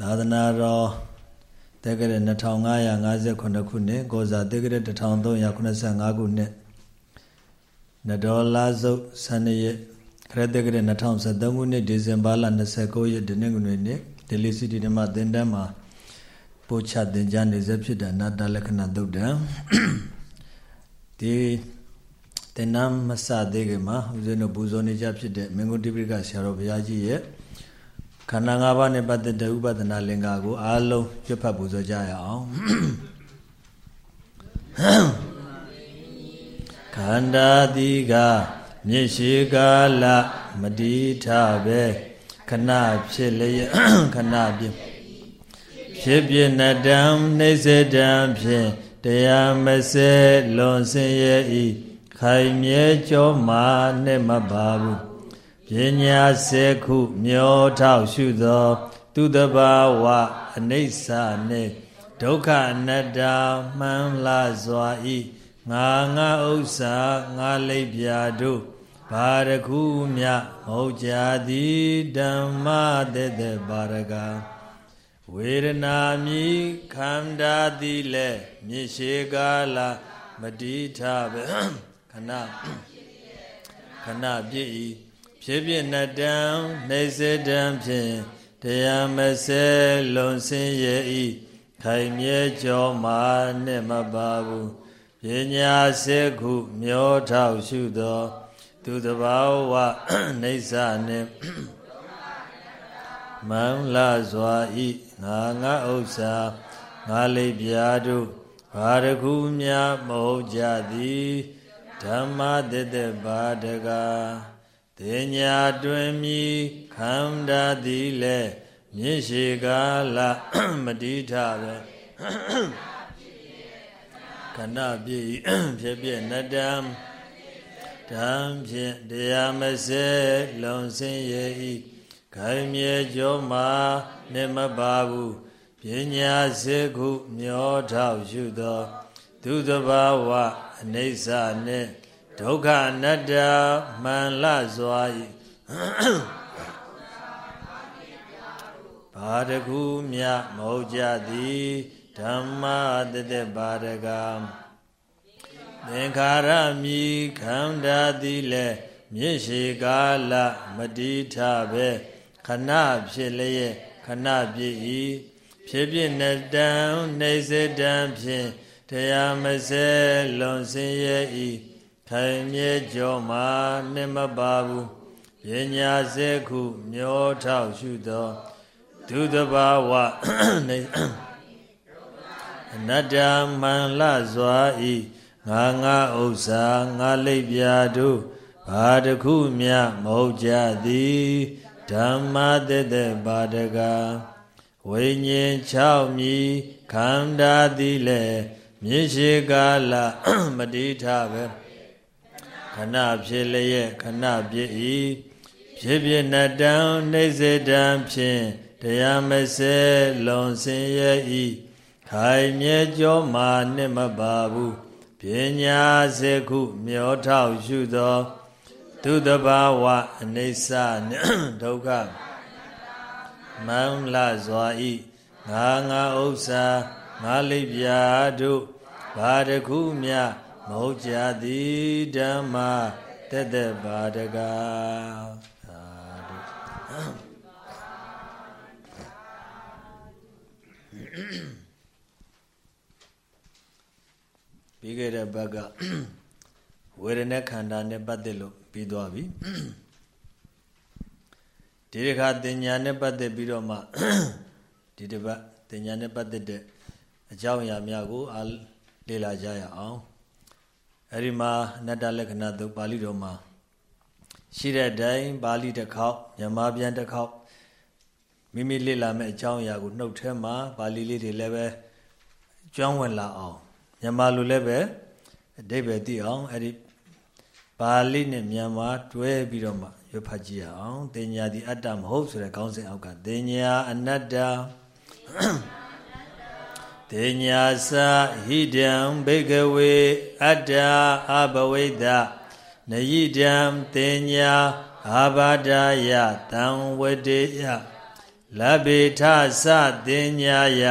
သာသနာတော်တက္ကရာ2558ခုနှစ်ကောဇာတက္ကရာ1385ခုနှစ်နဒေါ်လာစုပ်ဆန်ရက်ခရတက္ကရာ2013ခုနှစ်ဒီဇင်ဘာလ29ရက်ဒီနေ့ကနေ့ဒေလီစီတီဓမ္မသင်တန်းမှာပို့ချသင်ကြားနေစေဖြစ်တဲ့နာတလက္ခဏာသုတ်တံဒီသင်္နမစသေးခင်မှာဦးဇင်းတို့ပူဇော်နေကြဖြစ်တဲ့မင်္ဂုတိပိကဆရာတော်ဘုရားကြီးရဲ့ ခန္ဓာ၅ပါးနဲ့ပတ်သက်တဲ့ဥပဒနာလင်္ကာကိုအားလုံးရွတ်ဖတ်ပူဇော်ကြရအောင်ခန္ဓာတိကမြေရှိကာလမတိထပဲခဏဖြစ်လျက်ခဏပြဖြစ်ပြနတံနှိစေတံဖြင့်တရားမစဲလွန်စင်ရဲ့ဤခိုင်မြဲကြောမာနဲ့မပါဘူး ပညာစေခုမျောထောက်ရှုသော သူတဘာဝအနိစ္စနှင့်ဒုက္ခအနတ္တမှန်လာစွာဤငါငါဥစ္စာငါလိပ်ပြာတို့ဘာရခုမြမဟုတ်ကြသည်ဓမ္မတည်တဲ့ဘာရကဝေဒနာမိခန္ဓာသည်လဲမြေရှိကာလမတိထပဲခဏခဏပြည့်ဤ ဖြစ်ဖြစ်နတံနေစေတံဖြင့်တရားမစဲလွန်စင်းရဲ့ဤခိုင်မြဲကြောမာနဲ့မပါဘူးပညာစေခုမျောထောက်ရှုသော သူတဘာဝနေဆာနှင့်မံလာစွာဤငါငါဥစ္စာငါလေးပြာတို့ဘာတခုမြမဟုတ်ကြသည်ဓမ္မတတဘာတကာ တင်ညာတွင်မြီခန္ဓာသည်လဲမြေရှိကာလမတိထပဲခဏပြည့်ဖြစ်ဖြစ်နတံဓမ္ဖြင့်တရားမစဲလုံစင်းရဲ့ဤခိုင်မြေကျော်မှာနေမပါဘူးပညာစေခုမျောထောက်ရှုသော သူတဘာဝအနိစ္စနှင့် ဒုက္ခအနတ္တမှန်လစွာ၏ဘာတကူမြမဟုတ်ကြသည်ဓမ္မတသက်ဘာတကသင်္ခါရမြီခန္ဓာသည်လည်းမြေရှိကာလမတိထပဲခဏဖြစ်လျက်ခဏပြည့်၏ဖြစ်ဖြစ်နတံနေစေတံဖြင့်တရားမစဲလွန်စင်းရဲ့ဤ ထိုင်မြဲကြောမှာနှမပါဘူးပညာစေခုမျောထောက်ရှုသောဒုသဘာဝနေအနတ္တမန္လစွာဤငါငါဥစ္စာငါလိပ်ပြာတို့ဘာတခုမြမဟုတ်ကြသည်ဓမ္မတသက်ပါတကဝိညာဉ်6မြီခန္ဓာသည်လည်းမြေရှိကာလမတိထပဲ ခဏဖြစ်လျက်ခဏပြည့်ဤဖြစ်ဖြစ်နတံနေစေတံဖြင့်တရားမစဲလွန်စင်ရဲ့ဤခိုင်မြဲကြောမာနှင့်မပါဘူးပညာစေခုမျောထောက်ရှုသောသူတဘာဝအနိစ္စဒုက္ခမံလစွာဤငါငါဥစ္စာငါလိပ်ပြာတို့ဘာတခုမြ မဟုတ်ကြသည်ဓမ္မတသက်ပါတကားသာဓုပြီးခဲ့တဲ့ဘက်ကဝေဒနာခန္ဓာနဲ့ပတ်သက်လို့ပြီးသွားပြီဒီတစ်ခါတင်ညာနဲ့ပတ်သက်ပြီးတော့မှဒီတစ်ပတ်တင်ညာနဲ့ပတ်သက်တဲ့အကြောင်းအရာများကိုအားလေ့လာကြရအောင် အဲ့ဒီမှာအနတ္တလက္ခဏာသုပါဠိတော်မှာရှိတဲ့အတိုင်းပါဠိတစ်ခေါက်မြန်မာပြန်တစ်ခေါက်မိမိလေ့လာမဲ့အကြောင်းအရာကိုနှုတ်ထဲမှာပါဠိလေးတွေလည်းပဲကျွမ်းဝင်လာအောင်မြန်မာလိုလည်းပဲအဓိပ္ပာယ်သိအောင်အဲ့ဒီပါဠိနဲ့မြန်မာတွဲပြီးတော့မှရွတ်ဖတ်ကြည့်ရအောင်တင်ညာဒီအတ္တမဟုတ်ဆိုတဲ့ခေါင်းစဉ်အောက်ကတင်ညာအနတ္တ တင်ညာသဟိတံဘေကဝေအတ္တအဘဝိဒနယိတံတင်ညာအာဘာဒယတံဝတေယလဗေထသတင်ညာယ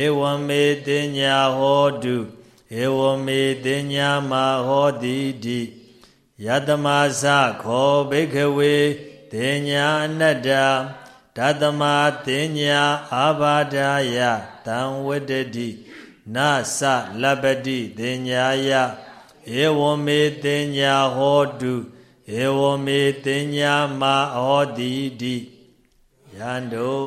ဧဝမေတင်ညာဟောတုဧဝမေတင်ညာမဟောတိတိယတမသခောဘိကဝေတင်ညာအနတ္တ ဓတမတင်ညာအာဘာဒာယတံဝတ္တိနသလပတိတင်ညာယဧဝမေတင်ညာဟောတုဧဝမေတင်ညာမဟောတိတိယံတို့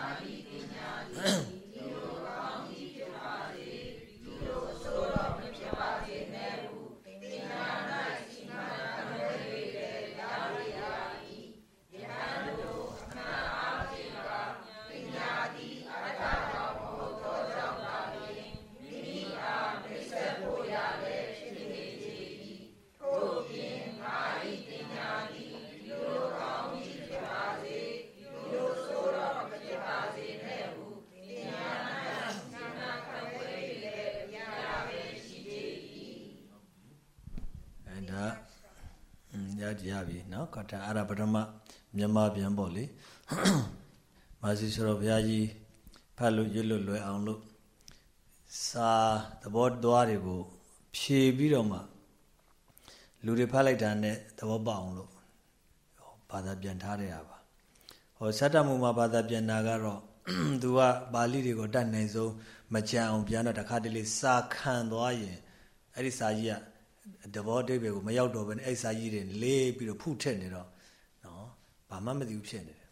ရပြီနော်ကထာအဲ့ဒါပထမမြန်မာပြန်ပေါ့လေမာစီဆိုတော့ဘုရားကြီးဖတ်လို့ရွတ်လို့လွယ်အောင်လို့စာသဘောသွားတွေကိုဖြေပြီးတော့မှလူတွေဖတ်လိုက်တာနဲ့သဘောပေါက်အောင်လို့ဘာသာပြန်ထားရတာပါဟောစတ္တမူမှာဘာသာပြန်တာကတော့သူကပါဠိတွေကိုတတ်နိုင်ဆုံးမကြံအောင်ပြန်တော့တခါတလေစာခံသွားရင်အဲ့ဒီစာကြီးက တဘောအတိတ်ပဲကိုမရောက်တော့ဘဲနဲ့အဲ့စာကြီးတွေလေးပြီးတော့ဖုထက်နေတော့နော်ဘာမှမသိဘူးဖြစ်နေတယ်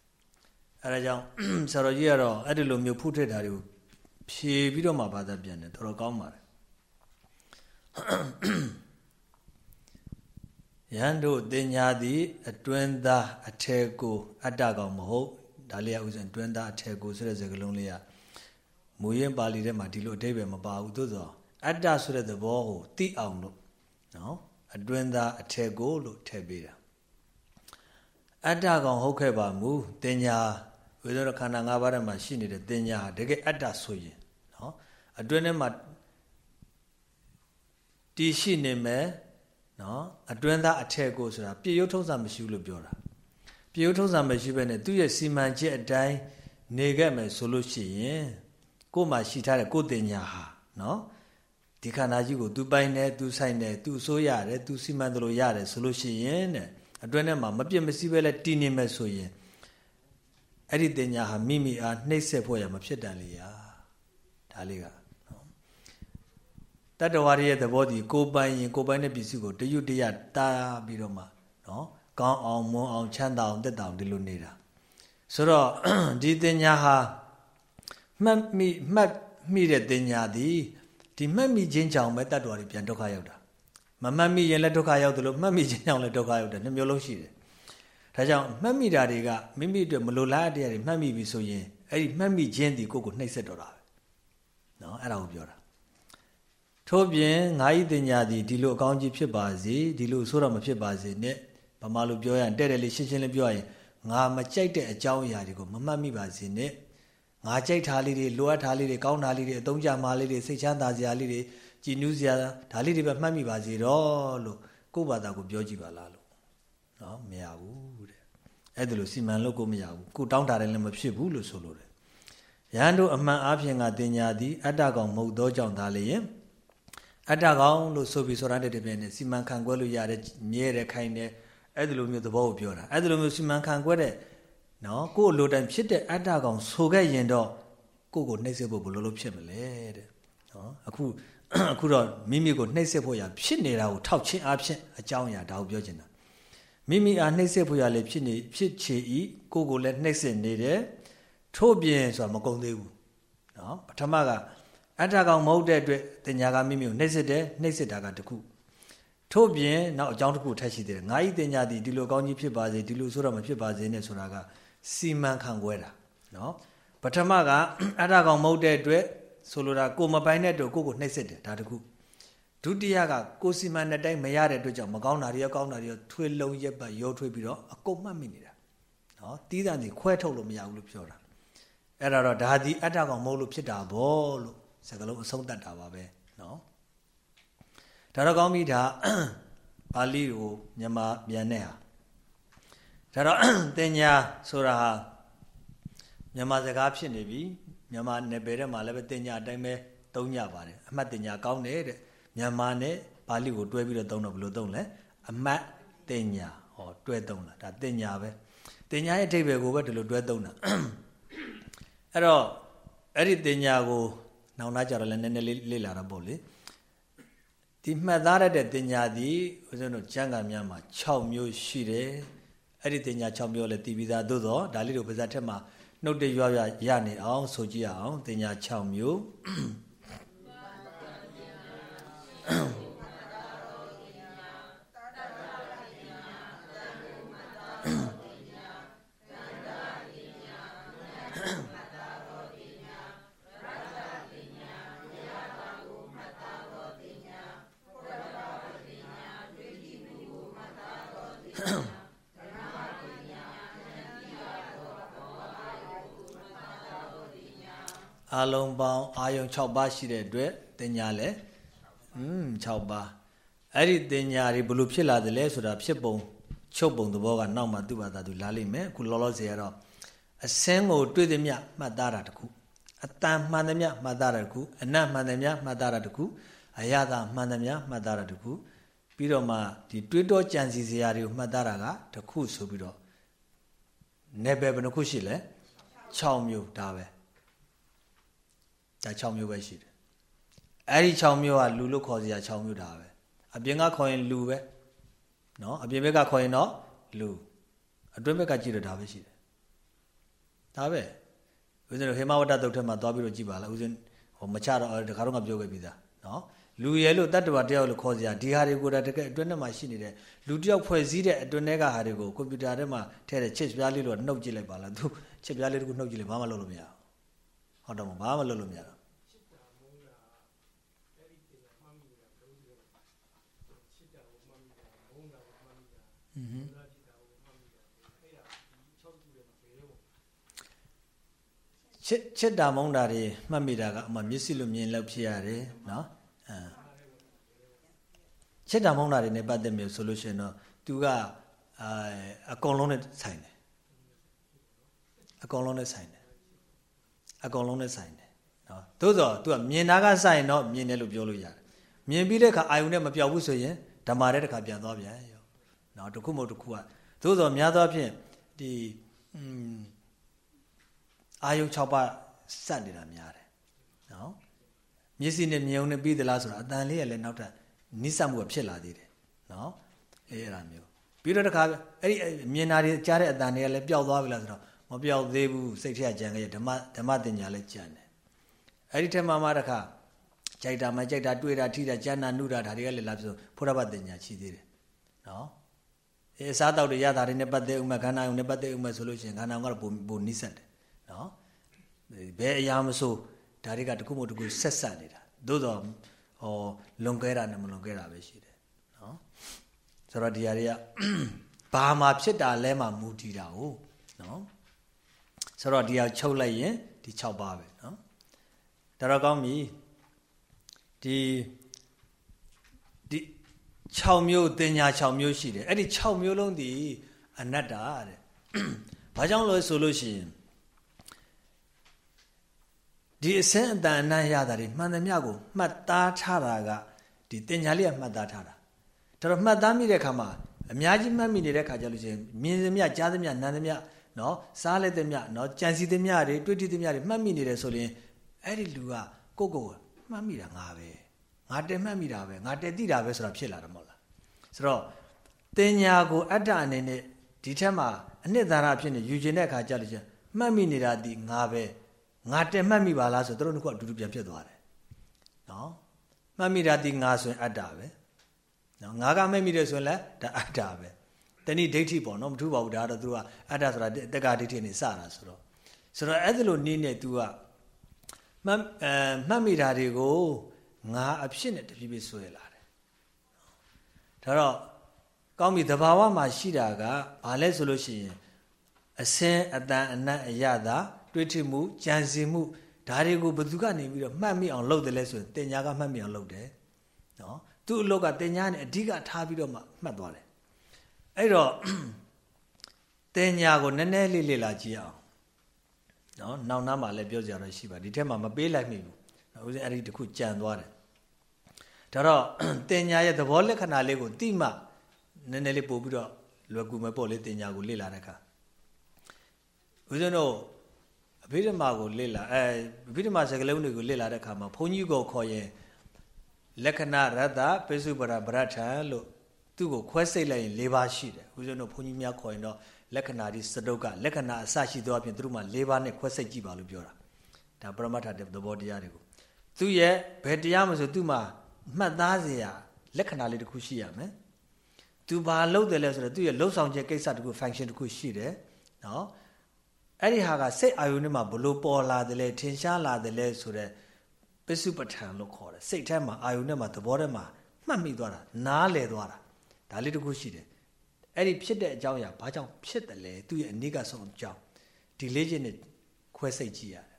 အဲဒါကြောင့်ဆရာတော်ကြီးကတော့အဲ့ဒီလိုမျိုးဖုထက်တာတွေကိုဖြေပြီးတော့မှဘာသာပြန်တယ်တော်တော်ကောင်းပါတယ်ယန္တို့တင်ညာသည်အတွင်းသားအထေကိုအတ္တကောင်မဟုတ်ဒါလေးကဥစဉ်အတွင်းသားအထေကိုဆိုတဲ့စကားလုံးလေးကမူရင်းပါဠိထဲမှာဒီလိုအဓိပ္ပာယ်မပါဘူးသို့သောအတ္တဆိုတဲ့သဘောကိုသိအောင်လို့ နော်အတွင်းသားအထက်ကိုလို့ထည့်ပေးတာအတ္တကောင်ဟုတ်ခဲ့ပါမူတင်ညာဝိသောခန္ဓာ၅ပါးထဲမှာရှိနေတဲ့တင်ညာတကယ်အတ္တဆိုရင်နော်အတွင်းထဲမှာတည်ရှိနေမယ်နော်အတွင်းသားအထက်ကိုဆိုတာပြည့်ရုပ်ထုံးစံမရှိဘူးလို့ပြောတာပြည့်ရုပ်ထုံးစံမရှိဘဲနဲ့သူ့ရဲ့စီမံချက်အတိုင်းနေခဲ့မယ်ဆိုလို့ရှိရင်ကိုယ်မှာရှိထားတဲ့ကိုယ်တင်ညာဟာနော် ဒီခန္ဓာကြီးကို तू ပိုင်တယ် तू ဆိုင်တယ် तू စိုးရတယ် तू စီမံတယ်လို့ရတယ်ဆိုလို့ရှိရင်တဲ့အတွင်းထဲမှာမပြစ်မစည်းပဲလဲတည်နေမယ်ဆိုရင်အဲ့ဒီတင်ညာဟာမိမိအားနှိမ့်ဆက်ဖို့ရမဖြစ်တန်လေရာဒါလေးကနော်တတ္တဝါရဲ့သဘောဒီကိုပိုင်ရင်ကိုပိုင်တဲ့ပစ္စည်းကိုတယုတရတားပြီးတော့မှနော်ကောင်းအောင်မွန်းအောင်ချမ်းသာအောင်တက်တောင်ဒီလိုနေတာဆိုတော့ဒီတင်ညာဟာမှတ်မိမှတ်မိတဲ့တင်ညာသည် ဒီမှတ်မိခြင်းကြောင့်ပဲတတ္တဝါတွေပြန်ဒုက္ခရောက်တာမမှတ်မိရင်လည်းဒုက္ခရောက်တယ်လို့မှတ်မိခြင်းကြောင့်လည်းဒုက္ခရောက်တယ်နှမျိုးလုံးရှိတယ်ဒါကြောင့်မှတ်မိတာတွေကမိမိအတွက်မလိုလားတဲ့တရားတွေမှတ်မိပြီဆိုရင်အဲ့ဒီမှတ်မိခြင်းဒီကိုယ့်ကိုနှိပ်စက်တော့တာပဲနော်အဲ့ဒါကိုပြောတာထို့ပြင်ငါဤတင်ညာသည်ဒီလိုအကောင်းကြီးဖြစ်ပါစေဒီလိုဆိုတော့မဖြစ်ပါစေနဲ့ဗမာလိုပြောရရင်တဲ့တယ်လေးရှင်းရှင်းလေးပြောရရင်ငါမကြိုက်တဲ့အကြောင်းအရာတွေကိုမမှတ်မိပါစေနဲ့ ငါကြိုက်ထားလေးတွေလိုအပ်ထားလေးတွေကောင်းတာလေးတွေအသုံးချမှာလေးတွေစိတ်ချမ်းသာစရာလေးတွေကြည်နူးစရာဒါလေးတွေပဲမှတ်မိပါစေတော့လို့ကိုယ့်ဘာသာကိုပြောကြည့်ပါလားလို့နော်မရဘူးတဲ့အဲ့ဒါလို့စီမံလို့ကိုမရဘူးကိုတောင်းတာတယ်လည်းမဖြစ်ဘူးလို့ဆိုလို့တယ်ရဟန်းတို့အမှန်အားဖြင့်ကတင်ညာသည်အတ္တကောင်မဟုတ်သောကြောင့်ဒါလည်းရင်အတ္တကောင်လို့ဆိုပြီးဆိုတာတဲ့တပြည့်နဲ့စီမံခန့်ခွဲလို့ရတဲ့မြဲတဲ့ခိုင်တဲ့အဲ့ဒီလိုမျိုးသဘောကိုပြောတာအဲ့ဒီလိုမျိုးစီမံခန့်ခွဲတဲ့ နော်ကိုယ်လိုတိုင်းဖြစ်တဲ့အတ္တကောင်ဆိုခဲ့ရင်တော့ကိုယ့်ကိုနှိမ့်ဆက်ဖို့ဘယ်လိုလုပ်ဖြစ်မလဲတဲ့နော်အခုအခုတော့မိမိကိုနှိမ့်ဆက်ဖို့ရဖြစ်နေတာကိုထောက်ချင်းအဖြစ်အကြောင်းအရာဒါကိုပြောချင်တာမိမိအားနှိမ့်ဆက်ဖို့ရလည်းဖြစ်နေဖြစ်ချေဤကိုယ်ကိုလည်းနှိမ့်ဆက်နေတယ်ထို့ပြင်ဆိုတာမကုန်သေးဘူးနော်ပထမကအတ္တကောင်မဟုတ်တဲ့အတွက်တင်ညာကမိမိကိုနှိမ့်ဆက်တယ်နှိမ့်ဆက်တာကတခုထို့ပြင်နောက်အကြောင်းတစ်ခုထပ်ရှိသေးတယ်ငါဤတင်ညာသည်ဒီလိုကောင်းကြီးဖြစ်ပါစေဒီလိုဆိုတော့မဖြစ်ပါစေနဲ့ဆိုတာက စီမံခန့်ခွဲတာနော်ပထမကအတ္တကောင်မဟုတ်တဲ့အတွက်ဆိုလိုတာကိုမပိုင်တဲ့အတွက်ကိုကိုနှိပ်စက်တယ်ဒါတခုဒုတိယကကိုစီမံတဲ့တိုင်းမရတဲ့အတွက်ကြောင့်မကောင်းတာတွေရောကောင်းတာတွေရောထွေးလုံးရက်ပတ်ရောထွေးပြီးတော့အကုန်မှတ်မိနေတာနော်တီးတန်စီခွဲထုတ်လို့မရဘူးလို့ပြောတာအဲ့ဒါတော့ဒါဒီအတ္တကောင်မဟုတ်လို့ဖြစ်တာဗောလို့စကလုံးအဆုံးတတ်တာပါပဲနော်ဒါတော့ကောင်းပြီဒါပါဠိကိုမြန်မာပြန်တဲ့ဟာ ဒါတော့တင်ညာဆိုတာဟာမြန်မာစကားဖြစ်နေပြီမြန်မာနယ်ပယ်ထဲမှာလည်းပဲတင်ညာအတိုင်းပဲသုံးကြပါတယ်အမှတ်တင်ညာကောင်းတယ်တဲ့မြန်မာနဲ့ပါဠိကိုတွဲပြီးတော့သုံးတော့ဘယ်လိုသုံးလဲအမှတ်တင်ညာဟောတွဲသုံးတာဒါတင်ညာပဲတင်ညာရဲ့အဓိပ္ပာယ်ကိုပဲဒီလိုတွဲသုံးတာအဲ့တော့အဲ့ဒီတင်ညာကိုနောင်လာကြတော့လည်းနည်းနည်းလေးလေ့လာတော့ပေါ့လေဒီမှတ်သားရတဲ့တင်ညာဒီဦးဇင်းတို့ကျမ်းဂန်များမှာ6မျိုးရှိတယ် အဲ့ဒီတင်ညာ6မျိုးလည်းတည်ပြီးသားသို့တော့ဒါလေးတို့ပါဇက်ထက်မှာနှုတ်တရွရွရနေအောင်ဆိုကြည့်အောင်တင်ညာ6မျိုး အာယုံ6ပါးရှိတဲ့အတွက်တင်ညာလဲอืม6ပါးအဲ့ဒီတင်ညာတွေဘလို့ဖြစ်လာတယ်လဲဆိုတာဖြစ်ပုံချုပ်ပုံသဘောကနောက်မှသူ့ဘာသာသူလာလိမ့်မယ်အခုလောလောဆယ်ကတော့အစင်းကိုတွေ့သည်မြမှတ်သားတာတခုအတန်မှန်သည်မြမှတ်သားတာတခုအနတ်မှန်သည်မြမှတ်သားတာတခုအယတာမှန်သည်မြမှတ်သားတာတခုပြီးတော့မှဒီတွေးတောကြံစီစရာတွေကိုမှတ်သားတာကတခုဆိုပြီးတော့နယ်ပယ်ဘယ်နှခုရှိလဲ6မျိုးဒါပဲ ဒါ6မျိုးပဲရှိတယ်အဲ့ဒီ6မျိုးကလူလို့ခေါ်စရာ6မျိုးဒါပဲအပြင်ကခေါ်ရင်လူပဲနော်အပြင်ဘက်ကခေါ်ရင်တော့လူအတွင်းဘက်ကကြည့်တော့ဒါပဲရှိတယ်ဒါပဲဦးဇင်းတို့ဟေမဝတ္တသုတ်ထဲမှာသွားပြီးတော့ကြည်ပါလားဦးဇင်းဟိုမချတော့တခါတော့ငါပြောခဲ့ပြီးသားနော်လူရဲလို့တတ္တဝတယောက်လို့ခေါ်စရာဒီဟာတွေကိုဒါတကယ်အတွင်းထဲမှာရှိနေတဲ့လူတယောက်ဖွဲ့စည်းတဲ့အတွင်းထဲကဟာတွေကိုကွန်ပျူတာထဲမှာထည့်တဲ့ chip ပြားလေးလို့နှုတ်ကြည့်လိုက်ပါလားသူ chip ပြားလေးတခုနှုတ်ကြည့်လိုက်ဘာမှလုပ်လို့မရဘူး ဟုတ်တော့ဘာမှလုပ်လို့မရတော့ချစ်ချစ်တာမုန်းတာတွေမှတ်မိတာကအမှမျက်စိလိုမြင်လို့ဖြစ်ရတယ်နော်အဲချစ်တာမုန်းတာတွေနဲ့ပတ်သက်မျိုးဆိုလို့ရှိရင်တော့ तू ကအာအကုန်လုံးနဲ့ဆိုင်တယ်အကုန်လုံးနဲ့ဆိုင်တယ် အကုန်လုံးနဲ့ဆိုင်တယ်နော်သို့သော तू ကမြင်တာကဆိုင်တော့မြင်တယ်လို့ပြောလို့ရတယ်မြင်ပြီးတဲ့အခါအာယုန်နဲ့မပြောက်ဘူးဆိုရင်ဓမ္မတဲ့တစ်ခါပြန်သွားပြန်ရောနော်တခုမဟုတ်တခုကသို့သောများသောအားဖြင့်ဒီอืมအာယု6ပါးစက်နေတာများတယ်နော်မျက်စိနဲ့မြင်ုံနဲ့ပြီးသလားဆိုတော့အတန်လေးရလည်းနောက်ထပ်နိစ္စမှုကဖြစ်လာသေးတယ်နော်အေးအဲ့ဒါမျိုးပြီးတော့တခါအဲ့ဒီမြင်တာတွေကြားတဲ့အတန်တွေကလည်းပျောက်သွားပြီလားဆိုတော့ မပျောက်သေးဘူးစိတ်ထဲကကြံခဲ့ဓမ္မဓမ္မတင်ညာလည်းကြံတယ်အဲ့ဒီထက်မှမှတခါကြိုက်တာမကြိုက်တာတွေ့တာထိတာကြမ်းတာနှုတာဒါတွေကလည်းလာပြီးဆိုဖုရဘတင်ညာရှိသေးတယ်နော်အဲအစားတောက်တွေရတာတွေနဲ့ပတ်သက်ဥမဲ့ခန္ဓာယုံနဲ့ပတ်သက်ဥမဲ့ဆိုလို့ရှိရင်ခန္ဓာကတော့ပုံပုံနိစ္စတယ်နော်ဘယ်အရာမဆိုဒါတွေကတခုမှတခုဆက်ဆက်နေတာသို့တော့ဟောလွန်ကဲတာနဲ့မလွန်ကဲတာပဲရှိတယ်နော်ဆိုတော့ဒီဟာတွေကဘာမှဖြစ်တာလဲမှမူတည်တာဟုတ်နော် ဆိုတော့ဒီဟာချုပ်လိုက်ရင်ဒီ6ပါးပဲနော်ဒါတော့ကောင်းပြီဒီဒီ6မျိုးတင်ညာ6မျိုးရှိတယ်အဲ့ဒီ6မျိုးလုံးဒီအနတ္တတဲ့ဘာကြောင့်လဲဆိုလို့ရှိရင်ဒီအစင်းအတန်အနတ်ရတာတွေမှန်သမျှကိုမှတ်သားထားတာကဒီတင်ညာလေးကမှတ်သားထားတာဒါတော့မှတ်သားမိတဲ့အခါမှာအများကြီးမှတ်မိနေတဲ့အခါကျလို့ရှိရင်မြင်သမျှကြားသမျှနားသမျှ နော်စားလိုက်သမျှနော်ကြံစီသမျှတွေတွေ့တိသမျှတွေမှတ်မိနေတယ်ဆိုရင်အဲ့ဒီလူကကိုကိုမှတ်မိတာငါပဲငါတည်မှတ်မိတာပဲငါတည်သိတာပဲဆိုတာဖြစ်လာတယ်မဟုတ်လားဆိုတော့တင်ညာကိုအတ္တအနေနဲ့ဒီထက်မှာအနှစ်သာရဖြစ်နေယူကျင်တဲ့အခါကျလို့ချင်းမှတ်မိနေတာဒီငါပဲငါတက်မှတ်မိပါလားဆိုတော့တို့ကအတူတူပြန်ဖြစ်သွားတယ်နော်မှတ်မိတာဒီငါဆိုရင်အတ္တပဲနော်ငါကမှတ်မိတယ်ဆိုရင်လည်းဒါအတ္တပဲ တဏိဒိဋ္ဌိပေါ့နော်မထူပါဘူးဒါတော့သူကအတ္တဆိုတာတက္ကဒိဋ္ဌိနဲ့စတာဆိုတော့ဆိုတော့အဲ့ဒါလိုနည်းနဲ့ तू ကမှတ်အဲမှတ်မိတာတွေကိုငါအဖြစ်နဲ့တဖြည်းဖြည်းဆွဲလာတယ်ဒါတော့ကောင်းပြီတဘာဝမှာရှိတာကဘာလဲဆိုလို့ရှိရင်အစင်းအတန်အနတ်အရသာတွေးထမှုကြံစည်မှုဒါတွေကိုဘယ်သူကနေပြီးတော့မှတ်မိအောင်လုပ်တယ်လဲဆိုရင်တင်ညာကမှတ်မိအောင်လုပ်တယ်နော်သူ့အလုပ်ကတင်ညာနဲ့အဓိကထားပြီးတော့မှမှတ်သွားတယ် အဲ့တော့တင်ညာကိုနည်းနည်းလေးလေ့လာကြည့်အောင်နော်နောက်နားမှာလည်းပြောကြရတော့ရှိပါဒီထက်မှမပေးလိုက်မိဘူးနော်ဦးဇင်းအဲ့ဒီတခုကြံသွားတယ်ဒါတော့တင်ညာရဲ့သဘောလက္ခဏာလေးကိုတိမှနည်းနည်းလေးပို့ပြီးတော့လွယ်ကူမဲ့ပေါ့လေတင်ညာကိုလေ့လာတဲ့အခါဦးဇင်းတို့အဘိဓမ္မာကိုလေ့လာအဲအဘိဓမ္မာစကားလုံးတွေကိုလေ့လာတဲ့အခါမှာဘုန်းကြီးကိုခေါ်ရင်လက္ခဏာရတ္တပိစုပရဗရထံလို့ သူ့ကိုခွဲစိတ်လိုက်ရင်၄ပါးရှိတယ်ဦးဇင်းတို့ဘုန်းကြီးများခေါ်ရင်တော့လက္ခဏာဒီစတုတ်ကလက္ခဏာအစရှိသောအပြင်သူတို့မှ၄ပါးနဲ့ခွဲစိတ်ကြည့်ပါလို့ပြောတာဒါပရမတ္ထတဲ့သဘောတရားတွေကိုသူရဲ့ဘယ်တရားမဆိုသူ့မှာမှတ်သားစရာလက္ခဏာလေးတစ်ခုရှိရမယ်သူဘာလုပ်တယ်လဲဆိုတော့သူ့ရဲ့လှုပ်ဆောင်ချက်ကိစ္စတစ်ခု function တစ်ခုရှိတယ်နော်အဲ့ဒီဟာကစိတ်အာယုန်နဲ့မှဘလို့ပေါ်လာတယ်လဲထင်ရှားလာတယ်လဲဆိုတော့ပစ္စုပ္ပထံလို့ခေါ်တယ်စိတ်ထဲမှာအာယုန်နဲ့မှသဘောထဲမှာမှတ်မိသွားတာနားလည်သွားတာ ဒါလေးတစ်ခုရှိတယ်အဲ့ဒီဖြစ်တဲ့အကြောင်းအရာဘာကြောင့်ဖြစ်တယ်လဲသူ့ရဲ့အနိကဆုံးအကြောင်းဒီလေးချက်နဲ့ခွဲစိတ်ကြည့်ရတယ်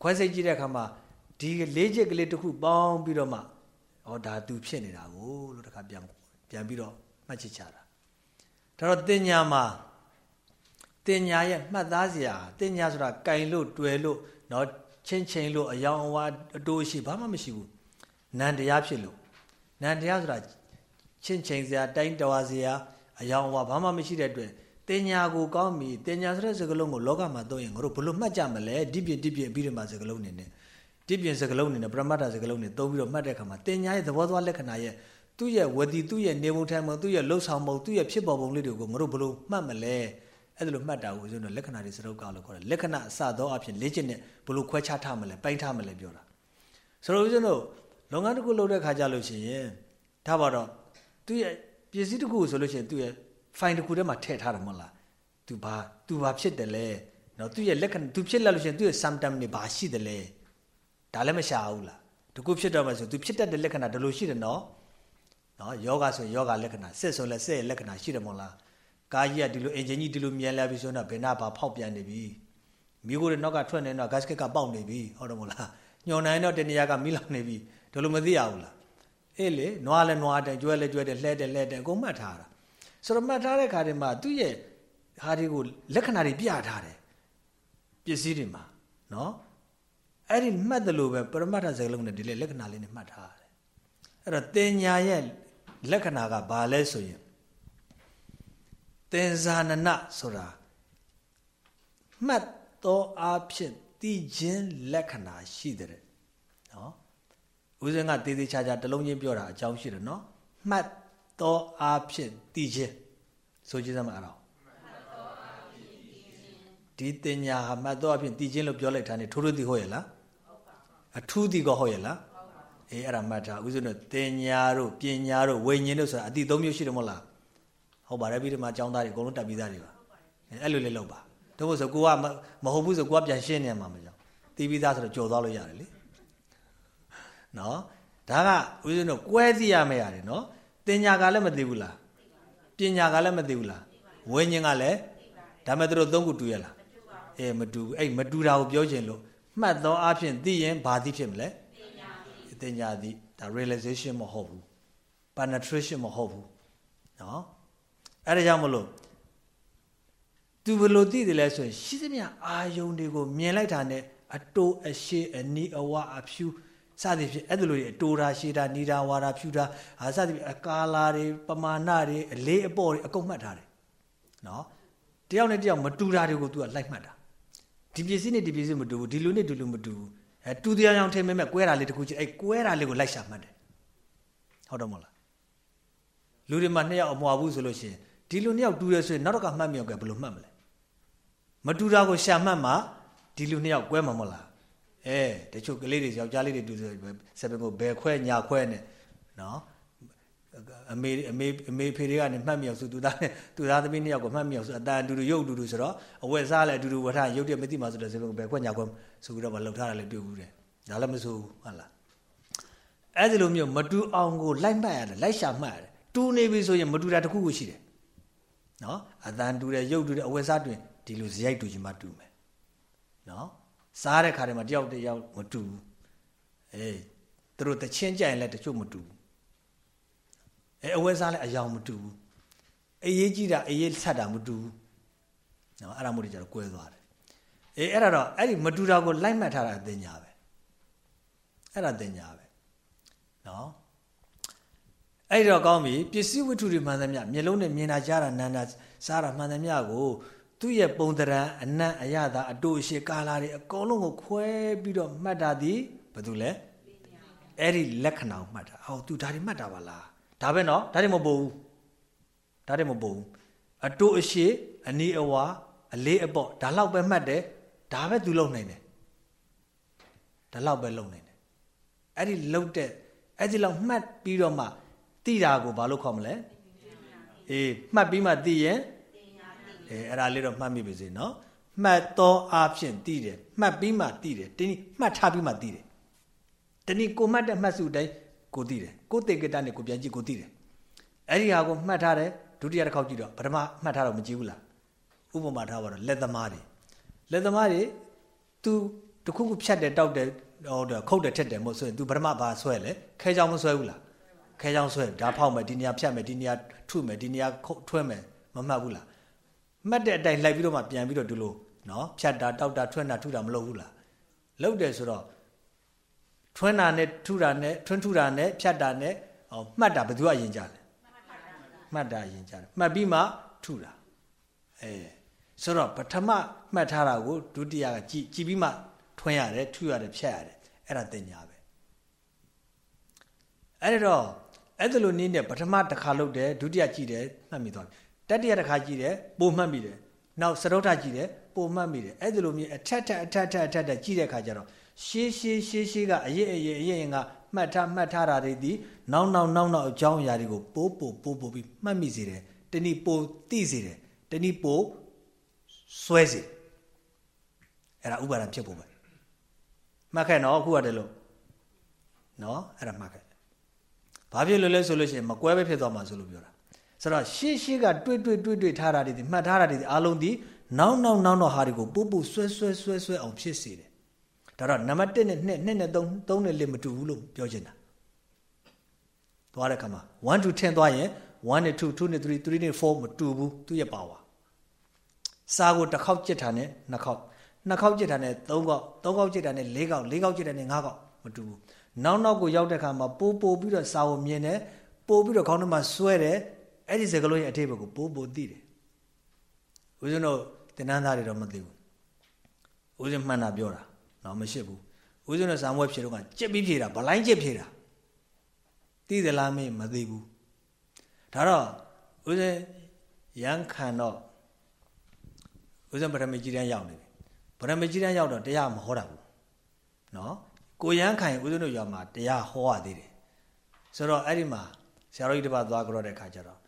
ခွဲစိတ်ကြည့်တဲ့အခါမှာဒီလေးချက်ကလေးတစ်ခုပေါင်းပြီးတော့မှဟောဒါသူဖြစ်နေတာကိုလို့တခါပြန်ပြန်ပြီးတော့မှတ်ချချတာဒါတော့တင်ညာမှာတင်ညာရဲ့မှတ်သားစရာတင်ညာဆိုတာကင်လို့တွယ်လို့เนาะချင်းချင်းလို့အယောင်အဝါအတိုးရှိဘာမှမရှိဘူးနန္တရားဖြစ်လို့နန္တရားဆိုတာ ချင်းချင်းစရာတိုင်းတော်စရာအယောင်အဝါဘာမှမရှိတဲ့အတွက်တင်ညာကိုကောင်းပြီတင်ညာဆိုတဲ့စကားလုံးကိုလောကမှာသုံးရင်ငါတို့ဘလို့မှတ်ကြမလဲဒီပြဒီပြပြီးတော့မှစကားလုံးနေနဲ့ဒီပြင်စကားလုံးနေနဲ့ပရမတ္ထစကားလုံးနေသုံးပြီးတော့မှတ်တဲ့အခါမှာတင်ညာရဲ့သဘောသွားလက္ခဏာရဲ့သူ့ရဲ့ဝတိသူ့ရဲ့နေပုံထိုင်ပုံသူ့ရဲ့လှုပ်ဆောင်ပုံသူ့ရဲ့ဖြစ်ပေါ်ပုံလေးတွေကိုငါတို့ဘလို့မှတ်မလဲအဲ့ဒါလိုမှတ်တာကိုဆိုတော့လက္ခဏာတွေစရုပ်ကောက်လို့ခေါ်တယ်လက္ခဏာအစသောအဖြစ်လေ့ကျင့်နဲ့ဘလို့ခွဲခြားထားမလဲပိုင်းထားမလဲပြောတာဆိုတော့ဦးဇင်းတို့လုပ်ငန်းတစ်ခုလုပ်တဲ့ခါကြလို့ရှိရင်ဒါပါတော့ သူ့ရဲ့ပစ္စည်းတစ်ခုဆိုလို့ရှိရင်သူ့ရဲ့ file တစ်ခုထဲမှာထည့်ထားတယ်မဟုတ်လားသူဘာသူဘာဖြစ်တယ်လဲနော်သူ့ရဲ့လက္ခဏာသူဖြစ်လာလို့ရှိရင်သူ့ရဲ့ symptom တွေဘာရှိတယ်လဲဒါလည်းမရှာဘူးလားတကူဖြစ်တော့မှဆိုသူဖြစ်တတ်တဲ့လက္ခဏာဒီလိုရှိတယ်နော်နော်ယောဂဆိုယောဂလက္ခဏာစစ်ဆိုလည်းစစ်ရဲ့လက္ခဏာရှိတယ်မဟုတ်လားကာကြီးကဒီလိုအင်ဂျင်ကြီးဒီလိုမြန်လာပြီဆိုတော့ဘယ်နာဘာဖောက်ပြန်နေပြီမိကိုတွေနောက်ကထွက်နေတော့ဂတ်စကက်ကပေါက်နေပြီဟုတ်တယ်မဟုတ်လားညော်နိုင်တော့တနေရာကမိလောင်နေပြီဒီလိုမသိရဘူးလား အေးလေနွားလဲနွားတယ်ကျွဲလဲကျွဲတယ်လှဲတယ်လှဲတယ်အကုန်မှတ်ထားတာဆိုတော့မှတ်ထားတဲ့ခါတွေမှာသူ့ရဲ့ဟာတွေကိုလက္ခဏာတွေပြထားတယ်ပစ္စည်းတွေမှာနော်အဲ့ဒီမှတ်တယ်လို့ပဲပရမတ္ထစကားလုံးနဲ့ဒီလေလက္ခဏာလေးနဲ့မှတ်ထားတယ်အဲ့တော့တင်ညာရဲ့လက္ခဏာကဘာလဲဆိုရင်သင်္ဇာနနဆိုတာမှတ်တော်အားဖြင့်တည်ခြင်းလက္ခဏာရှိတဲ့နော် ဦးဇင်းကတည်တည်ချာချာတလုံးချင်းပြောတာအကြောင်းရှိတယ်နော်မှတ်တော်အားဖြင့်တည်ခြင်းဆိုကြည့်စမ်းပါအဲ့တော့ဒီတင်ညာဟာမှတ်တော်အဖြစ်တည်ခြင်းလို့ပြောလိုက်တာ ਨੇ ထိုးထိုးသိဟုတ်ရဲ့လားအထူးသိကောဟုတ်ရဲ့လားအေးအဲ့ဒါမှတ်ထားဦးဇင်းတို့တင်ညာတို့ပညာတို့ဝိညာဉ်တို့ဆိုတာအတိသုံးမျိုးရှိတယ်မဟုတ်လားဟုတ်ပါတယ်ပြီးတော့မှအကြောင်းသားတွေအကုန်လုံးတက်ပြီးသားတွေပါအဲ့လိုလေးလုပ်ပါတို့ဆိုကိုကမဟုတ်ဘူးဆိုကိုကပြန်ရှင်းနေမှာမကြောက်တီးပြီးသားဆိုတော့ကြော်သွားလို့ရတယ်လေ နော်ဒါကဦးဇင်းတို့ကွဲစီရမယ့်ရတယ်နော်တင်ညာကလည်းမသိဘူးလားပညာကလည်းမသိဘူးလားဝိညာဉ်ကလည်းဒါမဲ့တို့သုံးခုတူရလားအေးမတူအဲ့မတူတာကိုပြောချင်လို့မှတ်သောအဖြစ်သိရင်ဘာသိဖြစ်မလဲတင်ညာသိဒါ realization မဟုတ်ဘူး penetration မဟုတ်ဘူးနော်အဲ့ဒါကြောင့်မလို့သူဘယ်လိုသိတယ်လဲဆိုရင်ရှိသမျှအာယုန်တွေကိုမြင်လိုက်တာနဲ့အတိုးအရှိအနီးအဝအဖြူ စသည်ဖြင့်အဲ့ဒါလိုအတိုးတာရှိတာနီတာဝါတာဖြူတာအာစသည်ဖြင့်အကာလာတွေပမာဏတွေအလေးအပေါ်တွေအကုန်မှတ်ထားတယ်နော်တယောက်နဲ့တယောက်မတူတာတွေကို तू ကလိုက်မှတ်တာဒီပစ္စည်းနဲ့ဒီပစ္စည်းမတူဘူးဒီလိုနဲ့ဒီလိုမတူဘူးအဲတူတရားအောင်ထင်မဲ့မဲ့ကွဲတာလေးတခုချင်းအဲကွဲတာလေးကိုလိုက်ရှာမှတ်တယ်ဟုတ်တယ်မဟုတ်လားလူတွေမှာနှစ်ယောက်အမွာဘူးဆိုလို့ရှိရင်ဒီလူနှစ်ယောက်တူတယ်ဆိုရင်နောက်တော့ကမှတ်မြောက်ကဘယ်လိုမှတ်မလဲမတူတာကိုရှာမှတ်မှဒီလူနှစ်ယောက်ကွဲမှာမဟုတ်လား အဲတချို့ကလေးတွေယောက်ျားလေးတွေတူဆိုစပင်ကိုဘယ်ခွဲညာခွဲနဲ့နော်အမေအမေအမေဖေတွေကနေမှတ်မြောက်ဆိုသူသားနဲ့သူသားသမီးနှစ်ယောက်ကိုမှတ်မြောက်ဆိုအတန်အတူတူရုပ်အတူတူဆိုတော့အဝက်စားလည်းအတူတူဝထရုပ်တည်းမသိမှဆိုတော့စပင်ကိုဘယ်ခွဲညာခွဲဆိုပြီးတော့မလှုပ်ထားတာလည်းတွေ့ဘူးတယ်ဒါလည်းမဆိုဘူးဟုတ်လားအဲ့ဒီလိုမျိုးမတူအောင်ကိုလိုက်မှတ်ရတယ်လိုက်ရှာမှတ်ရတယ်တူနေပြီဆိုရင်မတူတာတစ်ခုခုရှိတယ်နော်အတန်တူတယ်ရုပ်တူတယ်အဝက်စားတူရင်ဒီလိုဇယိုက်တူချင်မှတူမယ်နော် စားတဲ့ခါတည်းမှာတယောက်တယောက်မတူဘူးအေးသူတို့တချင်းကြိုင်လဲတချို့မတူဘူးအဲအဝဲစားလဲအယောင်မတူဘူးအေးရေးကြည့်တာအေးရေးဆက်တာမတူဘူးနော်အဲ့ဒါမို့ကြတော့ကွဲသွားတယ်အေးအဲ့ဒါတော့အဲ့ဒီမတူတာကိုလိုက်မှတ်ထားတာအသိညာပဲအဲ့ဒါသိညာပဲနော်အဲ့တော့ကောင်းပြီပစ္စည်းဝတ္ထုတွေမှန်သမျှမျက်လုံးနဲ့မြင်တာကြားတာနားတာစားတာမှန်သမျှကို သူ့ရဲ့ပုံတရံအနတ်အရသာအတူအရှိကာလာတွေအကုန်လုံးကိုခွဲပြီးတော့မှတ်တာဒီဘာလို့လဲအဲ့ဒီလက္ခဏာကိုမှတ်တာဟောသူဒါတွေမှတ်တာပါလားဒါပဲနော်ဒါတွေမပို့ဘူးဒါတွေမပို့ဘူးအတူအရှိအနီးအဝါအလေးအပေါ့ဒါလောက်ပဲမှတ်တယ်ဒါပဲသူလုံနိုင်တယ်ဒါလောက်ပဲလုံနိုင်တယ်အဲ့ဒီလုံတဲ့အဲ့ဒီလောက်မှတ်ပြီးတော့မှတိတာကိုဘာလို့ခေါ်မလဲအေးမှတ်ပြီးမှသိရင် အဲအဲ့ဒါလေးတော့မှတ်မိပါစေနော်မှတ်သောအဖြစ်သိတယ်မှတ်ပြီးမှသိတယ်တနည်းမှတ်ထားပြီးမှသိတယ်တနည်းကိုမှတ်တဲ့မှတ်စုတိုင်းကိုသိတယ်ကိုတေကတနဲ့ကိုပြန်ကြည့်ကိုသိတယ်အဲ့ဒီဟာကိုမှတ်ထားတယ်ဒုတိယတစ်ခေါက်ကြည့်တော့ပထမမှတ်ထားတော့မကြည့်ဘူးလားဥပမာထားပါတော့လက်သမားတွေလက်သမားတွေ तू တခုခုဖြတ်တယ်တောက်တယ်ဟိုခုတ်တယ်ထက်တယ်မို့ဆိုရင် तू ပထမဘာဆွဲလဲခဲချောင်းမဆွဲဘူးလားခဲချောင်းဆွဲဒါဖောက်မယ်ဒီနေရာဖြတ်မယ်ဒီနေရာထုမယ်ဒီနေရာခုတ်ထွဲမယ်မမှတ်ဘူးလား မှတ်တဲ့အတိုင်းလိုက်ပြီးတော့မှပြန်ပြီးတော့ဒီလိုနော်ဖြတ်တာတောက်တာထွန်းတာထုတာမလုပ်ဘူးလားလုပ်တယ်ဆိုတော့ထွန်းတာနဲ့ထုတာနဲ့ထွန်းထုတာနဲ့ဖြတ်တာနဲ့ဟောမှတ်တာဘယ်သူကအရင်ကြလဲမှတ်တာအရင်ကြတယ်မှတ်ပြီးမှထုတာအဲဆိုတော့ပထမမှတ်ထားတာကိုဒုတိယကကြည်ကြည်ပြီးမှထွန်းရတယ်ထုရတယ်ဖြတ်ရတယ်အဲ့ဒါတင်ညာပဲအဲ့တော့အဲ့ဒါလိုနည်းနဲ့ပထမတစ်ခါလုပ်တယ်ဒုတိယကြည့်တယ်မှတ်မိသွား တတိယတစ်ခါကြည့်တယ်ပိုမှတ်မိတယ်နောက်စတုထကြည့်တယ်ပိုမှတ်မိတယ်အဲ့ဒါလိုမျိုးအထက်ထက်အထက်ထက်အထက်ထက်ကြည့်တဲ့အခါကျတော့ရှေးရှေးရှေးရှေးကအရေးအရေးအရေးကမှတ်ထားမှတ်ထားတာတွေဒီနောက်နောက်နောက်နောက်အကြောင်းအရာတွေကိုပိုးပိုးပိုးပိုးပြီးမှတ်မိစေတယ်တနည်းပိုးသိစေတယ်တနည်းပိုးဆွဲစေအဲ့ဒါဥပါဒံဖြစ်ဖို့ပဲမှတ်ခဲ့နော်အခုရတယ်လို့နော်အဲ့ဒါမှတ်ခဲ့ဘာဖြစ်လို့လဲဆိုလို့ရှိရင်မကွဲပဲဖြစ်သွားမှာဆိုလို့ပြောတာ ဆိုတော့ရှေ့ရှေ့ကတွေ့တွေ့တွေ့တွေ့ထားတာတွေမှတ်ထားတာတွေအားလုံးဒီနောက်နောက်နောက်နောက်ဟာတွေကိုပို့ပို့ဆွဲဆွဲဆွဲဆွဲအောင်ဖြစ်စေတယ်ဒါတော့နံပါတ်1နဲ့2 2နဲ့3 3နဲ့4မတူဘူးလို့ပြောချင်တာသွားတဲ့ခါမှာ1 to 10သွားရင်1နဲ့2 2နဲ့3 3နဲ့4မတူဘူးသူ့ရဲ့ power စာကိုတစ်ခေါက်ကြစ်တာနဲ့နှစ်ခေါက်နှစ်ခေါက်ကြစ်တာနဲ့သုံးခေါက်သုံးခေါက်ကြစ်တာနဲ့လေးခေါက်လေးခေါက်ကြစ်တာနဲ့ငါးခေါက်မတူဘူးနောက်နောက်ကိုရောက်တဲ့ခါမှာပိုးပိုးပြီးတော့စာကိုမြင်တယ်ပိုးပြီးတော့ခေါင်းထဲမှာဆွဲတယ် အဲ့ဒီစကလုံးရဲ့အထိပ္ပယ်ကိုပိုးပိုးသိတယ်ဦးဇင်းတို့တင်နန်းသားတွေတော့မသိဘူးဦးဇင်းမှန်တာပြောတာတော့မရှိဘူးဦးဇင်းတို့ဇာမွဲဖြေတော့ကကြက်ပြီးဖြေတာဗလိုင်းကြက်ဖြေတာသိသလားမေးမသိဘူးဒါတော့ဦးဇင်းရန်ခံတော့ဦးဇင်းဗရမေကြီးတန်းရောက်နေပြီဗရမေကြီးတန်းရောက်တော့တရားမဟောတာဘူးနော်ကိုရန်ခံရင်ဦးဇင်းတို့ရွာမှာတရားဟောရသေးတယ်ဆိုတော့အဲ့ဒီမှာဆရာတော်ကြီးတပါသွားကြတော့တဲ့ခါကျတော့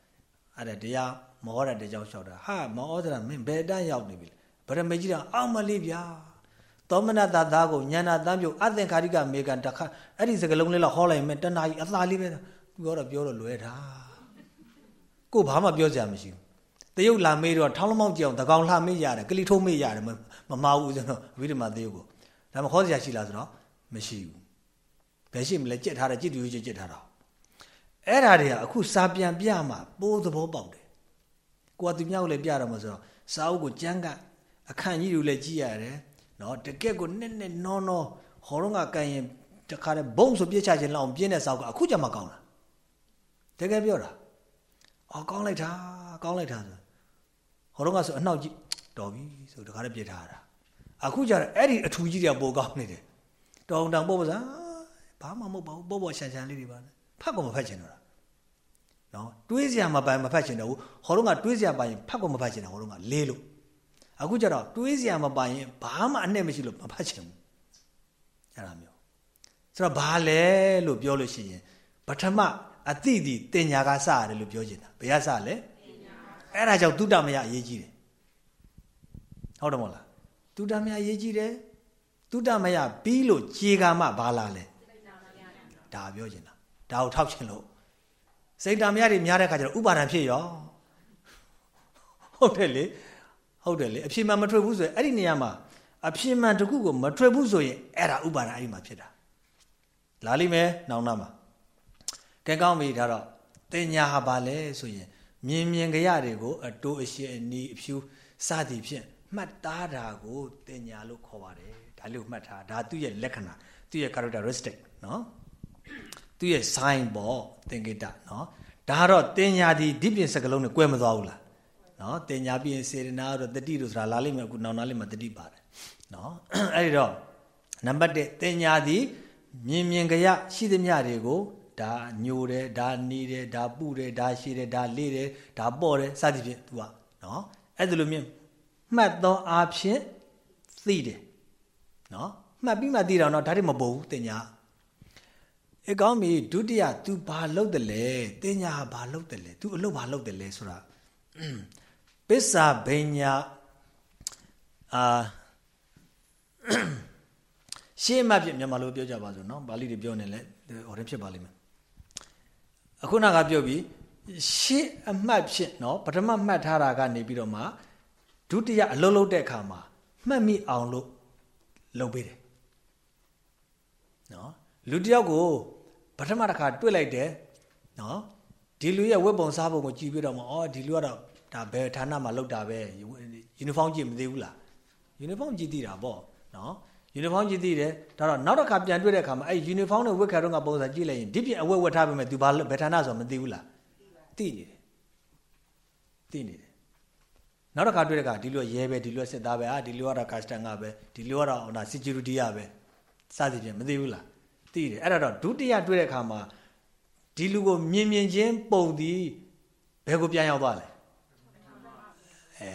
အဲ့ဒါတရားမဟောတဲ့ကြောင့်လျှောက်တာဟာမဟောတာမင်းဘယ်တန်းရောက်နေပြီဗရမေကြီးတန်းအောက်မလေးဗျာသောမနတသားကိုညာနာတမ်းပြုတ်အသင်္ခါရိကမေကံတခါအဲ့ဒီစကလုံးလေးလောက်ဟောလိုက်မယ်တဏှာကြီးအသာလေးပဲပြောတော့ပြောတော့လွဲတာကိုဘာမှပြောစရာမရှိဘူးတရုတ်လာမေးတော့ထောင်းလမောက်ကြအောင်တကောင်လှမေးရတယ်ကလီထုံးမေးရတယ်မမမဘူးဆိုတော့ဝိဓမတရုတ်ကိုဒါမှခေါ်စရာရှိလားဆိုတော့မရှိဘူးဘယ်ရှိမလဲကြက်ထားတယ်ကြစ်တူကြက်ကြက်ထားတာ အဲ့ဓာတွေကအခုစာပြန်ပြမှပိုးသဘောပေါက်တယ်ကိုကသူမြောက်လည်းပြတော့မှဆိုတော့စာအုပ်ကိုကြမ်းကအခန့်ကြီးတွေလည်းကြည့်ရတယ်နော်တကက်ကိုနဲ့နဲ့နော်နော်ဟောတော့ကကန်ရင်တခါတည်းဘုံဆိုပြစ်ချခြင်းလောက်ပြင်းတဲ့စာအုပ်ကအခုကြမှကောင်းတာတကယ်ပြောတာအော်ကောင်းလိုက်တာကောင်းလိုက်တာဆိုဟောတော့ကဆိုအနှောက်ကြီးတော်ပြီဆိုတခါတည်းပြစ်ထားတာအခုကျတော့အဲ့ဒီအထူကြီးတွေကပိုကောင်းနေတယ်တောင်တောင်ပို့ပါစားဘာမှမဟုတ်ပါဘူးပို့ပေါ်ရှန်ရှန်လေးတွေပါဖတ်ကုန်မဖတ်ချင်တော့တာ နော်တွေးစရာမပိုင်မဖတ်ချင်တော့ဘူးဟောတော့ကတွေးစရာပိုင်ဖတ်ကုန်မဖတ်ချင်တာဟောတော့ကလေးလို့အခုကျတော့တွေးစရာမပိုင်ရင်ဘာမှအနဲ့မရှိလို့မဖတ်ချင်ဘူးအဲ့ဒါမျိုးဆိုတော့ဘာလဲလို့ပြောလို့ရှိရင်ပထမအတိတိတင်ညာကစရတယ်လို့ပြောချင်တာဘယ်ကစလဲအဲ့ဒါကြောင့်တုတ္တမယအရေးကြီးတယ်ဟုတ်တယ်မဟုတ်လားတုတ္တမယအရေးကြီးတယ်တုတ္တမယပြီးလို့ခြေကမှဘာလာလဲဒါပြောချင်တာဒါကိုထောက်ချင်လို့ စိတ်တမယတွေများတဲ့ခါကျတော့ဥပါဒံဖြစ်ရောဟုတ်တယ်လေဟုတ်တယ်လေအဖြေမှမထွက်ဘူးဆိုရင်အဲ့ဒီနေရာမှာအဖြစ်မှန်တစ်ခုကိုမထွက်ဘူးဆိုရင်အဲ့ဒါဥပါဒအဲ့ဒီမှာဖြစ်တာလာလိမ့်မယ်နောင်နာမှာကဲကောင်းပြီဒါတော့တင်ညာဟာဘာလဲဆိုရင်မြင်မြင်ကြရတွေကိုအတိုးအရှိအနီးအဖြူစသည်ဖြင့်မှတ်သားတာကိုတင်ညာလို့ခေါ်ပါတယ်ဒါလို့မှတ်ထားဒါသူ့ရဲ့လက္ခဏာသူ့ရဲ့ characteristic နော် သူ့ရဲ့ sign ပေါ့သင်္ကေတနော်ဒါကတော့တင်ညာဒီဒီပြင်စကလုံးနဲ့ကွဲမသွားဘူးလားနော်တင်ညာပြီးရင်စေရနာတော့တတိလို့ဆိုတာလာလိမ့်မယ်အခုနောက်နားလေးမှာတတိပါတယ်နော်အဲ့ဒီတော့နံပါတ်1တင်ညာဒီမြင်မြင်ကြရရှိသမျှတွေကိုဒါညိုတယ်ဒါနီးတယ်ဒါပူတယ်ဒါရှိတယ်ဒါလေးတယ်ဒါပေါ့တယ်စသဖြင့် तू อ่ะနော်အဲ့ဒါလိုမြင်မှတ်သောအားဖြင့်သိတယ်နော်မှတ်ပြီးမှသိတာတော့ဒါတွေမပေါ်ဘူးတင်ညာ အဲကောင်းပြီဒုတိယ तू ဘာလုပ်တယ်လဲတင်ညာဘာလုပ်တယ်လဲ तू အလုပ်ဘာလုပ်တယ်လဲဆိုတာပစ္စာဘိညာအာရှေ့မှဖြစ်မြန်မာလိုပြောကြပါစို့နော်ပါဠိတွေပြောနေလဲဟောတယ်ဖြစ်ပါလိမ့်မယ်အခုနကပြောပြီးရှေ့အမှတ်ဖြစ်နော်ပထမမှတ်ထားတာကနေပြီးတော့မှဒုတိယအလုံးလုံးတဲ့အခါမှာမှတ်မိအောင်လို့လုပ်ပေးတယ်နော်လူတယောက်ကို ပထမတစ်ခါတွေ့လိုက်တယ်နော်ဒီလူရဲ့ဝတ်ပုံစားပုံကိုကြည့်ပြီးတော့မှအော်ဒီလူကတော့ဒါဘယ်ဌာနမှာလောက်တာပဲယူနီဖောင်းကြည့်မသိဘူးလားယူနီဖောင်းကြည့်သိတာပေါ့နော်ယူနီဖောင်းကြည့်သိတယ်ဒါတော့နောက်တစ်ခါပြန်တွေ့တဲ့အခါမှာအဲ့ယူနီဖောင်းနဲ့ဝတ်ခါတော့ကပုံစံကြည့်လိုက်ရင်ဒီပြင်အဝတ်ဝတ်ထားပေမဲ့ तू ဘာဘယ်ဌာနဆိုမသိဘူးလားသိနေတယ်သိနေတယ်နောက်တစ်ခါတွေ့တဲ့အခါဒီလူရဲပဲဒီလူစစ်သားပဲအာဒီလူကတော့ custom ကပဲဒီလူကတော့ဟို security ရပဲစသည်ဖြင့်မသိဘူးလား သိတယ်အဲ့ဒါတော့ဒုတိယတွေ့တဲ့အခါမှာဒီလူကိုမြင်မြင်ချင်းပုံသည်ဘယ်ကိုပြန်ရောက်သွားလဲအဲ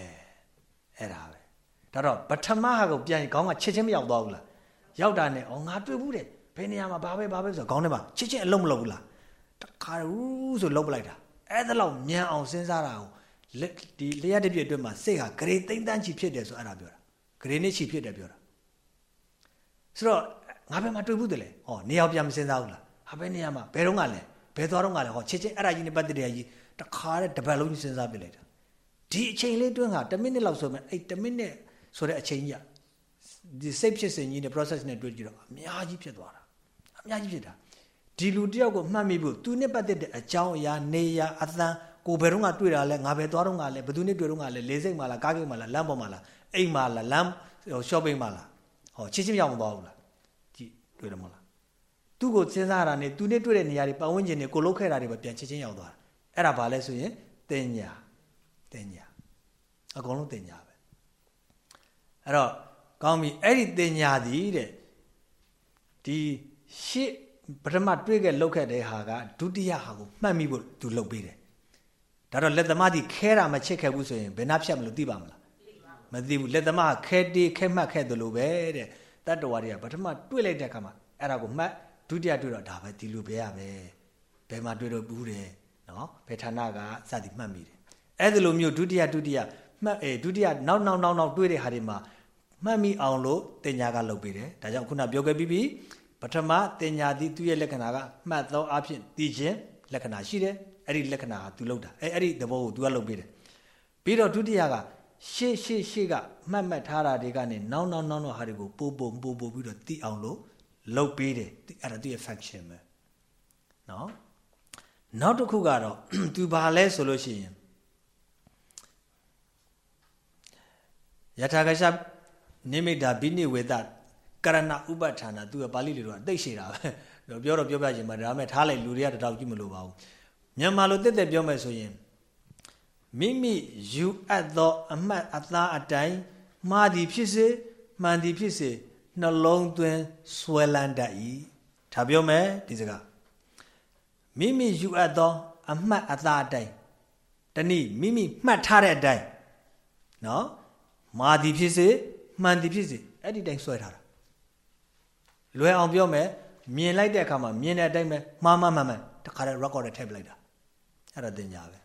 အဲ့ဒါပဲဒါတော့ပထမဟာကိုပြန်ခေါင်းကချက်ချင်းမရောက်သွားဘူးလားရောက်တာနဲ့ဩငါတွေ့ဘူးတဲ့ဘယ်နေရာမှာဘာပဲဘာပဲဆိုခေါင်းထဲမှာချက်ချင်းအလုံးမလုံးဘူးလားတခါဦးဆိုလုံးပလိုက်တာအဲ့ဒါလောက်မြန်အောင်စဉ်းစားတာကိုဒီလျှက်တစ်ပြည့်အတွက်မှာစိတ်ဟာဂရေသိမ့်တန်းချီဖြစ်တယ်ဆိုအဲ့ဒါပြောတာဂရေနဲ့ချီဖြစ်တယ်ပြောတာဆိုတော့ ငါဘယ်မှာတွေ့ဘူးတလဲဟောနေရာပြန်မစဉ်းစားဘူးလားဟာဘယ်နေရာမှာဘယ်တော့ကလဲဘယ်သွားတော့ကလဲဟောချက်ချင်းအဲ့ဒါကြီးနဲ့ပတ်သက်တဲ့ကြီးတခါတည်းတပတ်လုံးကြီးစဉ်းစားပြလိုက်တာဒီအချိန်လေးတွင်းဟာ10မိနစ်လောက်ဆိုမှအဲ့10မိနစ်ဆိုတဲ့အချိန်ကြီးဒီစိတ်ဖြစ်စဉ်ကြီးနဲ့ process နဲ့တွေ့ကြည့်တော့အများကြီးဖြစ်သွားတာအများကြီးဖြစ်တာဒီလူတယောက်ကိုမှတ်မိဖို့သူနဲ့ပတ်သက်တဲ့အကြောင်းအရာနေရာအသံကိုဘယ်တော့မှတွေ့တာလဲငါဘယ်သွားတော့ငါလဲဘယ်သူနဲ့တွေ့တော့ငါလဲလေစိတ်မှလားကားကိတ်မှလားလမ်းပေါ်မှလားအိမ်မှလားလမ်းဟို shopping မှလားဟောချင်းချင်းရောက်မသွားဘူးလားကြည့် တွေ့တယ်မဟုတ်လားသူ့ကိုစဉ်းစားတာနဲ့သူနဲ့တွေ့တဲ့နေရာတွေပတ်ဝန်းကျင်တွေကိုလုတ်ခဲ့တာတွေပဲပြန်ချင်းချင်းရောက်သွားတာအဲ့ဒါဘာလဲဆိုရင်တင်ညာတင်ညာအကုန်လုံးတင်ညာပဲအဲ့တော့ကောင်းပြီအဲ့ဒီတင်ညာသည်တဲ့ဒီရှစ်ပထမတွေ့ခဲ့လောက်ခဲ့တဲ့ဟာကဒုတိယဟာကိုမှတ်မိဖို့သူလုပ်ပေးတယ်ဒါတော့လက်သမားဒီခဲတာမချစ်ခဲ့ဘူးဆိုရင်ဘယ်နှဖြတ်မလို့သိပါမလားမသိဘူးလက်သမားခဲတေးခဲမှတ်ခဲ့တယ်လို့ပဲတဲ့ တတ္တဝါတွေကပထမတွေ့လိုက်တဲ့အခါမှာအဲ့ဒါကိုမှတ်ဒုတိယတွေ့တော့ဒါပဲဒီလိုပဲရပဲဘယ်မှာတွေ့တော့ဘူးတယ်နော်ဘယ်ဌာနကစသည်မှတ်မိတယ်အဲ့ဒီလိုမျိုးဒုတိယဒုတိယမှတ်အဲဒုတိယနောက်နောက်နောက်နောက်တွေ့တဲ့ဟာတွေမှာမှတ်မိအောင်လို့တင်ညာကလုပ်ပေးတယ်ဒါကြောင့်ခုနပြောခဲ့ပြီးပြီပထမတင်ညာသည်သူ့ရဲ့လက္ခဏာကမှတ်သောအဖြစ်သိခြင်းလက္ခဏာရှိတယ်အဲ့ဒီလက္ခဏာက तू လောက်တာအဲ့အဲ့ဒီသဘောကို तू ကလုပ်ပေးတယ်ပြီးတော့ဒုတိယက ရှေ့ရှေ့ရှေ့ကမှတ်မှတ်ထားတာတွေကနေနောက်နောက်နောက်နောက်ဟာတွေကိုပို့ပို့ပို့ပို့ပြီးတော့သိအောင်လို့လုပ်ပေးတယ်အဲ့ဒါသူ့ရဲ့ function ပဲနော်နောက်တစ်ခုကတော့ तू ဘာလဲဆိုလို့ရှိရင်ယထာကရှနိမိတာဘိနိဝေဒကရဏဥပဋ္ဌာနာသူကပါဠိလိုတော့အသိရှိတာပဲပြောတော့ပြောပြချင်မှာဒါပေမဲ့ထားလိုက်လူတွေကတတောက်ကြည့်မလို့ပါဘူးမြန်မာလိုတက်တက်ပြောမယ်ဆိုရင် မိမိယူအပ်သော အမှတ်အသားအတိုင်းမှားသည်ဖြစ်စေမှန်သည်ဖြစ်စေနှလုံးသွင်းဆွဲလန်းတတ်၏ဒါပြောမယ်ဒီစကားမိမိယူအပ်သော အမှတ်အသားအတိုင်းတနည်းမိမိမှတ်ထားတဲ့အတိုင်းနော်မာသည်ဖြစ်စေမှန်သည်ဖြစ်စေအဲ့ဒီတိုင်းဆွဲထားတာလွယ်အောင်ပြောမယ်မြင်လိုက်တဲ့အခါမှာမြင်တဲ့အတိုင်းပဲမှားမှားမှန်မှန်တခါတည်း record ထည့်ပလိုက်တာအဲ့ဒါတင်ညာပဲ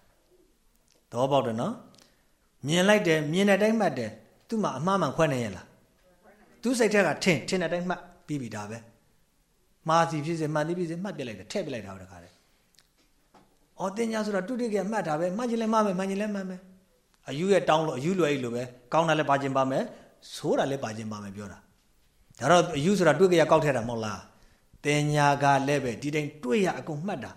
သဘောပေါက်တယ်နော်မြင်လိုက်တယ်မြင်တဲ့အတိုင်းမှတ်တယ်သူ့မှာအမှားမှန်ခွဲနေရလားသူစိတ်ထက်ကထင်ထင်တဲ့အတိုင်းမှတ်ပြီးပြီဒါပဲမှားစီဖြစ်စေမှန်သည်ဖြစ်စေမှတ်ပြလိုက်တယ်ထည့်ပြလိုက်တာတခါတည်းအော်တင်ညာဆိုတာတုတိကမှတ်တာပဲမှတ်ခြင်းလည်းမှတ်မယ်မှန်ခြင်းလည်းမှန်မယ်အယူရဲ့တောင်းလို့အယူလွယ်ကြီးလိုပဲကောင်းတာလည်းပါခြင်းပါမယ်ဆိုးတာလည်းပါခြင်းပါမယ်ပြောတာဒါတော့အယူဆိုတာတွေ့ကြရကောက်ထက်တာမဟုတ်လားတင်ညာကလည်းပဲဒီတိုင်းတွေ့ရအကုန်မှတ်တာ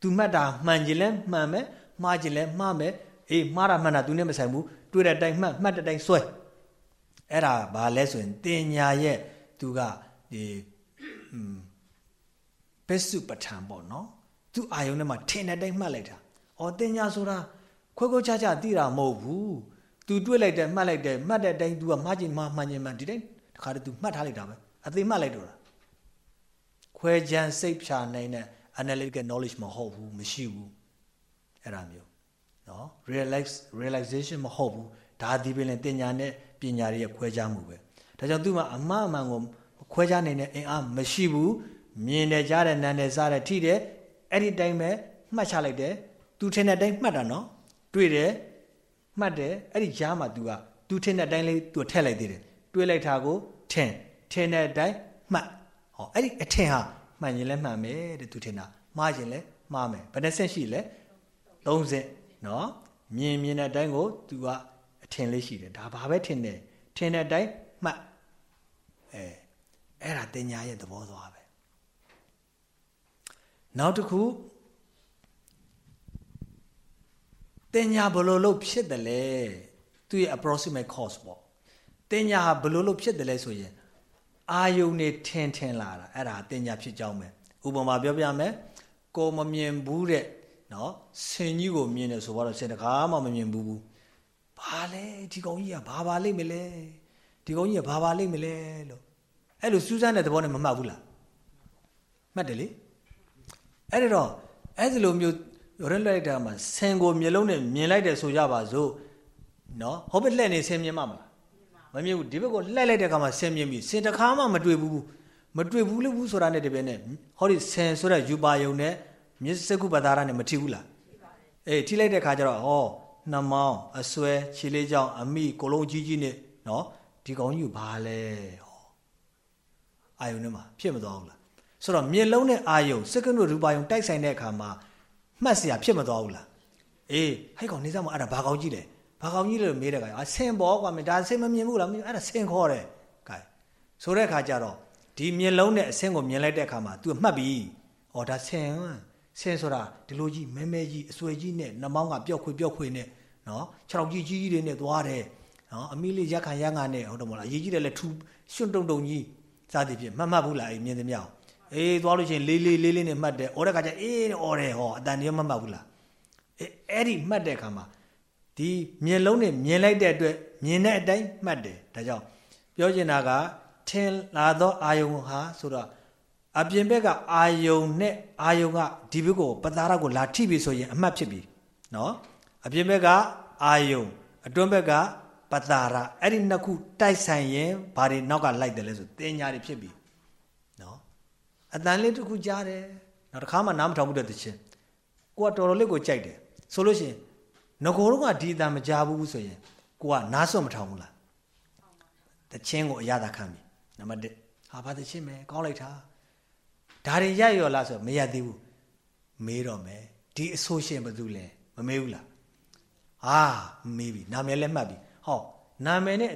သူမှတ်တာမှန်ခြင်းလဲမှန်မယ် မှားခြင်းလဲမှားမယ်အေးမှားတာမှန်တာသူနဲ့မဆိုင်ဘူးတွေ့တဲ့အတိုင်းမှတ်မှတ်တဲ့အတိုင်းဆွဲအဲ့ဒါဘာလဲဆိုရင်တင်ညာရဲ့သူကဒီဘက်စုပဋ္ဌာန်ပေါ့နော်သူအာယုံထဲမှာထင်တဲ့အတိုင်းမှတ်လိုက်တာအော်တင်ညာဆိုတာခွဲခွဲခြားခြားသိတာမဟုတ်ဘူးသူတွေ့လိုက်တယ်မှတ်လိုက်တယ်မှတ်တဲ့အတိုင်း तू ကမှားခြင်းမှားမှန်ခြင်းမှန်ဒီတိုင်းတခါတည်း तू မှတ်ထားလိုက်တာပဲအသေးမှတ်လိုက်တော့တာခွဲခြမ်းစိတ်ဖြာနိုင်တဲ့ analytical knowledge မဟုတ်ဘူးမရှိဘူး အဲ့ဒါမျိုးနော် relax realization မဟုတ်ဘူး။ဒါဒီပင်လည်းတင်ညာနဲ့ပညာရဲ့ခွဲခြားမှုပဲ။ဒါကြောင့် तू မှာအမှားအမှန်ကိုခွဲခြားနိုင်တဲ့အင်အားမရှိဘူး။မြင်တယ်ကြားတယ်နားတယ်စားတယ်ထိတယ်အဲ့ဒီတိုင်းပဲမှတ်ချလိုက်တယ်သူထင်တဲ့အတိုင်းမှတ်တာနော်တွေ့တယ်မှတ်တယ်အဲ့ဒီကြားမှာ तू က तू ထင်တဲ့အတိုင်းလေး तू ထည့်လိုက်သေးတယ်တွေးလိုက်တာကိုထင်ထင်တဲ့အတိုင်းမှတ်ဟောအဲ့ဒီအထင်ဟာမှန်ရင်လည်းမှန်မယ်တဲ့ तू ထင်တာမှားရင်လည်းမှားမယ်ဘယ်နှဆင့်ရှိလဲ 30နော်မြင်မြင်တဲ့အတိုင်းကို तू ကအထင်လေးရှိတယ်ဒါဘာပဲထင်တယ်ထင်တဲ့အတိုင်းမှတ်အဲအဲ့ဒါတင်ညာရဲ့သဘောသွားပဲနောက်တစ်ခုတင်ညာဘလို့လို့ဖြစ်တယ်လဲသူရဲ့ approximate cost ပေါ့တင်ညာဘလို့လို့ဖြစ်တယ်လဲဆိုရင်အာယုန်နေထင်ထင်လာတာအဲ့ဒါတင်ညာဖြစ်ကြောင်းပဲဥပမာပြောပြမယ်ကိုမမြင်ဘူးတဲ့ နော်ဆင်ကြီးကိုမြင်တယ်ဆိုတော့ဆင်တကားမှမမြင်ဘူးဘာလဲဒီကောင်ကြီးကဘာပါလိမ့်မလဲဒီကောင်ကြီးကဘာပါလိမ့်မလဲလို့အဲ့လိုစူးစမ်းတဲ့သဘောနဲ့မမှတ်ဘူးလားမှတ်တယ်လေအဲ့ဒါတော့အဲ့ဒီလိုမျိုးရလိုက်တာမှာဆင်ကိုမျက်လုံးနဲ့မြင်လိုက်တယ်ဆိုကြပါစို့နော်ဟောဘက်လှည့်နေဆင်မြင်မှာမလားမမြင်ဘူးဒီဘက်ကိုလှည့်လိုက်တဲ့အခါမှာဆင်မြင်ပြီဆင်တစ်ခါမှမတွေ့ဘူးမတွေ့ဘူးလို့ဘူးဆိုတာနဲ့တပည့်နဲ့ဟောဒီဆင်ဆိုတဲ့ယူပါယုံနဲ့ မြစ်စကုပဒါရနဲ့မထိဘူးလားအေးထိလိုက်တဲ့ခါကျတော့ဟောနှမောင်းအဆွဲခြေလေးကြောင့်အမိကိုလုံးကြီးကြီးနဲ့နော်ဒီကောင်ကြီးဘာလဲဟောအာယုံနဲ့မှာဖြစ်မသွားဘူးလားဆိုတော့မျက်လုံးနဲ့အာယုံစက္ကန့်ရူပါယုံတိုက်ဆိုင်တဲ့အခါမှာမှတ်เสียဖြစ်မသွားဘူးလားအေးဟဲ့ကောင်နေစမ်းမအဲ့ဒါဘာကောင်ကြီးလဲဘာကောင်ကြီးလဲမေးတဲ့ကောင်အာဆင်ပေါ်ကွာမင်းဒါဆင်မမြင်ဘူးလားအဲ့ဒါဆင်ခေါ်တယ်ကဲဆိုတဲ့အခါကျတော့ဒီမျက်လုံးနဲ့အဆင်ကိုမြင်လိုက်တဲ့အခါမှာ तू မှတ်ပြီဩဒါဆင် ဆင်ဆိုတာဒီလိုကြီးမဲမဲကြီးအဆွေကြီးနဲ့နှမောင်းကပျောက်ခွေပျောက်ခွေနဲ့နော်ခြေထောက်ကြီးကြီးတွေနဲ့သွားတယ်နော်အမီလေးရက်ခံရက်ငါနဲ့ဟုတ်တယ်မလားအရေးကြီးတယ်လဲထူရွှွန့်တုံတုံကြီးစသည်ဖြင့်မှတ်မှတ်ဘူးလားအေးမြင်သမျှအေးသွားလို့ရှိရင်လေးလေးလေးလေးနဲ့မှတ်တယ်။အော်တဲ့ခါကျအေးအော်တယ်ဟောအတန်တည်းမမှတ်ဘူးလား။အေးအဲ့ဒီမှတ်တဲ့ခါမှာဒီမျက်လုံးနဲ့မြင်လိုက်တဲ့အတွက်မြင်တဲ့အတိုင်းမှတ်တယ်။ဒါကြောင့်ပြောချင်တာကထင်လာသောအာယုံဟာဆိုတော့ အပြင်ဘက်ကအာယုံနဲ့အာယုံကဒီဘက်ကိုပတာရကိုလာထိပြီဆိုရင်အမှတ်ဖြစ်ပြီ။နော်အပြင်ဘက်ကအာယုံအတွင်းဘက်ကပတာရအဲ့ဒီနှစ်ခုတိုက်ဆိုင်ရင်ဘာတွေနောက်ကလိုက်တယ်လဲဆိုတင်ညာတွေဖြစ်ပြီအတန်လေးတစ်ခုကြားတယ်နောက်တစ်ခါမှနားမထောင်ဘူးတဲ့တခြင်းကိုကတော်တော်လေးကိုကြိုက်တယ်ဆိုလို့ရှိရင်ငကိုတော့ကဒီအတန်မကြားဘူးဆိုရင်ကိုကနားစွန့်မထောင်ဘူးလားတခြင်းကိုအရသာခံပြီနံပါတ်1ဟာဘာတခြင်းပဲကောင်းလိုက်တာ ဒါတွေရရောလားဆိုမရသေးဘူးမေးတော့မယ်ဒီအဆိုရှင်ဘယ်သူလဲမမေးဘူးလားဟာမေးပြီနာမည်လည်းမှတ်ပြီဟောနာမည်နဲ့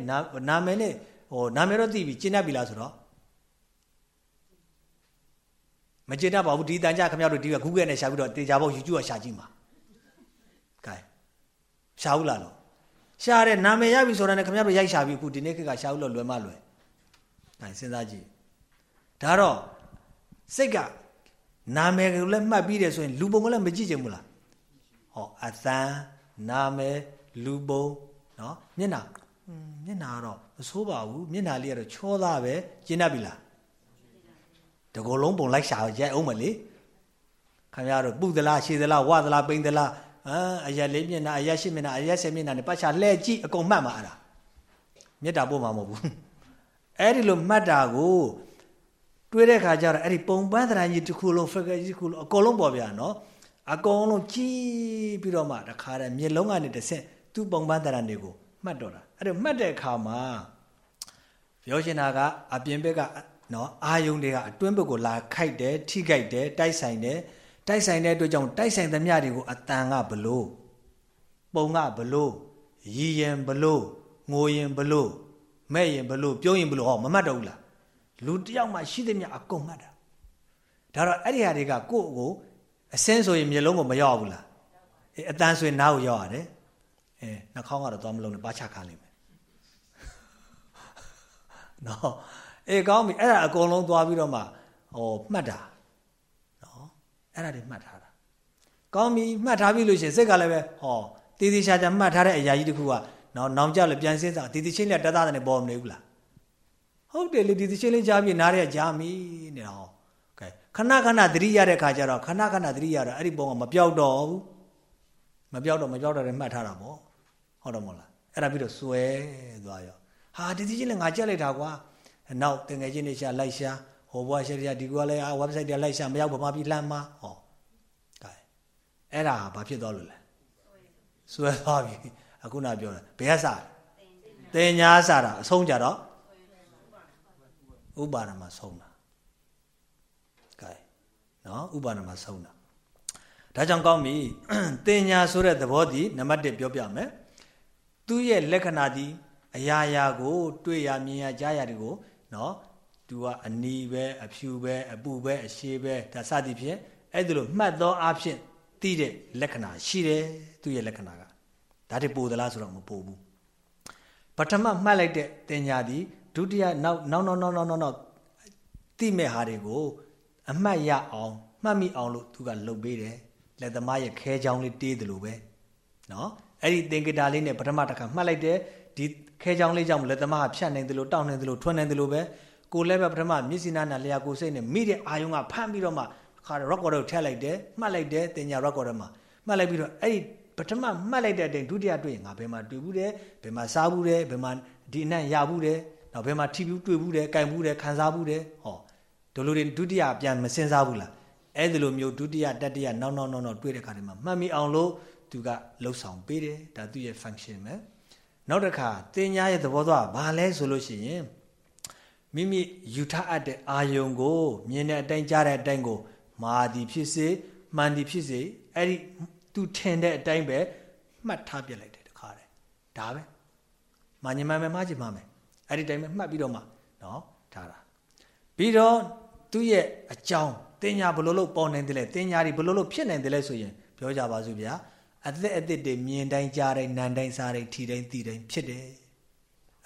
နာမည်နဲ့ဟိုနာမည်တော့သိပြီကျင့်တတ်ပြီလားဆိုတော့မကျေနပ်ပါဘူးဒီတန်ကြခမရတို့ဒီကဂူးကဲနဲ့ရှာပြီးတော့တေချာဘောက်ယူကျူကရှာကြည့်မှာကဲရှာဘူးလားလို့ရှာတဲ့နာမည်ရပြီဆိုတာနဲ့ခမရတို့ရိုက်ရှာပြီးအခုဒီနေ့ခေတ်ကရှာဘူးလို့လွယ်မလွယ်ကဲစဉ်းစားကြည့်ဒါတော့ စိတ်ကနာမည်ကိုလည်းမှတ်ပြီးတယ်ဆိုရင်လူပုံကလည်းမကြည့်ချင်ဘူးလားဟောအသံနာမည်လူပုံနော်မျက်နှာမျက်နှာကတော့မဆိုးပါဘူးမျက်နှာလေးကတော့ချောသားပဲကျင်းတတ်ပြီလားတကောလုံးပုံလိုက်ရှာရိုက်အောင်မလေခင်ဗျားတို့ပုသလားရှည်သလားဝသလားပိန်သလားအာအရက်လေးမျက်နှာအရက်ရှိမျက်နှာအရက်ဆယ်မျက်နှာနဲ့ပတ်ချလှဲ့ကြည့်အကုန်မှတ်မှာအဲ့ဒါမေတ္တာပို့မှာမဟုတ်ဘူးအဲ့ဒီလိုမှတ်တာကို တွေးတဲ့ခါကျတော့အဲ့ဒီပုံပန်းသဏ္ဍာန်ကြီးတစ်ခုလုံး figure ကြီးတစ်ခုလုံးအကုန်လုံးပေါ်ဗျာနော်အကုန်လုံးကြည့်ပြီးတော့မှတခါတည်းမျက်လုံးကနေတစ်ဆင့်သူ့ပုံပန်းသဏ္ဍာန်တွေကိုမှတ်တော့တာအဲ့ဒါမှတ်တဲ့အခါမှာပြောရှင်တာကအပြင်ဘက်ကနော်အာယုံတွေကအတွင်းဘက်ကိုလာခိုက်တယ်ထိခိုက်တယ်တိုက်ဆိုင်တယ်တိုက်ဆိုင်တဲ့အတွက်ကြောင့်တိုက်ဆိုင်သမျှတွေကိုအတန်ကဘလို့ပုံကဘလို့ရည်ရင်ဘလို့ငိုရင်ဘလို့မဲ့ရင်ဘလို့ပြုံးရင်ဘလို့ဟောမမှတ်တော့ဘူးလား လူတယောက်မှရှိသမျှအကုန်မှတ်တာဒါတော့အဲ့ဒီဟာတွေကကိုယ့်ကိုအစင်းဆိုရင်မျိုးလုံးကိုမရောက်ဘူးလားအေးအတန်းဆိုရင်နားကိုရောက်ရတယ်အဲနှာခေါင်းကတော့သွားမလုံးနဲ့ပါချခါလိမ့်မယ်နော်အေးကောင်းပြီအဲ့ဒါအကုန်လုံးသွားပြီးတော့မှဟောမှတ်တာနော်အဲ့ဒါတွေမှတ်ထားတာကောင်းပြီမှတ်ထားပြီလို့ရှိရင်စိတ်ကလည်းပဲဟောတည်တည်ချာချာမှတ်ထားတဲ့အရာကြီးတစ်ခုကနော်နောင်ကြလည်းပြန်စင်းစားတည်တည်ချင်းလည်းတသားတဲ့ပေါ်မနေဘူးလား ဟုတ်တယ်လေတည်တည်ချင်းလေးကြားပြီးနားရကြားမိနေတာဟောကဲခဏခဏသတိရတဲ့ခါကျတော့ခဏခဏသတိရတော့အဲ့ဒီပုံကမပြောက်တော့ဘူးမပြောက်တော့မပြောက်တော့လည်းမှတ်ထားတာပေါ့ဟုတ်တော့မဟုတ်လားအဲ့ဒါပြီးတော့စွဲသွားရောဟာတည်တည်ချင်းလည်းငါကြက်လိုက်တာကွာနောက်တငယ်ချင်းတွေရှာလိုက်ရှာဟိုဘွားရှာရဒီကွာလဲအာ website တွေလိုက်ရှာမရောက်ဗမာပြည်လှမ်းမှာဟောကဲအဲ့ဒါဘာဖြစ်သွားလို့လဲစွဲသွားပြီအခုနပြောတာဘယ်ကစတင်ညာစတာအဆုံးကြတော့ ဥပါဒမှာဆုံးတာကဲနော်ဥပါဒမှာဆုံးတာဒါကြောင့်ကောင်းပြီတင်ညာဆိုတဲ့သဘောတည်နံပါတ်1ပြောပြမယ်သူ့ရဲ့လက္ခဏာဒီအရာရာကို တွေ့ရမြင်ရကြားရတွေကိုနော်သူကအနီပဲအဖြူပဲအပူပဲအရှည်ပဲဒါစသည်ဖြင့်အဲ့ဒါလိုမှတ်သောအဖြစ်သိတဲ့လက္ခဏာရှိတယ်သူ့ရဲ့လက္ခဏာကဒါတည်းပိုသလားဆိုတော့မပိုဘူးပထမမှတ်လိုက်တဲ့တင်ညာသည် ဒုတိယနောက်နောက်နောက်နောက်နောက်နောက်သိမဲ့ဟာတွေကိုအမှတ်ရအောင်မှတ်မိအောင်လို့သူကလှုပ်ပေးတယ်လက်သမားရဲ့ခဲချောင်းလေးတေးတယ်လို့ပဲနော်အဲ့ဒီသင်္ကေတလေးနဲ့ပထမတစ်ခါမှတ်လိုက်တယ်ဒီခဲချောင်းလေးကြောင့်လက်သမားကဖြတ်နိုင်တယ်လို့တောက်နိုင်တယ်လို့ထွန်းနိုင်တယ်လို့ပဲကိုလည်းပဲပထမမျက်စိနာနာလျာကိုစိတ်နဲ့မိတဲ့အာယုံကဖမ်းပြီးတော့မှခါ record ကိုထည့်လိုက်တယ်မှတ်လိုက်တယ်တင်ညာ record မှာမှတ်လိုက်ပြီးတော့အဲ့ဒီပထမမှတ်လိုက်တဲ့အချိန်ဒုတိယတွေ့ရင်ငါဘယ်မှာတွေ့ဘူးတယ်ဘယ်မှာစားဘူးတယ်ဘယ်မှာဒီအနံ့ရဘူးတယ် နောက်ဘယ်မှာထိဘူးတွေ့ဘူးတယ်ကြိုင်ဘူးတယ်ခံစားဘူးတယ်ဟောဒီလိုတွေဒုတိယပြန်မစင်စားဘူးလားအဲ့ဒီလိုမျိုးဒုတိယတတိယနောက်နောက်နောက်နောက်တွေ့တဲ့ခါတွေမှာမှတ်မိအောင်လို့သူကလှုပ်ဆောင်ပေးတယ်ဒါသူ့ရဲ့ function ပဲနောက်တစ်ခါတင်ညာရဲ့သဘောသွားဘာလဲဆိုလို့ရှိရင်မိမိယူထားအပ်တဲ့အာယုံကိုမြင်တဲ့အတိုင်းကြားတဲ့အတိုင်းကိုမာသည်ဖြစ်စေမှန်သည်ဖြစ်စေအဲ့ဒီသူထင်တဲ့အတိုင်းပဲမှတ်ထားပြလိုက်တယ်တခါတည်းဒါပဲမာညမမယ်မှားချင်မှာမယ် အဲ့ဒီတိုင်းပဲမှတ်ပြီးတော့မှနော်ထားတာပြီးတော့သူ့ရဲ့အကြောင်းတင်ညာဘလို့လို့ပေါ်နိုင်တယ်လဲတင်ညာတွေဘလို့လို့ဖြစ်နိုင်တယ်လဲဆိုရင်ပြောကြပါစို့ဗျာအသက်အသက်တွေမြင်တိုင်းကြားတိုင်းနားတိုင်းစားတိုင်းထီတိုင်းသိတိုင်းဖြစ်တယ်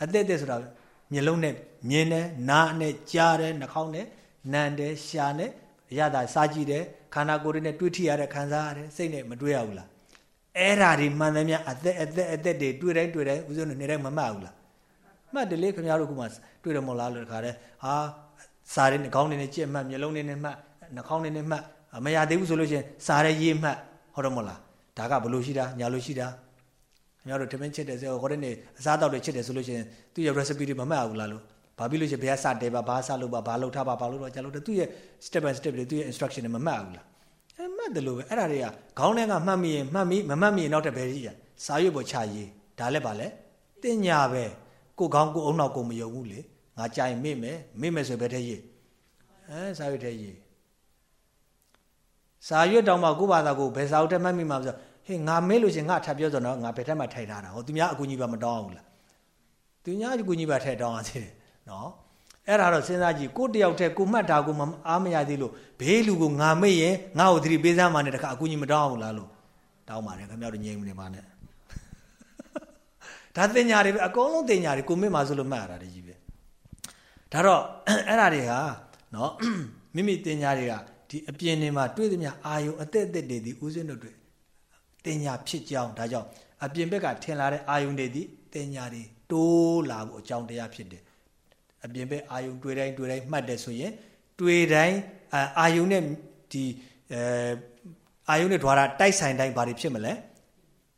အသက်အသက်ဆိုတာမျက်လုံးနဲ့မြင်တယ်နားနဲ့ကြားတယ်နှာခေါင်းနဲ့နံတယ်ရှာနဲ့ရတာစားကြည့်တယ်ခန္ဓာကိုယ်တွေနဲ့တွေးထိရတဲ့ခံစားရတယ်စိတ်နဲ့မတွေးရဘူးလားအဲ့ဓာဒီမှန်တယ်မြအသက်အသက်အသက်တွေတွေးတိုင်းတွေးတိုင်းဦးဇုံနေတိုင်းမမှတ်ဘူးလား မှတ်တယ်လေခင်ဗျားတို့ကမှတွေးတယ်မဟုတ်လားလို့တခါတည်းဟာစားတဲ့ခေါင်းနေနဲ့ကြက်မှတ်မျက်လုံးနေနဲ့မှတ်နှာခေါင်းနေနဲ့မှတ်မရသေးဘူးဆိုလို့ချင်းစားတဲ့ရေးမှတ်ဟုတ်တော့မလားဒါကဘလို့ရှိတာညာလို့ရှိတာခင်ဗျားတို့တမင်းချစ်တယ်ဆိုတော့ခေါ်တဲ့နေအစားတောက်တွေချစ်တယ်ဆိုလို့ချင်းသူ့ရဲ့ recipe တွေမမှတ်ဘူးလားလို့ဘာဖြစ်လို့ချင်းဘယ်ကစတယ်ပါဘာစလို့ပါဘာလုပ်ထားပါဘာလို့တော့ကြာလို့သူ့ရဲ့ step by step တွေသူ့ရဲ့ instruction တွေမမှတ်ဘူးလားအဲမှတ်တယ်လို့ပဲအဲ့ဒါတွေကခေါင်းထဲကမှတ်မိရင်မှတ်မိမမှတ်မိရင်နောက်တဲ့ဘယ်ကြီးရစာရွက်ပေါ်ချရေးဒါလည်းပါလေတင်ညာပဲ ကိုခေါင်းကိုအုံနောက်ကိုမယုံဘူးလေငါကြာရင်မေ့မယ်မေ့မယ်ဆိုဘယ်ထဲရေးအဲစာရွက်ထဲရေးစာရွက်တောင်မှကိုဘာသာကိုဘယ်စာအုပ်ထဲမှတ်မိမှာဆိုဟေးငါမေ့လို့ရှင်ငါထပ်ပြောဆိုတော့ငါဘယ်ထက်မှထိုက်ထားတာဟောသူများအကူကြီးပါမတောင်းဘူးလားသူများအကူကြီးပါထည့်တောင်းရသေးတယ်နော်အဲ့ဒါတော့စဉ်းစားကြည့်ကိုတယောက်တည်းကိုမှတ်တာကိုမအားမရသေးလို့ဘေးလူကိုငါမေ့ရင်ငါ့ကိုသတိပေးစမ်းမှနဲ့တခါအကူကြီးမတောင်းဘူးလားလို့တောင်းပါတယ်ခင်ဗျားတို့ငြိမ်နေပါနဲ့ ဒါတင်ညာတွေပဲအကုန်လုံးတင်ညာတွေကိုမစ်မှာဆိုလို့မှတ်ရတာတွေကြီးပဲဒါတော့အဲ့ဒါတွေဟာနော်မိမိတင်ညာတွေကဒီအပြင်တွေမှာတွေ့သမျှအာယုံအသက်အသက်တွေဒီဥစဉ်တို့တွေ့တင်ညာဖြစ်ကြောင်းဒါကြောင့်အပြင်ဘက်ကထင်လာတဲ့အာယုံတွေဒီတင်ညာတွေတိုးလာဖို့အကြောင်းတရားဖြစ်တယ်အပြင်ဘက်အာယုံတွေ့တိုင်းတွေ့တိုင်းမှတ်တယ်ဆိုရင်တွေ့တိုင်းအာယုံနဲ့ဒီအဲအာယုံနဲ့ဓာရတိုက်ဆိုင်တိုင်းဘာတွေဖြစ်မလဲ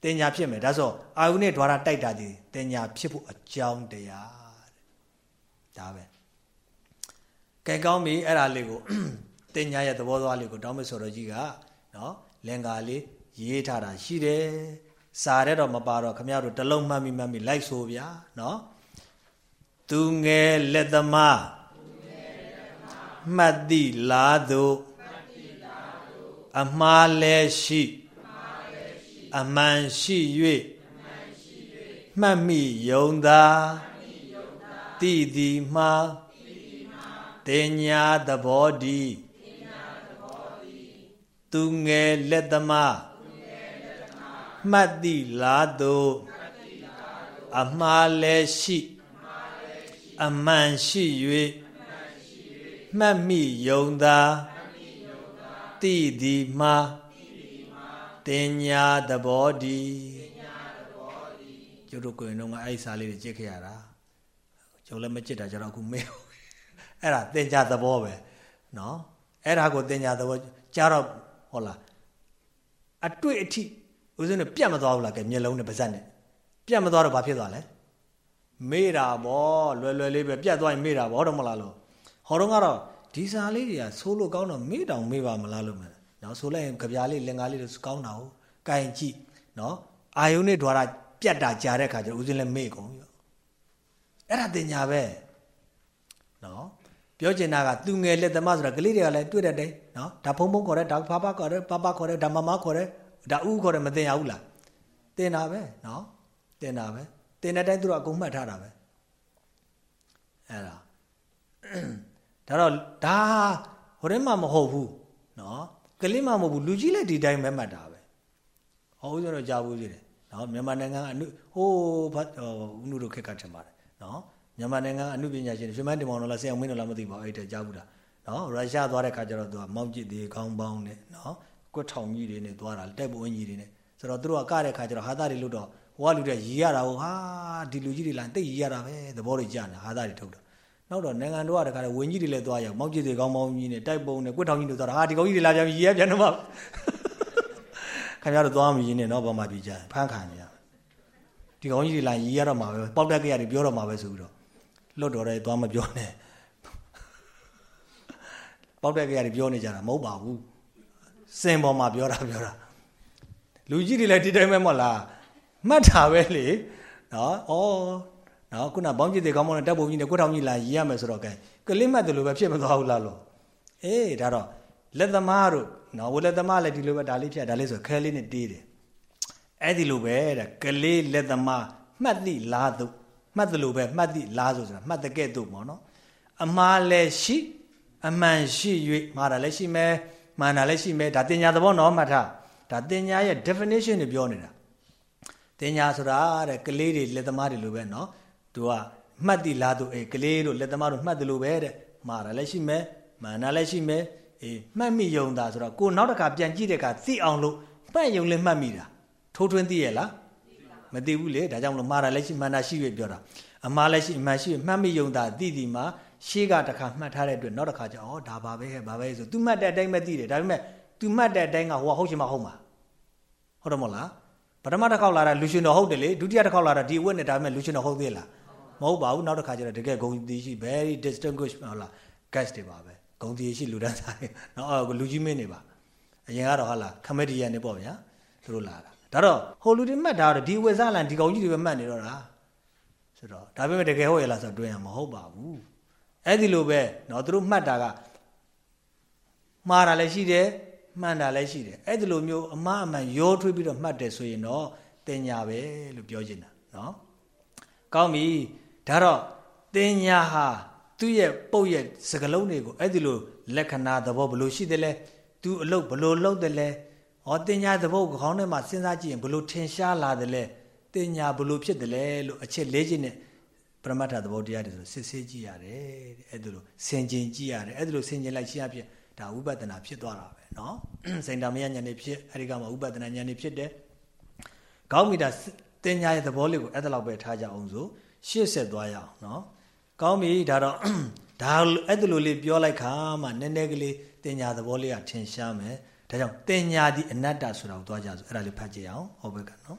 တင်ညာဖြစ်မယ်ဒါဆိုအာယုနဲ့ဓာရတိုက်တာဒီတင်ညာဖြစ်ဖို့အကြောင်းတရားတဲ့ဒါပဲကဲကောင်းပြီအဲ့ဒါလေးကိုတင်ညာရဲ့သဘောသွားလေးကိုတောင်းမဆိုတော့ကြီးကနော်လင်္ကာလေးရေးထားတာရှိတယ်စာတဲ့တော့မပါတော့ခမရတို့တလုံးမှတ်မိမှတ်မိလိုက်ဆိုဗျာနော်သူငယ်လက်သမားမှတ်သည့်လားသို့အမှားလဲရှိမှ အမှန်ရှိ၍မှတ်မိယုံသာတိတိမှာတင်ညာသဘောဒီသူငယ်လက်သမားမှတ်တိလားသို့အမှားလဲရှိအမှန်ရှိ၍မှတ်မိယုံသာတိတိမှာ တင်ညာသဘောဒီကျုပ်တို့ကိုယ်တော့အဲ့စာလေးတွေကြည့်ခဲ့ရတာကျုပ်လည်းမကြည့်တာကျတော့အခုမေးအဲ့ဒါတင်ညာသဘောပဲနော်အဲ့ဒါကိုတင်ညာသဘောကြားတော့ဟုတ်လားအတွေ့အထိဦးဇင်းနဲ့ပြတ်မသွားဘူးလားကဲမျက်လုံးနဲ့ပါးစပ်နဲ့ပြတ်မသွားတော့ဘာဖြစ်သွားလဲမေးတာဗောလွယ်လွယ်လေးပဲပြတ်သွားရင်မေးတာဗောတော့မလားလို့ဟောတော့ကတော့ဒီစာလေးတွေကဆိုးလို့ကောင်းတော့မေးတောင်မေးပါမလားလို့မယ် နော်ဆိုလိုက်ရင်ကြပြားလေးလင်္ကာလေးလို့ကောင်းတာကိုကင်ကြည့်နော်အာယုန်နဲ့ဓာရပြတ်တာကြားတဲ့ခါကျတော့ဦးဇင်းလည်းမေ့ကုန်ပြီအဲ့ဒါတင်ညာပဲနော်ပြောချင်တာကသူငယ်လက်သမားဆိုတာကလေးတွေကလည်းတွေ့တဲ့တိုင်းနော်ဒါဖုံဖုံခေါ်တယ်ဒါဖဖခေါ်တယ်ပပခေါ်တယ်ဒါမမခေါ်တယ်ဒါဥခေါ်တယ်မတင်ရဘူးလားတင်တာပဲနော်တင်တာပဲတင်တဲ့တိုင်းသူတို့အကုန်မှတ်ထားတာပဲအဲ့ဒါဒါတော့ဒါဟိုတည်းမှမဟုတ်ဘူးနော် ကလေးမှမဟုတ်ဘူးလူကြီးလည်းဒီတိုင်းပဲမှတ်တာပဲဟောဦးဆိုတော့ကြားဘူးသေးတယ်နော်မြန်မာနိုင်ငံအနုဟိုးဘာဦးနုတို့ခက်ကထင်ပါတယ်နော်မြန်မာနိုင်ငံအနုပညာရှင်ရွှေမန်းတင်မောင်တော်လားဆရာမင်းတော်လားမသိပါဘူးအဲ့တဲ့ကြားဘူးလားနော်ရုရှားသွားတဲ့ခါကျတော့သူကမောင်းကျစ်သေးခေါင်းပေါင်းနဲ့နော်ကွက်ထောင်ကြီးတွေနဲ့သွားတာတိုက်ပွင့်ကြီးတွေနဲ့ဆိုတော့သူတို့ကကတဲ့ခါကျတော့ဟာသားတွေလို့တော့ဟိုကလူတွေရီရတာဟိုဟာဒီလူကြီးတွေလာတိတ်ရီရတာပဲသဘောတွေကြာနေဟာသားတွေထုတ်တာ နောက်တော့နိုင်ငံတော်ကတခါလေဝင်းကြီးတွေလည်းသွားရောက်မောင်းကျစ်သေးခေါင်းပေါင်းကြီးနဲ့တိုက်ပုံနဲ့ကွက်ထောင်ကြီးတွေသွားတာဟာဒီကောင်ကြီးတွေလာပြန်ပြီရီရပြန်တော့မှခင်ဗျားတို့သွားမရင်းနဲ့နော်ဘာမှပြကြဖမ်းခံနေရဒီကောင်ကြီးတွေလာရီရတော့မှာပဲပေါက်တက်ကြရတယ်ပြောတော့မှာပဲဆိုပြီးတော့လွတ်တော်တယ်သွားမပြောနဲ့ပေါက်တက်ကြရတယ်ပြောနေကြတာမဟုတ်ပါဘူးစင်ပေါ်မှာပြောတာပြောတာလူကြီးတွေလည်းဒီတိုင်းပဲမဟုတ်လားမှတ်တာပဲလေနော်ဩ နော်ခုနဘောင်းကြီးတွေကောင်းမောင်းနဲ့တပ်ပုံကြီးနဲ့ကိုထောင်ကြီးလာရီရမယ်ဆိုတော့ကဲကလေးမှတ်တယ်လို့ပဲဖြစ်မသွားဘူးလားလို့အေးဒါတော့လက်သမားတို့နော်ဝလက်သမားလည်းဒီလိုပဲဒါလေးဖြတ်ဒါလေးဆိုခဲလေးနဲ့တေးတယ်အဲ့ဒီလိုပဲတဲ့ကလေးလက်သမားမှတ်သည့်လားတို့မှတ်တယ်လို့ပဲမှတ်သည့်လားဆိုဆိုတာမှတ်တဲ့ကဲ့သို့ပေါ့နော်အမှားလည်းရှိအမှန်ရှိ၍မှားတာလည်းရှိမယ်မှန်တာလည်းရှိမယ်ဒါတင်ညာသဘောနော်မှတ်ထားဒါတင်ညာရဲ့ definition တွေပြောနေတာတင်ညာဆိုတာတဲ့ကလေးတွေလက်သမားတွေလိုပဲနော် သူကမှတ်သည့်လားတို့အေးကလေးတို့လက်သမားတို့မှတ်တယ်လို့ပဲတဲ့မှားတာလည်းရှိမယ်မှန်တာလည်းရှိမယ်အေးမှတ်မိယုံတာဆိုတော့ကိုနောက်တစ်ခါပြန်ကြည့်တဲ့အခါသိအောင်လို့မှတ်ယုံလည်းမှတ်မိတာထိုးထွင်းသိရလားမသိဘူးလေဒါကြောင့်မလို့မှားတာလည်းရှိမှန်တာရှိ၍ပြောတာအမှားလည်းရှိအမှန်ရှိမှတ်မိယုံတာသိသည်မှာရှေးကတစ်ခါမှတ်ထားတဲ့အတွက်နောက်တစ်ခါကျဩဒါပါပဲဟဲ့ဘာပဲဆို तू မှတ်တဲ့အတိုင်းပဲသိတယ်ဒါပေမဲ့ तू မှတ်တဲ့အတိုင်းကဟိုကဟုတ်ချင်မှဟုတ်မှာဟုတ်တယ်မဟုတ်လားပထမတစ်ခေါက်လာတာလူရှင်တော်ဟုတ်တယ်လေဒုတိယတစ်ခေါက်လာတာဒီအဝတ်နဲ့ဒါပေမဲ့လူရှင်တော်ဟုတ်သေးလား မဟုတ်ပါဘူးနောက်တစ်ခါကျတော့တကယ်ဂုံတီရှိ very distinguished ဟုတ်လား guest တွေပါပဲဂုံတီရှိလူတန်းစားတွေနော်လူကြီးမင်းတွေပါအရင်ကတော့ဟာလားခမက်ဒီယန်နေပေါ့ဗျာသူတို့လာတာဒါတော့ဟိုလူတွေမှတ်တာတော့ဒီဝေစားလန်ဒီကောင်ကြီးတွေပဲမှတ်နေတော့တာဆိုတော့ဒါပေမဲ့တကယ်ဟုတ်ရလားဆိုတော့တွင်ရမဟုတ်ပါဘူးအဲ့ဒီလိုပဲเนาะသူတို့မှတ်တာကမှားတာလည်းရှိတယ်မှန်တာလည်းရှိတယ်အဲ့ဒီလိုမျိုးအမှားအမှန်ရောထွေးပြီးတော့မှတ်တယ်ဆိုရင်တော့တင်ညာပဲလို့ပြောချင်တာเนาะကောင်းပြီ ဒါတော့တင်ညာဟာသူ့ရဲ့ပုတ်ရဲ့စကလုံးတွေကိုအဲ့ဒီလိုလက္ခဏာသဘောဘလို့ရှိတယ်လဲသူအလုပ်ဘလို့လုပ်တယ်လဲဟောတင်ညာသဘောကိုခေါင်းထဲမှာစဉ်းစားကြည့်ရင်ဘလို့ထင်ရှားလာတယ်လဲတင်ညာဘလို့ဖြစ်တယ်လဲလို့အချက်လေးချက်နဲ့ပရမတ္ထသဘောတရားတွေဆိုစစ်ဆေးကြည့်ရတယ်တဲ့အဲ့ဒါလိုဆင်ခြင်ကြည့်ရတယ်အဲ့ဒါလိုဆင်ခြင်လိုက်ရှင်းအဖြစ်ဒါဝိပဿနာဖြစ်သွားတာပဲเนาะစိန်တမယဉာဏ်နေဖြစ်အဲ့ဒီကမှဝိပဿနာဉာဏ်နေဖြစ်တယ်ကောင်းပြီဒါတင်ညာရဲ့သဘောလေးကိုအဲ့ဒါလောက်ပဲထားကြအောင်ဆို ရှေ့ဆက်သွားရအောင်နော်ကောင်းပြီဒါတော့ဒါအဲ့ဒါလိုလေးပြောလိုက်ခါမှနည်းနည်းကလေးတင်ညာသဘောလေးကထင်ရှားမယ်ဒါကြောင့်တင်ညာဒီအနတ္တဆိုတာကိုသွားကြဆိုအဲ့ဒါလေးဖတ်ကြည့်အောင်ဟောဘက်ကနော်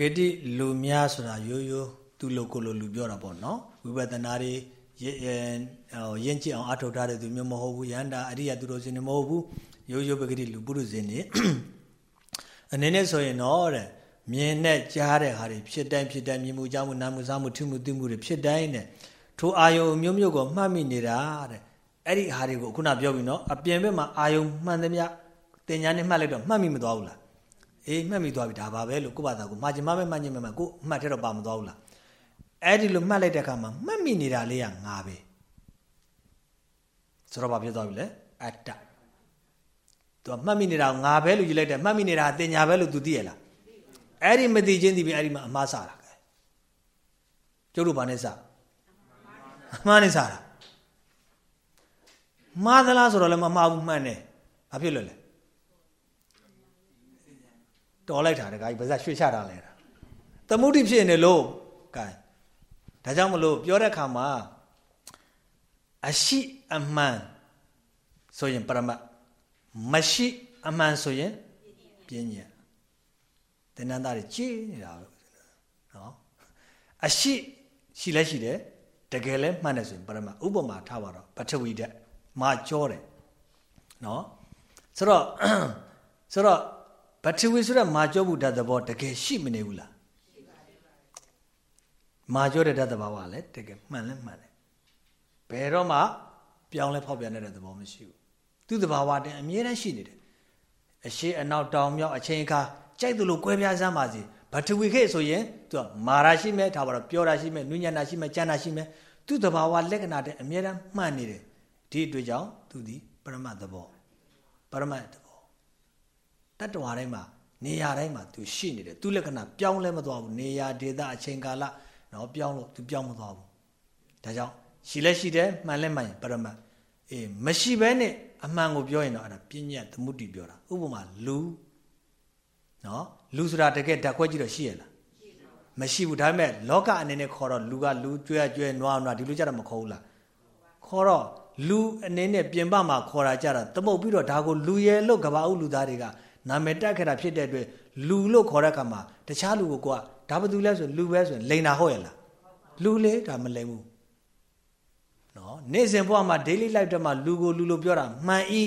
ဂတိလူများဆိုတာရိုးရိုးသူလိုကိုလိုလူပြောတာပေါ့နော်ဝိပဿနာတွေရင့်ကျင့်အောင်အထောက်ထားတဲ့သူမျိုးမဟုတ်ဘူးယန္တာအရိယသူတော်စင်တွေမဟုတ်ဘူးရိုးရိုးပဂတိလူပုရုဇဉ်တွေအနေနဲ့ဆိုရင်တော့တဲ့မြင်နဲ့ကြားတဲ့ဟာတွေဖြစ်တိုင်းဖြစ်တိုင်းမြင်မှုကြားမှုနားမှုစားမှုထိမှုသိမှုတွေဖြစ်တိုင်းတဲ့ထိုအာယုံမျိုးမျိုးကိုမှတ်မိနေတာတဲ့အဲ့ဒီဟာတွေကိုခုနပြောပြီနော်အပြင်ဘက်မှာအာယုံမှန်သမျှတင်ညာနဲ့မှတ်လိုက်တော့မှတ်မိမသွားဘူးလား အေးမှတ်မိသွားပြီဒါပါပဲလို့ကိုယ့်ဘာသာကိုမှားချင်မှပဲမှတ်ချင်မှမှကိုအမှတ်ထဲတော့ပါမသွားဘူးလားအဲ့ဒီလိုမှတ်လိုက်တဲ့အခါမှာမှတ်မိနေတာလေးကငါပဲဆိုတော့ဘာဖြစ်သွားပြီလဲအတ္တသူကမှတ်မိနေတာငါပဲလို့ယူလိုက်တယ်မှတ်မိနေတာတင်ညာပဲလို့ तू သိရလားအဲ့ဒီမသိချင်းသိပြီးအဲ့ဒီမှာအမှားစားတာကဲကျုပ်တို့ဘာနဲ့စားအမှားနဲ့စားတာမှားသလားဆိုတော့လည်းမမှားဘူးမှန်တယ်ဘာဖြစ်လို့လဲ တော်လိုက်တာတခါကြီးပါဇက်ရွှေ့ချတာလဲတာသမုဒိဖြစ်နေလို့ကဲဒါကြောင့်မလို့ပြောတဲ့ခါမှာအရှိအမှန်ဆိုရင်ပရမတ်မရှိအမှန်ဆိုရင်ပြင်းညံတဏ္ဍာရီကြီးနေတာလို့နော်အရှိရှိလဲရှိတယ်တကယ်လဲမှန်တယ်ဆိုရင်ပရမတ်ဥပမာထားပါတော့ပထဝီဓာတ်မာကြောတယ်နော်ဆိုတော့ဆိုတော့ ပထဝီဆိုတဲ့မာကြောဘူးဓာတ်သဘောတကယ်ရှိမနေဘူးလားမာကြောတဲ့ဓာတ်သဘောကလည်းတကယ်မှန်လဲမှန်တယ်ဘယ်တော့မှပြောင်းလဲဖောက်ပြန်တဲ့သဘောမရှိဘူးသူ့သဘာဝတည်းအမြဲတမ်းရှိနေတယ်အရှိအနောက်တောင်မြောက်အချိန်အခါကြိုက်သလိုကွဲပြားစမ်းပါစီဗထဝီခေဆိုရင်သူကမာရာရှိမဲ့ဒါပါတော့ပြောတာရှိမဲ့နုညံ့တာရှိမဲ့ကြံ့တာရှိမဲ့သူ့သဘာဝလက္ခဏာတဲ့အမြဲတမ်းမှန်နေတယ်ဒီအတွက်ကြောင့်သူဒီပရမတ်သဘောပရမတ်သဘော တတ္တဝါတိုင်းမှာနေရာတိုင်းမှာသူရှိနေတယ်သူလက္ခဏာပြောင်းလဲမသွားဘူးနေရာဒေသအချိန်ကာလနော်ပြောင်းလို့သူပြောင်းမသွားဘူးဒါကြောင့်ရှိလဲရှိတယ်မှန်လဲမှန်ရင်ပရမတ်အေးမရှိဘဲနဲ့အမှန်ကိုပြောရင်တော့အဲ့ဒါပြဉ္ညာသမုဒ္တိပြောတာဥပမာလူနော်လူဆိုတာတကယ်ဓာတ်ခွဲကြည့်တော့ရှိရလားမရှိဘူးဒါပေမဲ့လောကအနေနဲ့ခေါ်တော့လူကလူကျွဲကျွဲနွားနွားဒီလိုကြတော့မခေါ်ဘူးလားခေါ်တော့လူအနေနဲ့ပြင်ပမှာခေါ်တာကြတာသမုတ်ပြီးတော့ဒါကိုလူရဲလို့ကဘာအုပ်လူသားတွေက နာမည်တက်ခဲ့တာဖြစ်တဲ့အတွက်လူလို့ခေါ်တဲ့အခါမှာတခြားလူကိုကဒါဘာသူလဲဆိုလူပဲဆိုရင်လိန်တာဟုတ်ရလားလူလေဒါမလိန်ဘူးနော်နေ့စဉ်ဘဝမှာ daily life တွေမှာလူကိုလူလို့ပြောတာမှန်ဤ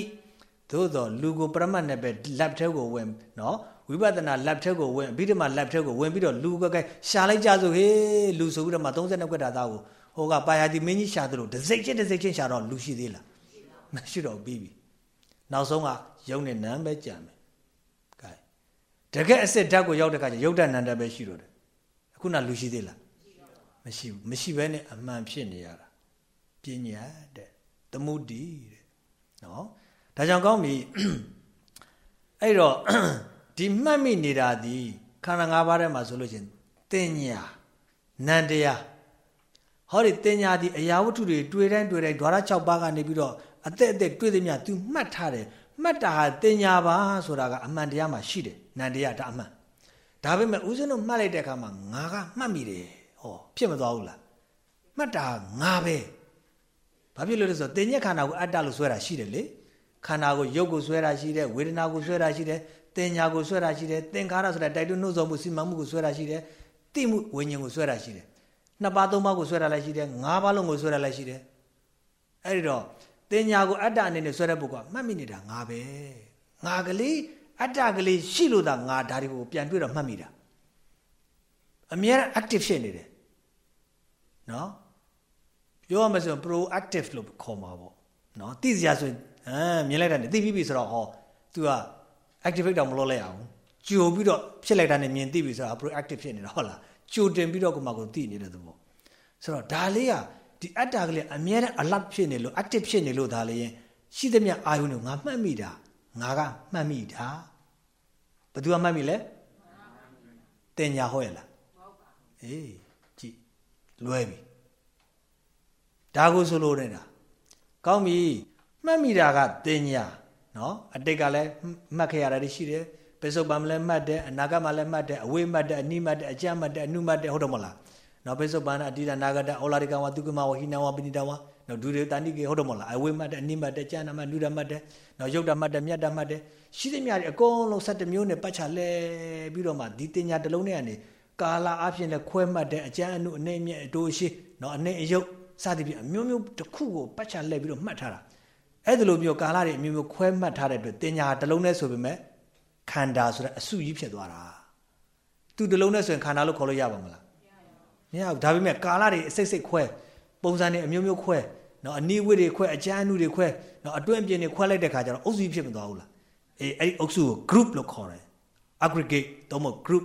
သို့တော့လူကိုပရမတ်နဲ့ပဲ lab ထဲကိုဝင်နော်ဝိပဿနာ lab ထဲကိုဝင်အဘိဓမ္မာ lab ထဲကိုဝင်ပြီးတော့လူကကဲရှာလိုက်ကြဆိုဟေးလူဆိုပြီးတော့မှ32ခွက်တာသားကိုဟိုကပါယာတိမင်းကြီးရှာသလိုတစ်စိတ်ချင်းတစ်စိတ်ချင်းရှာတော့လူရှိသေးလားမရှိတော့ပြီးပြီနောက်ဆုံးကယုံနဲ့နံပဲကြံမယ်ကဲ တကယ်အစစ်ဓာတ်ကိုရောက်တဲ့ခါကျယုတ်တနန္တပဲရှိတော့တယ်အခုနလူရှိသေးလားမရှိဘူးမရှိဘဲနဲ့အမှန်ဖြစ်နေရတာပညာတဲ့သမုဒ္ဒီတဲ့နော်ဒါကြောင့်ကောင်းပြီအဲ့တော့ဒီမှတ်မိနေတာဒီခန္ဓာ၅ပါးထဲမှာဆိုလို့ချင်းတင်ညာနန္တရားဟောဒီတင်ညာဒီအရာဝတ္ထုတွေတွေ့တိုင်းတွေ့တိုင်းဓဝရ6ပါးကနေပြီးတော့အသက်အသက်တွေ့သမျှ तू မှတ်ထားတယ်မှတ်တာဟာတင်ညာပါဆိုတာကအမှန်တရားမှာရှိတယ် နန္တရားဒါအမှန်ဒါပေမဲ့ဦးဇင်းတို့မှတ်လိုက်တဲ့အခါမှာငါကမှတ်မိတယ်ဟောဖြစ်မသွားဘူးလားမှတ်တာငါပဲဘာဖြစ်လို့လဲဆိုတော့တင်ညက်ခန္ဓာကိုအတ္တလို့ဆွဲတာရှိတယ်လေခန္ဓာကိုရုပ်ကိုဆွဲတာရှိတယ်ဝေဒနာကိုဆွဲတာရှိတယ်တင်ညာကိုဆွဲတာရှိတယ်သင်္ခါရဆိုတာတိုက်တွန်းနှုတ်ဆောင်မှုစီမံမှုကိုဆွဲတာရှိတယ်တိမှုဝိညာဉ်ကိုဆွဲတာရှိတယ်နှစ်ပါးသုံးပါးကိုဆွဲတာလည်းရှိတယ်ငါးပါးလုံးကိုဆွဲတာလည်းရှိတယ်အဲ့ဒီတော့တင်ညာကိုအတ္တအနေနဲ့ဆွဲတဲ့ပုဂ္ဂိုလ်ကမှတ်မိနေတာငါပဲငါကလေး အတ္တကလေးရှိလို့သာငါဒါတွေကိုပြန်တွေ့တော့မှတ်မိတာအများ active ဖြစ်နေတယ်နော်ပြောရမယ်ဆိုရင် proactive လို့ခေါ်မှာပေါ့နော်သိစရာဆိုရင်အဲမြင်လိုက်တာနဲ့သိပြီးပြီဆိုတော့ဟော तू က activate တော့မလုပ်လိုက်အောင်ကြိုပြီးတော့ဖြစ်လိုက်တာနဲ့မြင်သိပြီဆိုတော့ proactive ဖြစ်နေတာဟုတ်လားကြိုတင်ပြီးတော့ကိုမကိုသိနေတဲ့သဘောဆိုတော့ဒါလေးကဒီအတ္တကလေးအမြဲတမ်း alert ဖြစ်နေလို့ active ဖြစ်နေလို့ဒါလေးရင်ရှိသမျှအာယုန်ကိုငါမှတ်မိတာငါကမှတ်မိတာဘယ် သူကမှတ်မိလဲတင်ညာဟောရလားအေးကြည့်လွဲပြီဒါကိုဆိုလို့နေတာကောင်းပြီမှတ်မိတာကတင်ညာနော်အတိတ်ကလည်းမှတ်ခဲ့ရတာရှိတယ်ပစ္စုပန်လည်းမှတ်တယ်အနာဂတ်မှလည်းမှတ်တယ်အဝိမှတ်တယ်အနိမှတ်တယ်အကြမ်းမှတ်တယ်အနုမှတ်တယ်ဟုတ်တယ်မလားနော်ပစ္စုပန်အတ္တိဒနာဂတဩလာရိကဝတုကမဝဟိနဝပိနိတဝ နော်ဒူတွေတန်တိကေဟုတ်တယ်မဟုတ်လားအဝေးမှတ်တယ်အနိမှတ်တယ်ကျန်နာမှတ်နုဒမှတ်တယ်နော်ယုတ်တမှတ်တယ်မြတ်တမှတ်တယ်ရှိသမျှတွေအကုန်လုံး7မျိုးနဲ့ပတ်ချလဲပြီးတော့မှဒီတင်ညာတစ်လုံးနဲ့ကနေကာလာအဖြစ်နဲ့ခွဲမှတ်တယ်အကျမ်းအနုအနေမြတ်အတိုးရှိနော်အနေအယုတ်စသည်ဖြင့်အမျိုးမျိုးတစ်ခုကိုပတ်ချလဲပြီးတော့မှတ်ထားတာအဲ့ဒါလိုမျိုးကာလာတွေအမျိုးမျိုးခွဲမှတ်ထားတဲ့အတွက်တင်ညာတစ်လုံးနဲ့ဆိုပေမဲ့ခန္ဓာဆိုတဲ့အစုကြီးဖြစ်သွားတာသူတစ်လုံးနဲ့ဆိုရင်ခန္ဓာလို့ခေါ်လို့ရပါမလားမရဘူးဒါပေမဲ့ကာလတွေအစိတ်စိတ်ခွဲပုံစံတွေအမျိုးမျိုးခွဲ နော်အနိဝိတွေခွဲအကျန်းအနုတွေခွဲနော်အတွင်းပြင်းတွေခွဲလိုက်တဲ့ခါကျတော့အုပ်စုဖြစ်မသွားဘူးလားအေးအဲ့ဒီအုပ်စုကို group လို့ခေါ်တယ် aggregate တော့မဟုတ် group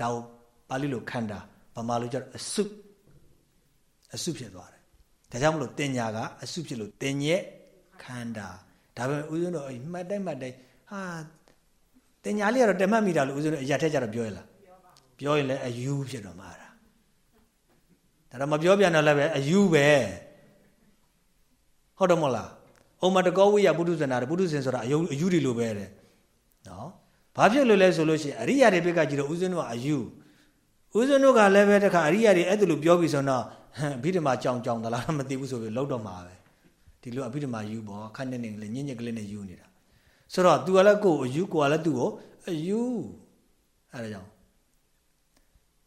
ဒါကိုပါဠိလိုခန္ဓာဗမာလိုကျတော့အစုအစုဖြစ်သွားတယ်ဒါကြောင့်မလို့တင်ညာကအစုဖြစ်လို့တင်ညက်ခန္ဓာဒါပေမဲ့ဦးဇင်းတို့မှတ်တိုင်းမှတ်တိုင်းဟာတင်ညာလေးကတော့တမတ်မိတာလို့ဦးဇင်းတို့အရာထက်ကြတော့ပြောရလားပြောရင်လည်းအယူဖြစ်တော့မှာဒါတော့မပြောပြန်တော့လည်းပဲအယူပဲ ဟုတ်တယ်မဟုတ်လားအုံမတကောဝိယပုထုဇနာပုထုဇဉ်ဆိုတာအယူအယူတွေလိုပဲတဲ့နော်ဘာဖြစ်လို့လဲဆိုလို့ရှိရင်အရိယာတွေဘက်ကကြည့်တော့ဦးဇင်းတို့ကအယူဦးဇင်းတို့ကလည်းပဲတခါအရိယာတွေအဲ့ဒါလိုပြောပြီးဆိုတော့အဘိဓမ္မာကြောင်ကြောင်သလားမသိဘူးဆိုပြီးလောက်တော့မှာပဲဒီလိုအဘိဓမ္မာယူပေါ့ခန့်နေနေလေညင်ညက်ကလေးနဲ့ယူနေတာဆိုတော့ तू ကလည်းကိုယ်အယူကိုယ်ကလည်းသူ့ကိုအယူအဲ့ဒါကြောင့်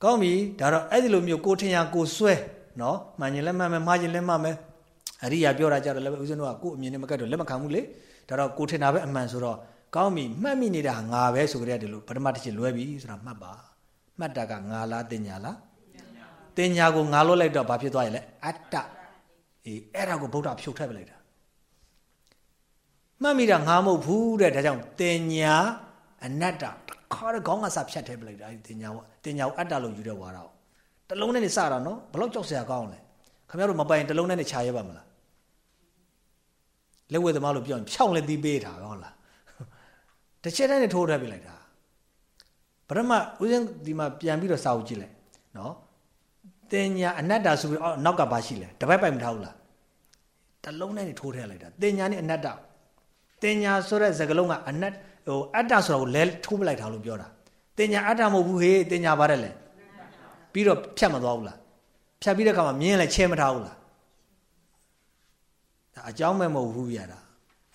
ကောင်းပြီဒါတော့အဲ့ဒီလိုမျိုးကိုထင်ရကိုဆွဲနော်မှန်ရင်လည်းမှန်မယ်မှားရင်လည်းမှားမယ် အရိယာပြောတာကြတော့လည်းဦးဇင်းတို့ကကို့အမြင်နဲ့မကတ်တော့လက်မခံဘူးလေဒါတော့ကိုထင်တာပဲအမှန်ဆိုတော့ကောင်းပြီမှတ်မိနေတာငါပဲဆိုကြတဲ့ဒီလိုပထမတစ်ချက်လွဲပြီဆိုတာမှတ်ပါမှတ်တာကငါလားတင်ညာလားတင်ညာကိုငါလို့လိုက်တော့ဘာဖြစ်သွားရလဲအတ္တအေးအဲ့ဒါကိုဗုဒ္ဓဖြုတ်ထည့်ပလိုက်တာမှတ်မိတာငါမဟုတ်ဘူးတဲ့ဒါကြောင့်တင်ညာအနတ္တခါရခေါင်းကစဖြတ်ထည့်ပလိုက်တာဒီတင်ညာကတင်ညာကိုအတ္တလို့ယူတဲ့ဝါတော့တလုံးနဲ့နေစတာနော်ဘလောက်ကြောက်စရာကောင်းလဲခင်ဗျားတို့မပိုင်တလုံးနဲ့နေခြာရပါမလား လက်ဝဲသမားလို့ပြောရင်ဖြောင်းလဲတီးပေးတာဟုတ်လားတစ်ချက်တည်းနဲ့ထိုးထွက်ပြလိုက်တာပထမဦးစင်းဒီမှာပြန်ပြီးတော့စာအုပ်ကြည့်လိုက်နော်တင်ညာအနတ္တဆိုပြီးနောက်ကဘာရှိလဲတပတ်ပိုက်မထားဘူးလားတလုံးနဲ့နေထိုးထည့်လိုက်တာတင်ညာနဲ့အနတ္တတင်ညာဆိုတဲ့စကားလုံးကအနတ်ဟိုအတ္တဆိုတာကိုလဲထိုးပလိုက်တာလို့ပြောတာတင်ညာအတ္တမဟုတ်ဘူးဟေးတင်ညာပါတယ်လေပြီးတော့ဖြတ်မသွားဘူးလားဖြတ်ပြီးတဲ့အခါမှာမြင်းလည်းချဲမထားဘူးလား ဒါအကြောင်းမဲ့မဟုတ်ဘူးပြတာ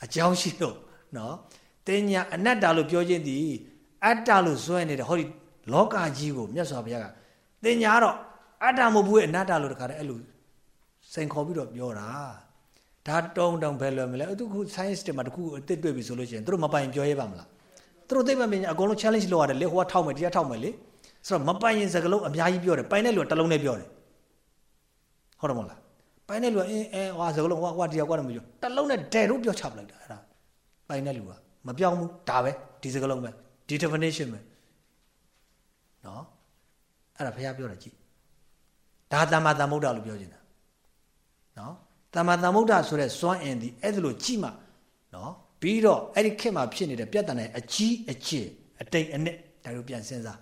အကြောင်းရှိတော့နော်တင်ညာအနတ္တလို့ပြောခြင်းဒီအတ္တလို့စွဲနေတဲ့ဟောဒီလောကကြီးကိုမြတ်စွာဘုရားကတင်ညာတော့အတ္တမဟုတ်ဘူးအနတ္တလို့တခါတည်းအဲ့လိုစိန်ခေါ်ပြီးတော့ပြောတာဒါတုံးတုံးဘယ်လိုမလဲအခုခု science တွေမှာတခုအစ်စ်တွေ့ပြီဆိုလို့ရှိရင်တို့မပိုင်ပြောရဲပါမလားတို့သိပ္ပံပညာအကုန်လုံး challenge လုပ်ရတယ်လေဟိုကထောက်မယ်ဒီကထောက်မယ်လေဆိုတော့မပိုင်ရင်စကလုံးအများကြီးပြောတယ်ပိုင်တဲ့လူကတစ်လုံးနဲ့ပြောတယ်ဟုတ်တယ်မဟုတ်လား ပိုင်တဲ့လူကအင်းအဲဟွာစကလုံးဟွာဟွာဒီကွာတော့မပြောတစ်လုံးနဲ့ဒဲတို့ပြောချပလိုက်တာအဲ့ဒါပိုင်တဲ့လူကမပြောင်းဘူးဒါပဲဒီစကလုံးပဲဒီ definition ပဲနော်အဲ့ဒါဘုရားပြောတာကြည့်ဒါတမ္မာသမ္ဗုဒ္ဓလို့ပြောနေတာနော်တမ္မာသမ္ဗုဒ္ဓဆိုတဲ့စွမ်းအင်ဒီအဲ့ဒါလို့ကြည့်မှနော်ပြီးတော့အဲ့ဒီခေတ်မှာဖြစ်နေတဲ့ပြဿနာအကြီးအကျယ်အတိတ်အနှစ်ဒါတို့ပြန်စဉ်းစား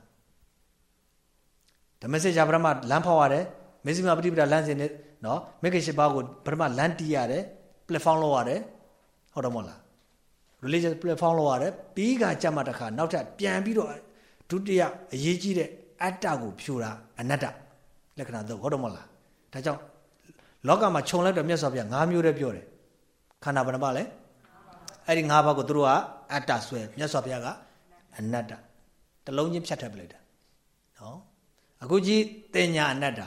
ဓမ္မစစ်ကြာပရမလမ်းဖောက်ရတယ်မေဇိမာပฏิပဒါလမ်းစဉ်နဲ့ နော်မေခေရှိပါကိုပရမလမ်းတီးရတယ် platform လောက်ရတယ်ဟုတ်တယ်မဟုတ်လား religious platform လောက်ရတယ်ပြီးကကြမှာတခါနောက်ထပ်ပြန်ပြီးတော့ဒုတိယအရေးကြီးတဲ့အတ္တကိုဖြူတာအနတ္တလက္ခဏာတော့ဟုတ်တယ်မဟုတ်လားဒါကြောင့်လောကမှာခြုံလိုက်တော့မြတ်စွာဘုရား၅မျိုးတည်းပြောတယ်ခန္ဓာဘယ်နှပါလဲအဲ့ဒီ၅ပါးကိုသူတို့ကအတ္တဆွဲမြတ်စွာဘုရားကအနတ္တတလုံးချင်းဖြတ်ထည့်ပလိုက်တာနော်အခုကြည့်တင်ညာအနတ္တ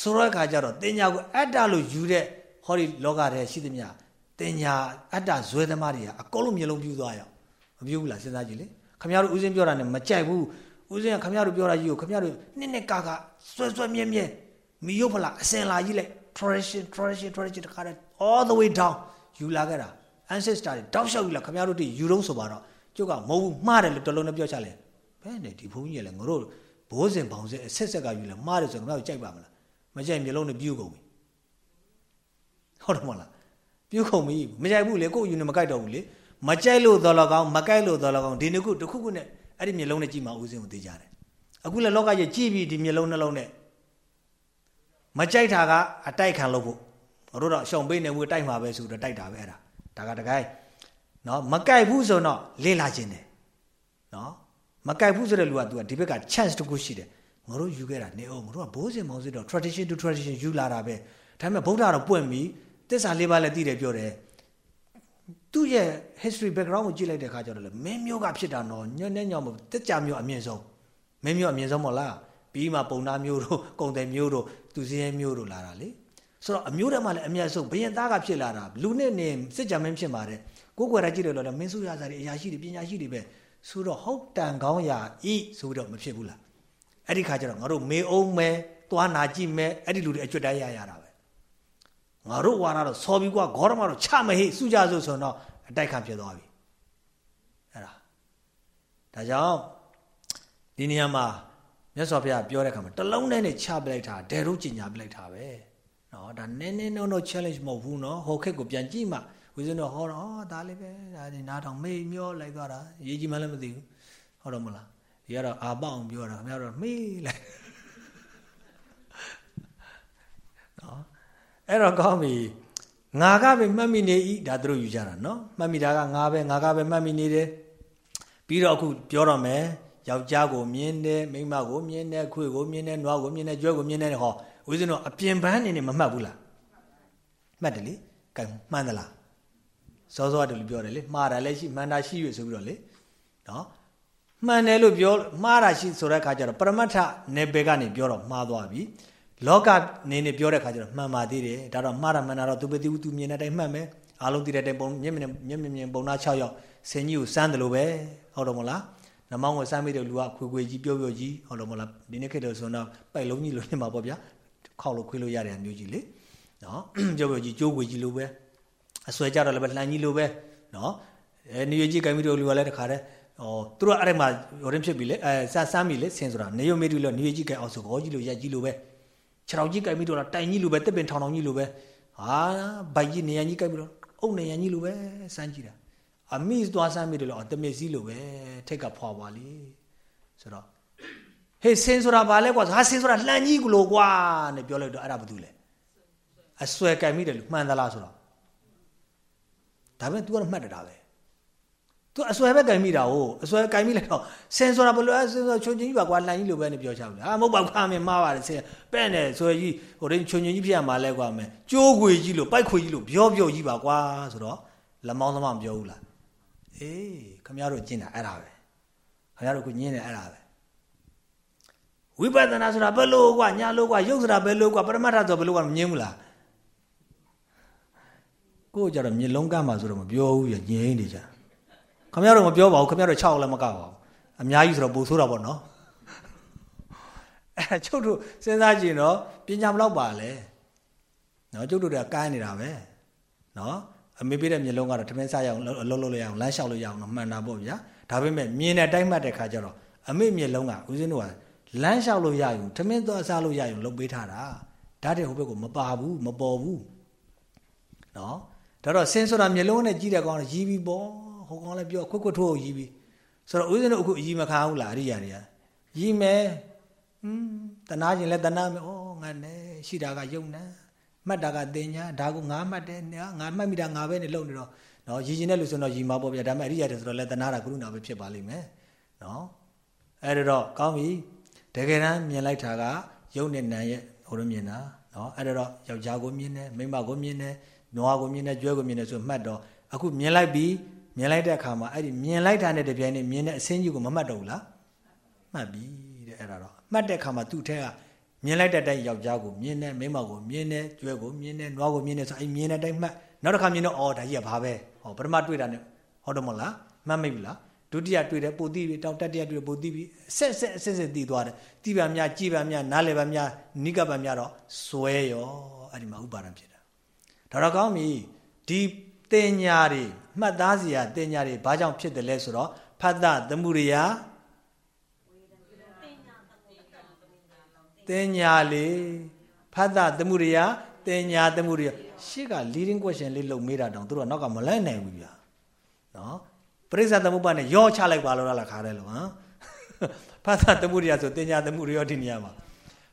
ဆိုတော့အခါကျတော့တင်ညာကိုအတ္တလို့ယူတဲ့ဟောဒီလောကထဲရှိသမျှတင်ညာအတ္တဇွဲသမားတွေကအကုန်လုံးမျိုးလုံးပြူသွားရအောင်မပြူဘူးလားစဉ်းစားကြည့်လေခမရတို့ဦးစင်းပြောတာနဲ့မကြိုက်ဘူးဦးစင်းကခမရတို့ပြောတာကြီးကိုခမရတို့နှစ်နှစ်ကာကာဆွဲဆွဲမြဲမြဲမီယုတ်ဖလားအစင်လာကြီးလိုက် tradition tradition tradition တခါတည်း all the way down ယူလာခဲ့တာ ancestor တွေတောက်လျှောက်ယူလာခမရတို့တည်းယူတော့ဆိုပါတော့ကျုပ်ကမဟုတ်ဘူးမှားတယ်လို့တလုံးနဲ့ပြောချလဲဘယ်နဲ့ဒီဘုန်းကြီးလည်းငါတို့ဘိုးစဉ်ဘောင်စဉ်အဆက်ဆက်ကယူလဲမှားတယ်ဆိုတော့ငါတို့ကြိုက်ပါမလား မကြိုက်မျိုးလုံးနဲ့ပြုတ်ကုန်ပြီဟုတ်တယ်မဟုတ်လားပြုတ်ကုန်ပြီမကြိုက်ဘူးလေကိုယ့်ယူနေမကြိုက်တော့ဘူးလေမကြိုက်လို့တော်လကောင်းမကြိုက်လို့တော်လကောင်းဒီနှစ်ခုတစ်ခုခုနဲ့အဲ့ဒီမျိုးလုံးနဲ့ကြည့်မှဦးစင်းကိုသိကြတယ်အခုလည်းလောကကြီးကြည့်ပြီးဒီမျိုးလုံးနှလုံးနဲ့မကြိုက်တာကအတိုက်ခံလို့ဖို့တို့တော့ရှောင်ပေးနေမှုတိုက်မှာပဲဆိုတော့တိုက်တာပဲအဲ့ဒါဒါကတကိုင်းနော်မကြိုက်ဘူးဆိုတော့လေ့လာခြင်းတယ်နော်မကြိုက်ဘူးဆိုတဲ့လူက तू ကဒီဘက်က chance တခုရှိတယ် ငါတို့ယူခဲ့တာနေအောင်ငါတို့ကဘိုးစင်မောင်စစ်တော့ tradition to tradition ယူလာတာပဲဒါပေမဲ့ဗုဒ္ဓတော့ပွင့်ပြီသစ္စာလေးပါးလည်းသိတယ်ပြောတယ်သူ့ရဲ့ history background ကိုကြည့်လိုက်တဲ့အခါကျတော့လေမင်းမျိုးကဖြစ်တာနော်ညနေညောင်မတက်ကြမျိုးအမြင့်ဆုံးမင်းမျိုးအမြင့်ဆုံးမဟုတ်လားပြီးမှပုံနာမျိုးတို့ကုံတယ်မျိုးတို့သူစည်းရဲမျိုးတို့လာတာလေဆိုတော့အမျိုးတွေမှလည်းအမြတ်ဆုံးဘယင်သားကဖြစ်လာတာလူနဲ့နေစစ်ကြမင်းဖြစ်ပါတယ်ကိုယ်ကွယ်ရကြည့်တယ်လို့လည်းမင်းစုရစားတွေအရာရှိတွေပညာရှိတွေပဲဆိုတော့ဟုတ်တန်ကောင်းရာဤဆိုတော့မဖြစ်ဘူးလား အဲ့ဒီခါကျတော့ငါတို့မေအောင်မဲသွားနာကြည့်မဲအဲ့ဒီလူတွေအကျွတ်တိုင်းရရတာပဲငါတို့ဝါရတော့စော်ပြီးကွာဂေါရမတော့ချမဟိစုကြစို့ဆိုတော့အတိုက်ခံဖြစ်သွားပြီအဲ့ဒါဒါကြောင့်ဒီနေရာမှာမြတ်စွာဘုရားပြောတဲ့အခါမှာတလုံးနဲ့နဲ့ချပလိုက်တာဒဲတို့ကျင်ညာပလိုက်တာပဲနော်ဒါနည်းနည်းတော့တော့ challenge မဟုတ်ဘူးနော်ဟိုခက်ကိုပြန်ကြည့်မှဦးဇင်းတို့ဟောတော့ဒါလေးပဲဒါဒီနားထောင်မေ့မျောလိုက်သွားတာရေးကြည့်မှလည်းမသိဘူးဟုတ်တော့မလား ဒီကတော့အာပေါအောင်ပြောတာခင်ဗျားတို့မေ့လိုက်နော်အဲ့တော့ကောင်းပြီငါကပဲမှတ်မိနေဤဒါသူတို့ယူကြတာနော်မှတ်မိတာကငါပဲငါကပဲမှတ်မိနေတယ်ပြီးတော့အခုပြောတော့မယ်ယောက်ျားကိုမြင်တယ်မိန်းမကိုမြင်တယ်ခွေကိုမြင်တယ်နွားကိုမြင်တယ်ကျွဲကိုမြင်တယ်ဟောဦးဇင်းတို့အပြင်ပန်းနေနေမမှတ်ဘူးလားမှတ်တယ်လေကဲမှန်သလားစောစောတူပြောတယ်လေမှားတာလည်းရှိမှန်တာရှိရွဆိုပြီးတော့လေနော် မှန်တယ်လို့ပြောမှားတာရှိဆိုတဲ့အခါကျတော့ပရမတ္ထနေပေကနေပြောတော့မှားသွားပြီလောကနေနေပြောတဲ့အခါကျတော့မှန်ပါသေးတယ်ဒါတော့မှားတာမှန်တာတော့သူပဲသူသူမြင်တဲ့အတိုင်းမှတ်မယ်အားလုံးသိတဲ့အတိုင်းပုံမျက်မြင်မျက်မြင်မြင်ပုံနာ6ယောက်ဆင်ကြီးကိုစမ်းတယ်လို့ပဲဟုတ်တော့မလားနမောင်းကိုစမ်းမိတဲ့လူကခွေခွေကြီးပြောပြောကြီးဟုတ်တော့မလားဒီနေ့ခေတ်တော့ဆိုတော့ပိုက်လုံးကြီးလို့နေမှာပေါ့ဗျာခောက်လို့ခွေးလို့ရတဲ့အမျိုးကြီးလေနော်ပြောပြောကြီးကျိုးခွေကြီးလို့ပဲအဆွဲကြတော့လည်းပဲလှန်ကြီးလိုပဲနော်အဲနေရကြီးကိုင်းပြီးတော့လူကလည်းတခါတည်း ဟောသူတို့အဲ့ဒါမှဟိုရင်ဖြစ်ပြီလေအဲစစမ်းပြီလေဆင်းဆိုတာနေရမေတူလို့နေရကြီးကိုင်းအောင်ဆိုခေါ်ကြီးလို့ရက်ကြီးလိုပဲခြေထောက်ကြီးကိုင်းပြီးတော့တိုင်ကြီးလိုပဲတစ်ပင်ထောင်ထောင်ကြီးလိုပဲဟာဘိုက်ကြီးနေရကြီးကိုင်းပြီးတော့အုပ်နေရကြီးလိုပဲစမ်းကြည့်တာအမိသွားစမ်းမိတယ်လို့တမစ်စည်းလိုပဲထိတ်ကဖွာပါလေဆိုတော့ဟေးဆင်းဆိုတာဘာလဲကွာဟာဆင်းဆိုတာလှန်ကြီးကလို့ကွာနဲ့ပြောလိုက်တော့အဲ့ဒါဘာတူလဲအဆွဲကိုင်မိတယ်လို့မှန်သလားဆိုတော့ဒါပေမဲ့ तू ကတော့မှတ်တယ်တာပဲ तू အစွဲပဲကင်မိတာ哦အစွဲကင်မိလိုက်တော့ဆင်ဆိုတာဘလို့အဆင်ဆိုချုံချင်းကြီးပါကွာလှန်ကြီးလိုပဲနေပြောချဘူးဟာမဟုတ်ပါဘူးခါမင်းမှားပါတယ်ဆင်ပဲ့နေဆွဲကြီးဟိုတင်းချုံချင်းကြီးဖြစ်ရမှာလဲကွာမယ်ကျိုးခွေကြီးလို့ပိုက်ခွေကြီးလို့ပြောပြောကြီးပါကွာဆိုတော့လက်မောင်းသမားမပြောဘူးလားအေးခမရတို့ကျင့်တာအဲ့ဒါပဲခမရတို့ကညင်းတယ်အဲ့ဒါပဲဝိပဿနာဆိုတာဘယ်လိုကွာညာလို့ကွာယုတ်ဆိုတာဘယ်လိုကွာပရမတ္ထဆိုဘယ်လိုကွာမငင်းဘူးလားကိုယ်ကြတော့မျက်လုံးကမ်းမှာဆိုတော့မပြောဘူးရငြိမ်းနေကြ ခမရတော့မပြောပါဘူးခမရတော့6လည်းမကပါဘူးအများကြီးဆိုတော့ပိုဆိုးတာပေါ့နော်အဲကျုပ်တို့စဉ်းစားကြည့်နော်ပညာမလောက်ပါလဲနော်ကျုပ်တို့ကကမ်းနေတာပဲနော်အမေပေးတဲ့မျက်လုံးကတော့ထမင်းစားရအောင်အလုံးလုံးလို့ရအောင်လမ်းလျှောက်လို့ရအောင်မှန်တာပေါ့ဗျာဒါပေမဲ့မြင်တဲ့အတိုင်းမှတ်တဲ့ခါကျတော့အမေမျက်လုံးကဦးဇင်းတို့ကလမ်းလျှောက်လို့ရရင်ထမင်းသွားစားလို့ရရင်လုပ်ပေးထားတာဒါတဲ့ဟိုဘက်ကမပါဘူးမပေါ်ဘူးနော်ဒါတော့ဆင်းဆိုတာမျက်လုံးနဲ့ကြည့်တဲ့ကောင်ကရီးပြီးပေါ့ ဟိုကောင်လည်းပြောခွတ်ခွတ်ထိုးရီးပြီးဆိုတော့ဦးဇင်းတို့အခုအရီးမခါဘူးလားအရိယာတွေကရီးမယ်ဟွန်းတနာခြင်းလဲတနာမယ်ဩငါနဲ့ရှိတာကယုံနာမှတ်တာကတင်ညာဒါကိုငါမှတ်တယ်ငါမှတ်မိတာငါပဲနဲ့လုံနေတော့နော်ရည်ရင်တဲ့လူဆိုတော့ရည်မှာပေါ့ဗျာဒါပေမဲ့အရိယာတွေဆိုတော့လဲတနာတာကရုဏာပဲဖြစ်ပါလိမ့်မယ်နော်အဲ့တော့ကောင်းပြီတကယ်တမ်းမြင်လိုက်တာကယုံနဲ့နံရဲ့ဟိုလိုမြင်တာနော်အဲ့တော့ယောက်ျားကိုမြင်တယ်မိန်းမကိုမြင်တယ်နွားကိုမြင်တယ်ကျွဲကိုမြင်တယ်ဆိုမှတ်တော့အခုမြင်လိုက်ပြီး မြင်လိုက်တဲ့အခါမှာအဲ့ဒီမြင်လိုက်တာနဲ့တပြိုင်နက်မြင်တဲ့အစင်းကြီးကိုမမှတ်တော့ဘူးလားမှတ်ပြီတဲ့အဲ့ဒါတော့မှတ်တဲ့အခါမှာသူ့ထဲကမြင်လိုက်တဲ့အတိုင်းယောက်ျားကိုမြင်တယ်မိန်းမကိုမြင်တယ်ကျွဲကိုမြင်တယ်နွားကိုမြင်တယ်ဆိုအဲ့မြင်တဲ့အတိုင်းမှတ်နောက်တစ်ခါမြင်တော့အော်ဒါကြီးကဘာပဲဟောပထမတွေ့တာနဲ့ဟုတ်တယ်မဟုတ်လားမှတ်မိပြီလားဒုတိယတွေ့တယ်ပိုတိပြီတောက်တတိယတွေ့ပိုတိပြီဆက်ဆက်ဆက်ဆက်တည်သွားတယ်တိပါများကြည်ပါများနားလည်ပါများနိကပါများတော့စွဲရောအဲ့ဒီမှာဥပါဒံဖြစ်ဒါတော့ကောင်းပြီဒီ တင်ညာတွေမှတ်သားစီရတင်ညာတွေဘာကြောင့်ဖြစ်တယ်လဲဆိုတော့ဖတ်တသမှုရိယတင်ညာလေဖတ်တသမှုရိယတင်ညာသမှုရိယရှေ့က leading question လေးလုံမေးတာတောင်သူတို့ကနောက်ကမလဲနိုင်ဘူးဗျာနော်ပရိစ္ဆသမုပ္ပါနဲ့ရောချလိုက်ပါလို့လားခါတယ်လို့ဟမ်ဖတ်တသမှုရိယဆိုတင်ညာသမှုရိယဒီနေရာမှာ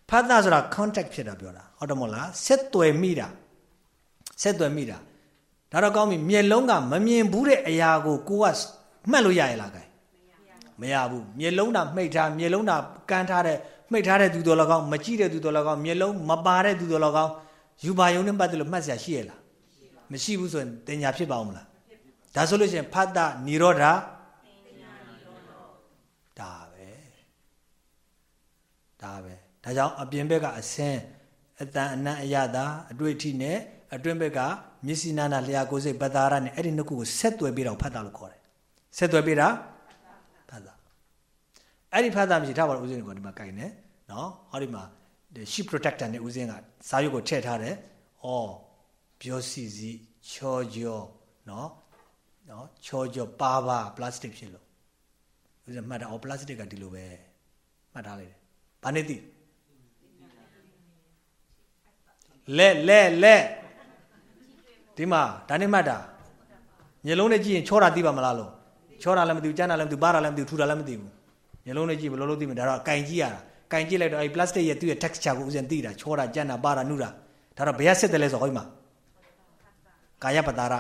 ဖတ်တဆိုတာ contact ဖြစ်တာပြောတာဟုတ်တယ်မဟုတ်လားဆက်သွယ်မိတာဆက်သွယ်မိတာ ဒါတော့ကောင်းပြီမျက်လုံးကမမြင်ဘူးတဲ့အရာကိုကိုကမှတ်လို့ရရလားကဲမရဘူးမျက်လုံးတာမှိတ်ထားမျက်လုံးတာကန်းထားတဲ့မှိတ်ထားတဲ့သူတော်၎င်းမကြည့်တဲ့သူတော်၎င်းမျက်လုံးမပါတဲ့သူတော်၎င်းယူပါယုံနဲ့ပတ်သက်လို့မှတ်စရာရှိရလားမရှိဘူးဆိုရင်တင်ညာဖြစ်ပါဦးမလားဒါဆိုလို့ရှိရင်ဖတ်တာនិရောဓဒါပဲဒါပဲဒါကြောင့်အပြင်ဘက်ကအစင်းအတန်အနတ်အရသာအတွေ့အထိနဲ့အတွင်းဘက်က မျက်စိနာနာလျှာကိုယ်စိတ်ပတာရနဲ့အဲ့ဒီနှစ်ခုကိုဆက်သွယ်ပြီးတော့ဖတ်တာလို့ခေါ်တယ်ဆက်သွယ်ပြီးတာဖတ်တာအဲ့ဒီဖတ်တာမရှိထားပါလို့ဦးဇင်းကဒီမှာကြိုင်နေနော်ဟောဒီမှာ sheep protector နဲ့ဦးဇင်းကစာရွက်ကိုထည့်ထားတယ်။အော်ပြောစီစီချောကြောနော်နော်ချောကြောပါပါပလတ်စတစ်ဖြစ်လို့ဦးဇင်းမှတ်တာအော်ပလတ်စတစ်ကဒီလိုပဲမှတ်ထားလိုက်တယ်။ဘာနဲ့သိလက်လက်လက် ဒီမှာဒါနဲ့မှတ်တာညလုံးနဲ့ကြည့်ရင်ချောတာသိပါမလားလို့ချောတာလည်းမသိဘူးကြမ်းတာလည်းမသိဘူးပါတာလည်းမသိဘူးထူတာလည်းမသိဘူးညလုံးနဲ့ကြည့်ဘယ်လိုလုပ်သိမလဲဒါတော့ကင်ကြည့်ရတာကင်ကြည့်လိုက်တော့အဲ plastic ရဲ့သူ့ရဲ့ texture ကိုဥစဉ်သိတာချောတာကြမ်းတာပါတာနုတာဒါတော့ဘယ်ရစစ်တယ်လဲဆိုဟောဒီမှာကာယပတာရ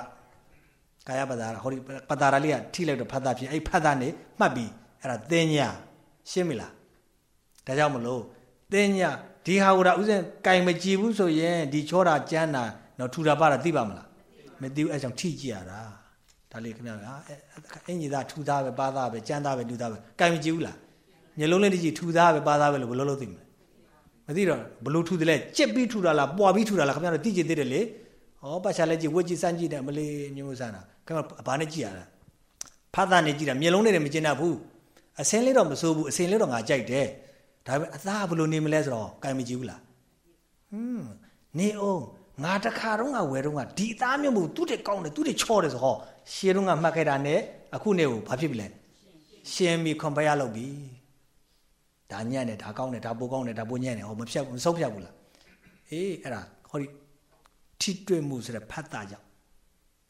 ကာယပတာရဟောဒီပတာရလေးကထိလိုက်တော့ဖတ်တာဖြစ်အဲ့ဖတ်တာနေမှတ်ပြီးအဲ့ဒါသင်ညာရှင်းပြီလားဒါကြောင့်မလို့သင်ညာဒီဟာကဥစဉ်ကင်မကြည့်ဘူးဆိုရင်ဒီချောတာကြမ်းတာ တော့ထူတာပါတာသိပါမလားမသိဘူးအဲ့ကြောင့်ထိကြည့်ရတာဒါလေးခင်ဗျာအင်ကြီးသားထူသားပဲပါသားပဲကြမ်းသားပဲလူသားပဲကင်မကြည့်ဘူးလားမျက်လုံးလေးတစ်ကြည့်ထူသားပဲပါသားပဲလို့ဘယ်လိုလုပ်သိမလဲမသိတော့ဘလို့ထူတယ်လဲကြက်ပြီးထူတာလားပွာပြီးထူတာလားခင်ဗျားတို့သိကြည့်သေးတယ်လေဩပတ်ချာလဲကြည့်ဝက်ကြည့်စမ်းကြည့်တယ်မလေးမျိုးစမ်းတာခင်ဗျာဘာနဲ့ကြည့်ရတာဖတ်တာနဲ့ကြည့်တာမျက်လုံးနဲ့မကျင်တတ်ဘူးအစင်းလေးတော့မစိုးဘူးအစင်းလေးတော့ငါကြိုက်တယ်ဒါပေမဲ့အသားဘလို့နေမလဲဆိုတော့ကံမကြည့်ဘူးလားဟွန်းနေအောင် ငါတခါတော့ငါဝယ်တော့ငါဒီအသားမျိုးမဟုတ်သူ့တဲ့ကောင်းတယ်သူ့တဲ့ချော့တယ်ဆိုဟောရှေးတော့ငါမှတ်ခဲ့တာနဲ့အခုနေကိုဘာဖြစ်ပြီလဲရှင်းပြီးခွန်ဖရလုပ်ပြီဒါညံ့တယ်ဒါကောင်းတယ်ဒါပိုကောင်းတယ်ဒါပိုညံ့တယ်ဟောမဖြတ်မဆုံးဖြတ်ဘူးလားအေးအဲ့ဒါဟောဒီထိတွေ့မှုဆိုတဲ့ဖတ်တာကြောင့်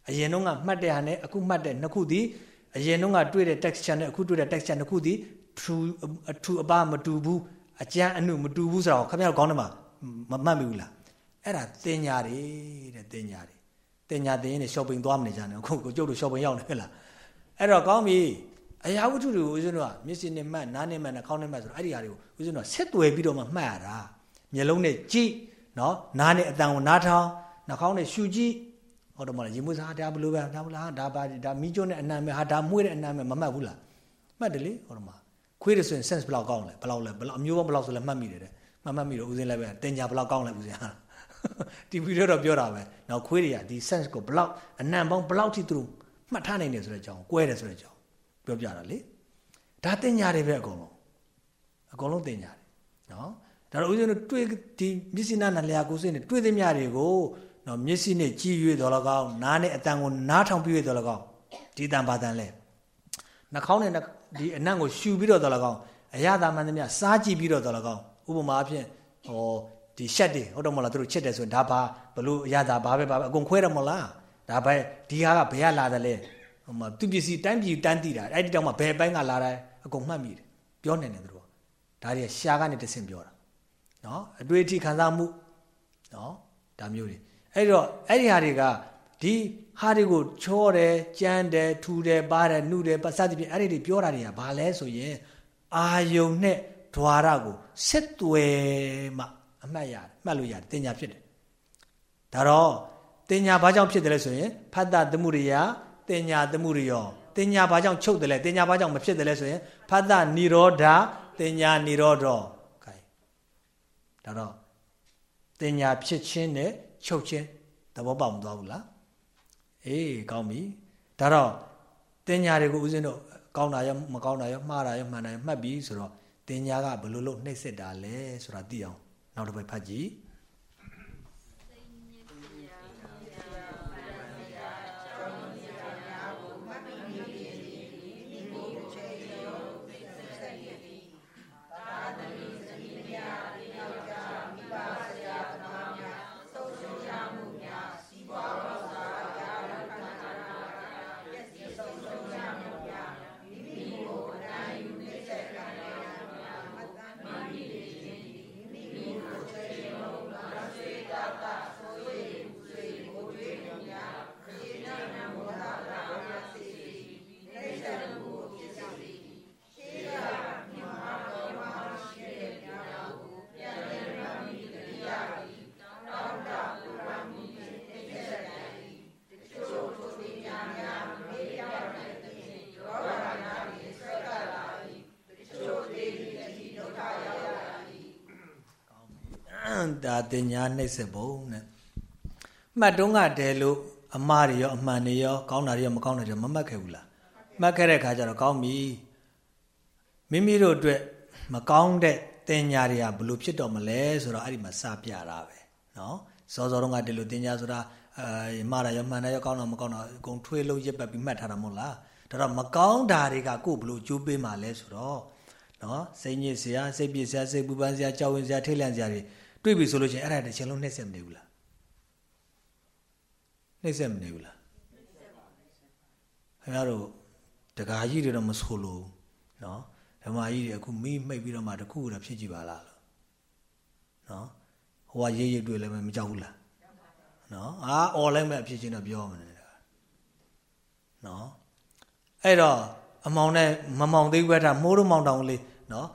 အရင်တော့ကမှတ်တဲ့ဟာနဲ့အခုမှတ်တဲ့နှစ်ခုဒီအရင်တော့ကတွေ့တဲ့ texture နဲ့အခုတွေ့တဲ့ texture နှစ်ခုဒီထူအထူအပမတူဘူးအကျန်းအနုမတူဘူးဆိုတော့ခင်ဗျားတို့ခေါင်းထဲမှာမမှတ်မိဘူးလား အဲ့ဒါတင်ညာတွေတဲ့တင်ညာတွေတင်ညာတင်ရင် shopping သွားမနေကြနဲ့အခုကိုကျုပ်တို့ shopping ရောက်နေဟဲ့လားအဲ့တော့ကောင်းပြီအရာဝတ္ထုတွေကိုဦးဇင်းတို့ကမျက်စိနဲ့မှတ်နားနဲ့မှတ်နှာခေါင်းနဲ့မှတ်ဆိုတော့အဲ့ဒီဟာတွေကိုဦးဇင်းတို့ကဆက်သွယ်ပြီးတော့မှမှတ်ရတာမျက်လုံးနဲ့ကြည့်နော်နားနဲ့အတန်ကိုနားထောင်နှာခေါင်းနဲ့ရှူကြည့်ဟောတော့မလားရေမွေးစားဒါဘလို့ပဲဒါဘလားဒါပါဒါမီးကျုံးနဲ့အနံ့ပဲဟာဒါမွေးတဲ့အနံ့ပဲမမှတ်ဘူးလားမှတ်တယ်လေဟောတော့မှာခွေးတယ်ဆိုရင် sense ဘယ်လောက်ကောင်းလဲဘယ်လောက်လဲဘယ်လောက်အမျိုးဘယ်လောက်ဆိုလဲမှတ်မိတယ်တဲ့မှတ်မှတ်မိတော့ဦးစင်းလည်းပဲတင်ညာဘယ်လောက်ကောင်းလဲဦးစင်းဟာ ဒီဗီဒီယိုတော့ပြောတာပဲနောက်ခွေးတွေကဒီ sense ကိုဘယ်လောက်အနံ့ပေါင်းဘယ်လောက်ထိသူတို့မှတ်ထားနိုင်တယ်ဆိုတဲ့အကြောင်းကွဲတယ်ဆိုတဲ့အကြောင်းပြောပြတာလေဒါတင်ညာတွေပဲအကုန်လုံးအကုန်လုံးတင်ညာတယ်နော်ဒါတော့ဦးဇင်းတို့တွေ့ဒီမျက်စိနာနာလျာကိုစိတ်နဲ့တွေ့သမျှတွေကိုနော်မျက်စိနဲ့ကြည့်၍တော်လကောင်းနားနဲ့အတန်ကိုနားထောင်ပြီး၍တော်လကောင်းဒီတန်ပါတန်လဲနှာခေါင်းနဲ့ဒီအနံ့ကိုရှူပြီးတော့တော်လကောင်းအရသာမှန်သမျှစားကြည့်ပြီးတော့တော်လကောင်းဥပမာအဖြစ်ဟော ဒီရှက်တွေဟုတ်တော့မလားသူတို့ချစ်တယ်ဆိုရင်ဒါဘာဘလို့အရသာဘာပဲဘာပဲအကုန်ခွဲတယ်မလားဒါပဲဒီဟာကဘယ်ကလာတယ်လဲဟိုမှာသူပစ္စည်းတိုင်းပြည်တန်းတည်တာအဲ့ဒီတောင်မှဘယ်ပိုင်းကလာတယ်အကုန်မှတ်မိတယ်ပြောနေတယ်သူတို့ဒါတွေကရှားကနေတဆင့်ပြောတာနော်အတွေ့အထိခံစားမှုနော်ဒါမျိုးတွေအဲ့တော့အဲ့ဒီဟာတွေကဒီဟာတွေကိုချောတယ်ကြမ်းတယ်ထူတယ်ပါတယ်နှုတယ်ပတ်စသဖြင့်အဲ့ဒီတွေပြောတာတွေကဘာလဲဆိုရင်အာယုံနဲ့ဓွာရကိုဆက်သွယ်မှ အမှတ်ရတယ်မှတ်လို့ရတယ်တင်ညာဖြစ်တယ်ဒါတော့တင်ညာဘာကြောင့်ဖြစ်တယ်လဲဆိုရင်ဖတ်တာသမှုရိယတင်ညာသမှုရိယောတင်ညာဘာကြောင့်ချုပ်တယ်လဲတင်ညာဘာကြောင့်မဖြစ်တယ်လဲဆိုရင်ဖတ်တာនិရောဓတင်ညာនិရောဓခိုင်ဒါတော့တင်ညာဖြစ်ခြင်းနဲ့ချုပ်ခြင်းသဘောပေါက်မသွားဘူးလားအေးကောင်းပြီဒါတော့တင်ညာတွေကိုဦးဇင်းတို့ကောင်းတာရောမကောင်းတာရောမှားတာရောမှန်တာရောမှတ်ပြီဆိုတော့တင်ညာကဘယ်လိုလုပ်နှိမ့်စစ်တာလဲဆိုတာသိအောင် နောက်တစ်ပတ်ဖတ်ကြည့် တင်ညာနှိမ့်ဆက်ပုံတဲ့မှတ်တုံးကတဲလို့အမှားတွေရောအမှန်တွေရောကောင်းတာတွေရောမကောင်းတာတွေမမှတ်ခဲ့ဘူးလားမှတ်ခဲ့တဲ့ခါကျတော့ကောင်းပြီမိမိတို့အတွက်မကောင်းတဲ့တင်ညာတွေကဘလို့ဖြစ်တော့မလဲဆိုတော့အဲ့ဒီမှာစပြတာပဲเนาะစောစောတုန်းကဒီလိုတင်ညာဆိုတာအဲမှားတာရောမှန်တာရောကောင်းတာမကောင်းတာအကုန်ထွေးလုံးရစ်ပတ်ပြီးမှတ်ထားတာမဟုတ်လားဒါတော့မကောင်းတာတွေကကိုယ်ဘလို့ကျိုးပေးမှလဲဆိုတော့နော်စိတ်ညစ်စရာစိတ်ပြည့်စရာစိတ်ပူပန်စရာကြောက်ဝင်စရာထိတ်လန့်စရာတွေ တွေ့ပြီဆိုလို့ချင်းအဲ့ဒါတစ်ချိန်လုံးနှိမ့်ဆက်မနေဘူးလားနှိမ့်ဆက်မနေဘူးလားခင်ဗျားတို့တကာကြီးတွေတော့မဆိုလို့နော်ဓမ္မကြီးတွေအခုမိမိတ်ပြီးတော့မှတခုခုတော့ဖြစ်ကြည့်ပါလားလို့နော်ဟိုကရေးရေးတွေ့လည်းမကြောက်ဘူးလားနော်အာអော်လိုက်မဲ့ဖြစ်ချင်းတော့ပြောမှာလေနော်အဲ့တော့အမောင်နဲ့မမောင်သေးဘူးတာမိုးတို့မောင်တောင်လေးနော်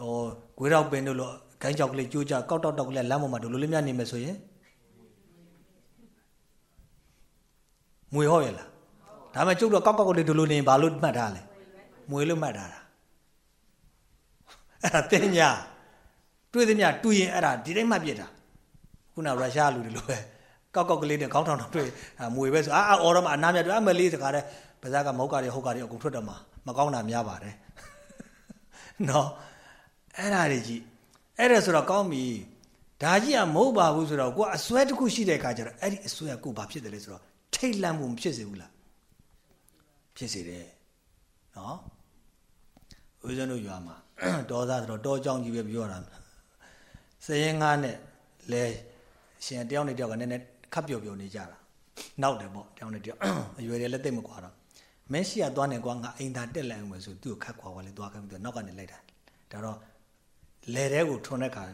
ဟိုဂွေးတော့ပင်တို့လို့ ဂိုင်းကြောက်ကလေးကြိုးကြကောက်တောက်တောက်ကလေးလမ်းပေါ်မှာတို့လိုလေးများနေမယ်ဆိုရင်မွေဟော့ရလားဒါမှကျုပ်တော့ကောက်ကောက်ကလေးတို့လိုနေဘာလို့မှတ်ထားလဲမွေလို့မှတ်ထားတာအဲ့ဒါတင်ညာတွေ့သမျှတူရင်အဲ့ဒါဒီတိုင်းမှတ်ပြစ်တာခုနရုရှားလူတွေလိုပဲကောက်ကောက်ကလေးနဲ့ခေါင်းထောင်ထောင်တွေ့မွေပဲဆိုအာအော်တော့မှအနားမြတ်တွေ့အမလေးစကားတဲ့ပါဇက်ကမဟုတ်ကတွေဟုတ်ကတွေအကုန်ထွက်တော့မှာမကောင်းတာများပါတယ်နော်အဲ့ဒါတွေကြည့် အဲ့ဒါဆိုတော့ကောင်းပြီဒါကြီးကမဟုတ်ပါဘူးဆိုတော့ကိုကအစွဲတစ်ခုရှိတဲ့အခါကျတော့အဲ့ဒီအစွဲကကိုဘာဖြစ်တယ်လဲဆိုတော့ထိတ်လန့်မှုမဖြစ်စေဘူးလားဖြစ်စေတယ်နော်ဦးဇင်းတို့ရွာမှာတောသားဆိုတော့တောကြောင်ကြီးပဲပြောတာစရင်ငါးနဲ့လဲရှင်တယောက်နဲ့တယောက်ကနည်းနည်းခပ်ပျော်ပျော်နေကြတာနောက်တယ်ပေါ့တယောက်နဲ့တယောက်အရွယ်တယ်လက်သိမကွာတော့မင်းရှိရသွားနေကွာငါအိမ်သာတက်လိုက်အောင်မယ်ဆိုသူ့ကိုခတ်ခွာွားလဲသွားခိုင်းပြီးတော့နောက်ကနေလိုက်တာဒါတော့ လဲတဲ့ကိုထွန်တဲ့ခါ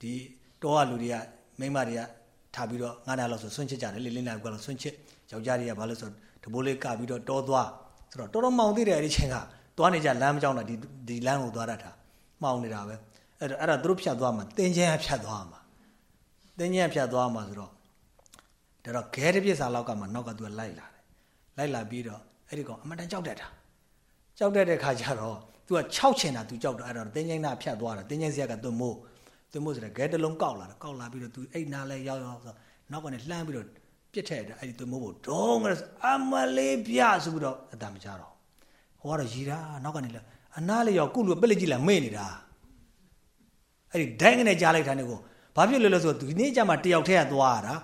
ဒီတောကလူတွေကမိန်းမတွေကထားပြီးတော့ငါးနာလောက်ဆိုဆွန့်ချစ်ကြတယ်လေးလေးနာကွာလောက်ဆွန့်ချစ်ယောက်ျားတွေကဘာလို့ဆိုတဘိုးလေးကပြီးတော့တောသွားဆိုတော့တော်တော်မှောင်သိတယ်အဲ့ဒီချိန်ကသွားနေကြလမ်းမကြောက်တာဒီဒီလမ်းကိုသွားတတ်တာမှောင်နေတာပဲအဲ့တော့အဲ့ဒါသူတို့ဖြတ်သွားမှာတင်းချင်းဖြတ်သွားမှာတင်းချင်းဖြတ်သွားမှာဆိုတော့ဒါတော့ခဲတစ်ပြစ်စာလောက်ကမှနောက်ကသူကလိုက်လာတယ်လိုက်လာပြီးတော့အဲ့ဒီကောင်အမတန်ကြောက်တတ်တာကြောက်တတ်တဲ့ခါကျတော့ သူက6ချင်တာသူကြောက်တော့အဲ့တော့တင်းကျိုင်းသားဖြတ်သွားတာတင်းကျိုင်းဆရာကသွန်မိုးသွန်မိုးဆိုတော့ဂဲတလုံးကောက်လာတော့ကောက်လာပြီးတော့သူအဲ့နားလဲရောက်ရောက်ဆိုနောက်ကနေလှမ်းပြီးတော့ပြစ်ထည့်တယ်အဲ့ဒီသွန်မိုးကိုဒုံးကအမလေးပြဆိုပြီးတော့အတမချတော့ဟိုကတော့ရီတာနောက်ကနေလဲအနားလေးရောက်ကုလူပက်လက်ကြီးလာမေ့နေတာအဲ့ဒီဒိုင်းကနေကြားလိုက်တာနဲ့ကိုဘာဖြစ်လို့လဲဆိုတော့ဒီနေ့ကျမှတယောက်ထဲကသွားရတာ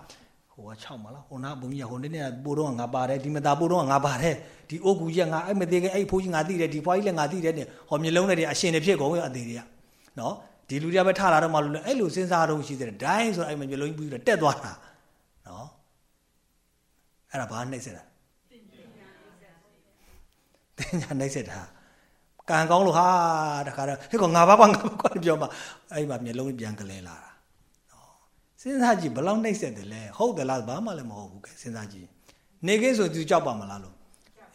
ဟိုက6မလားဟိုနာဘုံကြီးကဟိုနေ့ကပိုးတော့ငါပါတယ်ဒီမသားပိုးတော့ငါပါတယ်ဒီအိုကူကြီးကငါအဲ့မသေးခင်အဲ့ဖိုးကြီးငါသိတယ်ဒီဖွားကြီးလည်းငါသိတယ်နဲ့ဟောမျိုးလုံးနဲ့အရှင်တွေဖြစ်ကုန်ရောအသေးတွေကနော်ဒီလူတွေကပဲထလာတော့မှလို့အဲ့လိုစဉ်းစားတော့ရှိသေးတယ်ဒိုင်းဆိုအဲ့မျိုးလုံးကြီးပြီးတော့တက်သွားတာနော်အဲ့ဒါဘာနှိမ့်စက်တာတင်ညာနှိမ့်စက်တာကံကောင်းလို့ဟာတခါတော့ဟဲ့ကောငါဘာဘာငါဘာပြောမှအဲ့မှာမျိုးလုံးပြန်ကလေးလာတာ စဉ်းစားကြည့်ဘလောက်နှိမ့်ဆက်တယ်လဲဟုတ်တယ်လားဘာမှလည်းမဟုတ်ဘူးကဲစဉ်းစားကြည့်နေကင်းဆိုသူကြောက်ပါမလားလို့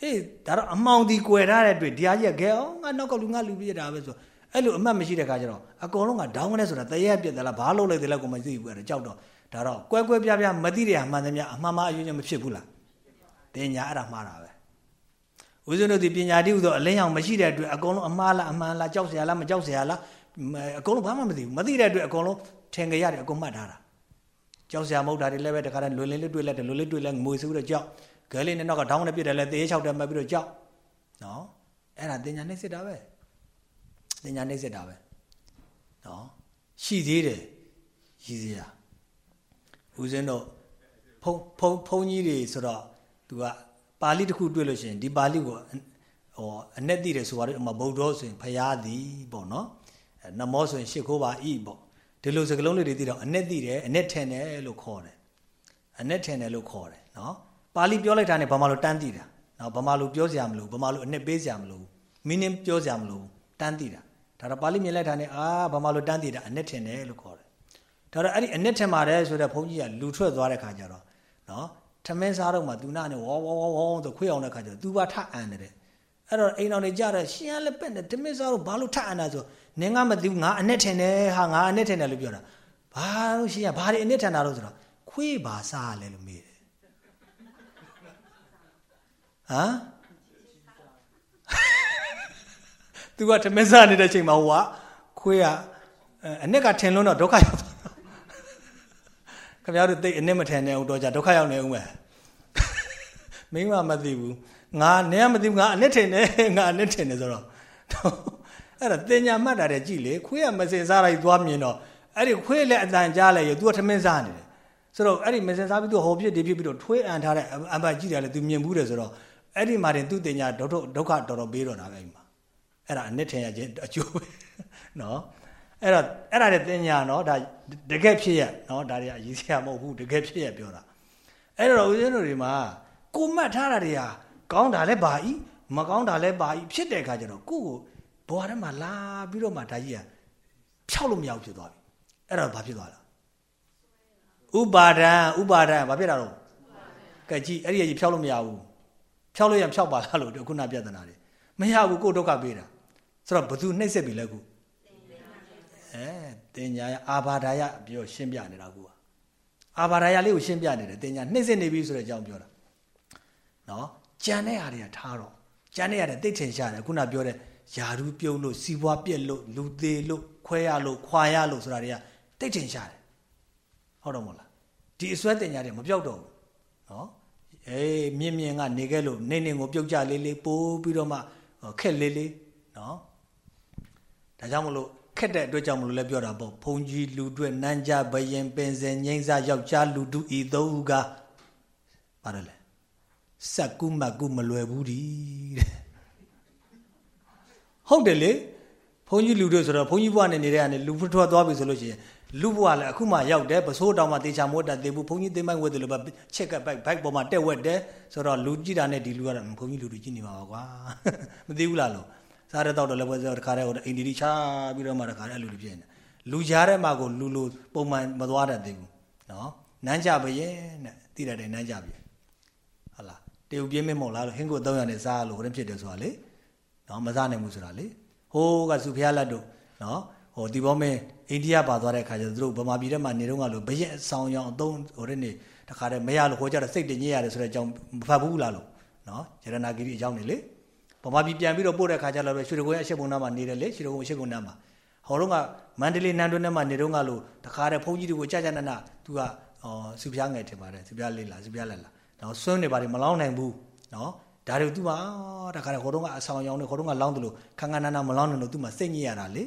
အေးဒါတော့အမောင်ဒီကွယ်ထားတဲ့အတွက်တရားကြီးကခဲအောင်ငါနောက်ကလူငါလူပြစ်တာပဲဆိုအဲ့လိုအမှတ်မရှိတဲ့ခါကျတော့အကုန်လုံးကဒေါင်းကနေဆိုတာတရက်ပြစ်တယ်လားဘာလုပ်လိုက်တယ်လဲကိုမသိဘူးအဲ့ဒါကြောက်တော့ဒါတော့ကွဲကွဲပြားပြားမသိတဲ့အမှန်တည်းများအမှန်မှအယုံညမဖြစ်ဘူးလားတင်ညာအဲ့ဒါမှားတာပဲဦးဇင်းတို့ဒီပညာတိဟုသောအလင်းရောင်မရှိတဲ့အတွက်အကုန်လုံးအမှားလားအမှန်လားကြောက်စရာလားမကြောက်စရာလားအကုန်လုံးဘာမှမသိဘူးမသိတဲ့အတွက်အကုန်လုံးထင်ကြရတယ်အကုန်မှတ်ထားတာ ကြောက်စရာမဟုတ်တာတွေလည်းပဲတခါတည်းလွယ်လင်းလေးတွေ့လိုက်တယ်လွယ်လေးတွေ့လိုက်ငွေဆိုးပြီးတော့ကြောက်ဂဲလေးနဲ့နောက်ကဒေါင်းနဲ့ပြစ်တယ်လဲတေးချောက်တယ်မှတ်ပြီးတော့ကြောက်နော်အဲ့ဒါတင်ညာနှိမ့်စစ်တာပဲတင်ညာနှိမ့်စစ်တာပဲနော်ရှိသေးတယ်ရည်စရာဦးဇင်းတို့ဖုံဖုံဖုံကြီးတွေဆိုတော့ तू ကပါဠိတစ်ခုတွေ့လို့ရှိရင်ဒီပါဠိကိုဟောအ내သိတယ်ဆိုတော့ဗုဒ္ဓဆိုရင်ဖရာသည်ပေါ့နော်နမောဆိုရင်ရှ िख ိုးပါဤပေါ့ ဒီလိုစကလုံးလေးတွေသိတော့အနဲ့သိတယ်အနဲ့ထင်တယ်လို့ခေါ်တယ်အနဲ့ထင်တယ်လို့ခေါ်တယ်နော်ပါဠိပြောလိုက်တာနဲ့ဘာမှလို့တန်းသိတာနော်ဘာမှလို့ပြောစရာမလိုဘာမှလို့အနဲ့ပေးစရာမလို meaning ပြောစရာမလိုတန်းသိတာဒါတော့ပါဠိမြင်လိုက်တာနဲ့အာဘာမှလို့တန်းသိတာအနဲ့ထင်တယ်လို့ခေါ်တယ်ဒါတော့အဲ့ဒီအနဲ့ထင်ပါတယ်ဆိုတော့ဘုန်းကြီးကလူထွက်သွားတဲ့ခါကျတော့နော်ထမင်းစားတော့မှသူနာနဲ့ဝေါဝေါဝေါဝေါဆိုခွေအောင်တဲ့ခါကျတော့သူပါထအန်တယ် အဲ့တော့အိမ်တော်တွေကြတော့ရှင်ကလည်းပက်တယ်ထမင်းစားတော့ဘာလို့ထအံတာဆိုနင်ကမသိဘူးငါအနဲ့ထင်တယ်ဟာငါအနဲ့ထင်တယ်လို့ပြောတာဘာလို့ရှိရဘာတွေအနဲ့ထင်တာလို့ဆိုတော့ခွေးပါစားလဲလို့မေးတယ်ဟမ်သူကထမင်းစားနေတဲ့အချိန်မှာဟိုကခွေးကအနဲ့ကထင်လို့တော့ဒုက္ခရောက်သွားခင်ဗျားတို့တိတ်အနစ်မထန်နေအောင်တော့ကြဒုက္ခရောက်နေဦးမယ်မင်းကမသိဘူး ငါနဲ့မသိဘူးငါအနှစ်ထင်တယ်ငါအနှစ်ထင်တယ်ဆိုတော့အဲ့ဒါတင်ညာမှတ်တာတဲ့ကြည်လေခွေးကမစင်စားလိုက်သွားမြင်တော့အဲ့ဒီခွေးလည်းအတန်ကြားလိုက်ရသူကထမင်းစားနေတယ်ဆိုတော့အဲ့ဒီမစင်စားပြီးသူဟောဖြစ်ဒီဖြစ်ပြီးတော့ထွေးအန်ထားတဲ့အမ်ပါကြည့်တယ်လေသူမြင်ဘူးတယ်ဆိုတော့အဲ့ဒီမှာတင်သူတင်ညာဒုက္ခဒုက္ခတော်တော်ပေးတော့တာပဲဒီမှာအဲ့ဒါအနှစ်ထင်ရခြင်းအကျိုးပဲနော်အဲ့တော့အဲ့ဒါတဲ့တင်ညာနော်ဒါတကယ်ဖြစ်ရနော်ဒါတွေအရေးစရာမဟုတ်ဘူးတကယ်ဖြစ်ရပြောတာအဲ့တော့ဦးဇင်းတို့တွေမှာကိုမှတ်ထားတာတွေဟာ ကောင်းတာလည်းပါဤမကောင်းတာလည်းပါဤဖြစ်တဲ့အခါကျတော့ကိုကိုဘဝထဲမှာလာပြီးတော့မှဒါကြီးကဖြောက်လို့မရဘူးဖြစ်သွားပြီအဲ့တော့ဘာဖြစ်သွားလဲဥပါဒံဥပါဒံဘာဖြစ်တာတော့ကဲကြည့်အဲ့ဒီကြီးဖြောက်လို့မရဘူးဖြောက်လို့ရဖြောက်ပါလားလို့ခုနပြဿနာတွေမရဘူးကိုဒုက္ခပေးတာဆိုတော့ဘသူနှိမ့်ဆက်ပြီလဲခုအဲတင်ညာရအာဘာဒာယပြောရှင်းပြနေတာကူအာဘာဒာယလေးကိုရှင်းပြနေတယ်တင်ညာနှိမ့်ဆက်နေပြီဆိုတဲ့အကြောင်းပြောတာနော် ကြံတဲ့ဟာတွေကထားတော့ကြံတဲ့ဟာတွေသိထင်ရှားတယ်ခုနပြောတဲ့ယာရုပြုံးလို့စီးပွားပြက်လို့လူသေးလို့ခွဲရလို့ခွာရလို့ဆိုတာတွေကသိထင်ရှားတယ်ဟုတ်တော့မဟုတ်လားဒီအစွဲတင်ညာတွေမပြောက်တော့ဘူးနော်အေးမြင်မြင်ကနေခဲ့လို့နေနေကိုပြုတ်ကြလေးလေးပိုးပြီးတော့မှခက်လေးလေးနော်ဒါကြောင့်မလို့ခက်တဲ့အတွက်ကြောင့်မလို့လည်းပြောတာပေါ့ဘုံကြီးလူတွေ့နန်းကြဘယင်ပင်စင်ငိမ့်စားယောက်ျားလူတုဤသုံးဦးကပါတယ်လေ စက်ကူမကူမလွယ်ဘူးဒီတဲ့ဟုတ်တယ်လေဘုန်းကြီးလူတို့ဆိုတော့ဘုန်းကြီးဘဝနဲ့နေတဲ့ကနေလူဖွထွက်သွားပြီဆိုလို့ရှိရင်လူဘဝလည်းအခုမှရောက်တယ်ပစိုးတောင်မှတေချာမိုးတာတေဘူးဘုန်းကြီးသိမိုက်ဝက်တယ်လို့ပဲချက်ကဘိုက်ဘိုက်ပေါ်မှာတက်ဝက်တယ်ဆိုတော့လူကြည့်တာနဲ့ဒီလူကတော့ဘုန်းကြီးလူတွေကြည့်နေမှာပါကွာမသိဘူးလားလို့စားရတော့တော့လည်းပွဲဆိုတခါတည်းဟိုအိန္ဒိတိချပြီးတော့မှတခါတည်းအလူတွေဖြစ်နေလူကြားထဲမှာကိုလူလူပုံမှန်မသွားတတ်သေးဘူးနော်နန်းကြပါရဲ့နဲ့တိရတဲ့နန်းကြပါရဲ့ဟု တ်လားတေဦးပြင်းမင်းမဟုတ်လားလို့ဟင်းကို300နဲ့စားလို့ဟိုရင်ဖြစ်တယ်ဆိုတာလေနော်မစားနိုင်ဘူးဆိုတာလေဟိုးကစုဖျားလက်တို့နော်ဟိုဒီဘောမင်းအိန္ဒိယပါသွားတဲ့ခါကျသူတို့ဗမာပြည်ထဲမှာနေတော့ကလို့ဘရက်အဆောင်ရောင်အသုံးဟိုတဲ့နေတခါတည်းမရလို့ဟိုကြတော့စိတ်တညစ်ရတယ်ဆိုတဲ့အကြောင်းမဖတ်ဘူးလားလို့နော်ရတနာဂိရိအကြောင်းနေလေဗမာပြည်ပြန်ပြီးတော့ပို့တဲ့ခါကျတော့ရွှေတကုန်းရဲ့အရှိတ်ဘုံနာမှာနေတယ်လေရွှေတကုန်းအရှိတ်ဘုံနာမှာဟောတော့ကမန္တလေးနန်းတွင်းထဲမှာနေတော့ကလို့တခါတည်းဘုန်းကြီးတွေကိုကြာကြာနာနာသူကအော်စုပြားငယ်ထင်ပါတယ်စုပြားလေးလားစုပြားလက်လား နော်ဆွမ်းနေပါတယ်မလောင်းနိုင်ဘူးနော်ဒါတွေသူ့မှာဒါကလည်းဟိုတုန်းကအဆောင်ရောင်နေဟိုတုန်းကလောင်းတယ်လို့ခန်းခန်းနာနာမလောင်းနိုင်လို့သူ့မှာစိတ်ညစ်ရတာလေ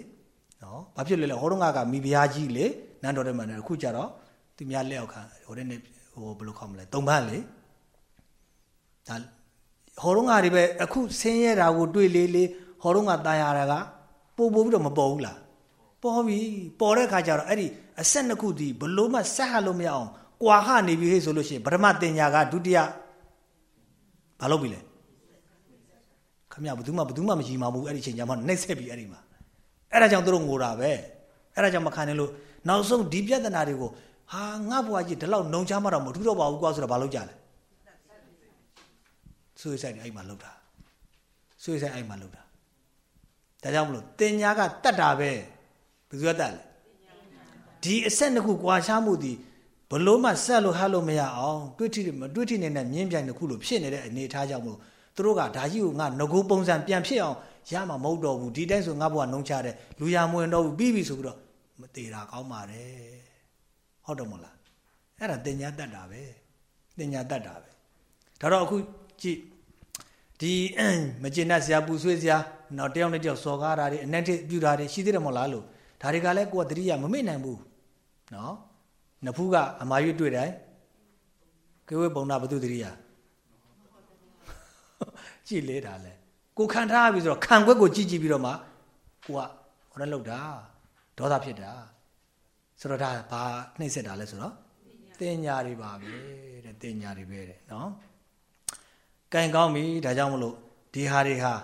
နော်ဘာဖြစ်လဲလဲဟိုတုန်းကကမိဖုရားကြီးလေနန်းတော်ထဲမှာနေအခုကျတော့သူများလက်အောက်ခံဟိုတဲ့နေဟိုဘယ်လိုခေါ်မလဲတုံပန်းလေဒါဟောတော့ငါတွေပဲအခုဆင်းရဲတာကိုတွေ့လေလေဟောတော့ငါတာယာတာကပို့ပို့ပြီးတော့မပေါ်ဘူးလားပေါ်ပြီပေါ်တဲ့ခါကျတော့အဲ့ဒီအဆက်နှစ်ခုဒီဘလို့မှဆက်ဟလို့မရအောင် ကွာဟနေပြီဟဲ့ဆိုလို့ရှိရင်ပထမတင်ညာကဒုတိယဘာလုပ်ပြီလဲခမရဘယ်သူမှဘယ်သူမှမကြီးမှာဘူးအဲ့ဒီချိန်ကျမှနှိမ့်ဆက်ပြီအဲ့ဒီမှာအဲ့ဒါကြောင့်သူတို့ငိုတာပဲအဲ့ဒါကြောင့်မခံနိုင်လို့နောက်ဆုံးဒီပြဿနာတွေကိုဟာငါ့ဘွားကြီးဒီလောက်နှုံချမှတော့မထူတော့ပါဘူးကွာဆိုတော့ဘာလုပ်ကြလဲဆွေးဆိုင်အဲ့မှာလောက်တာဆွေးဆိုင်အဲ့မှာလောက်တာဒါကြောင့်မလို့တင်ညာကတတ်တာပဲဘယ်သူကတတ်လဲဒီအဆက်နှစ်ခုကွာရှားမှုဒီ ဘလို့မှဆက်လို့ဟလို့မရအောင်တွေးထိမတွေးထိနေတဲ့မြင်းပြိုင်တစ်ခုလို့ဖြစ်နေတဲ့အနေအထားကြောင့်မို့သူတို့ကဒါကြီးကိုငါငကိုပုံစံပြန်ဖြစ်အောင်ရမှာမဟုတ်တော့ဘူးဒီတိုင်းဆိုငါဘဝနှုံးချတဲ့လူရမဝင်တော့ဘူးပြီးပြီဆိုပြီးတော့မသေးတာကောင်းပါတယ်ဟုတ်တယ်မဟုတ်လားအဲ့ဒါတင်ညာတတ်တာပဲတင်ညာတတ်တာပဲဒါတော့အခုကြည့်ဒီမကျင်တတ်စရာပူဆွေးစရာနောက်တယောက်နဲ့တယောက်စော်ကားတာတွေအနက်တိပြူတာတွေရှိသေးတယ်မဟုတ်လားလို့ဒါတွေကလည်းကိုယ်ကတတိယမမေ့နိုင်ဘူးနော် နဖူးကအမာရွတ်တွေ့တယ်ကေဝေပုံနာဘသူတတိယကြည့်လေတာလဲကိုခံထားပြီဆိုတော့ခံခွက်ကိုကြည့်ကြည့်ပြီးတော့မှကိုကဟောရလောက်တာဒေါသဖြစ်တာဆိုတော့ဒါဘာနှိမ့်ဆက်တာလဲဆိုတော့တင်ညာတွေပါပဲတဲ့တင်ညာတွေပဲတဲ့နော်ကင်ကောင်းပြီဒါကြောင့်မလို့ဒီဟာတွေဟာ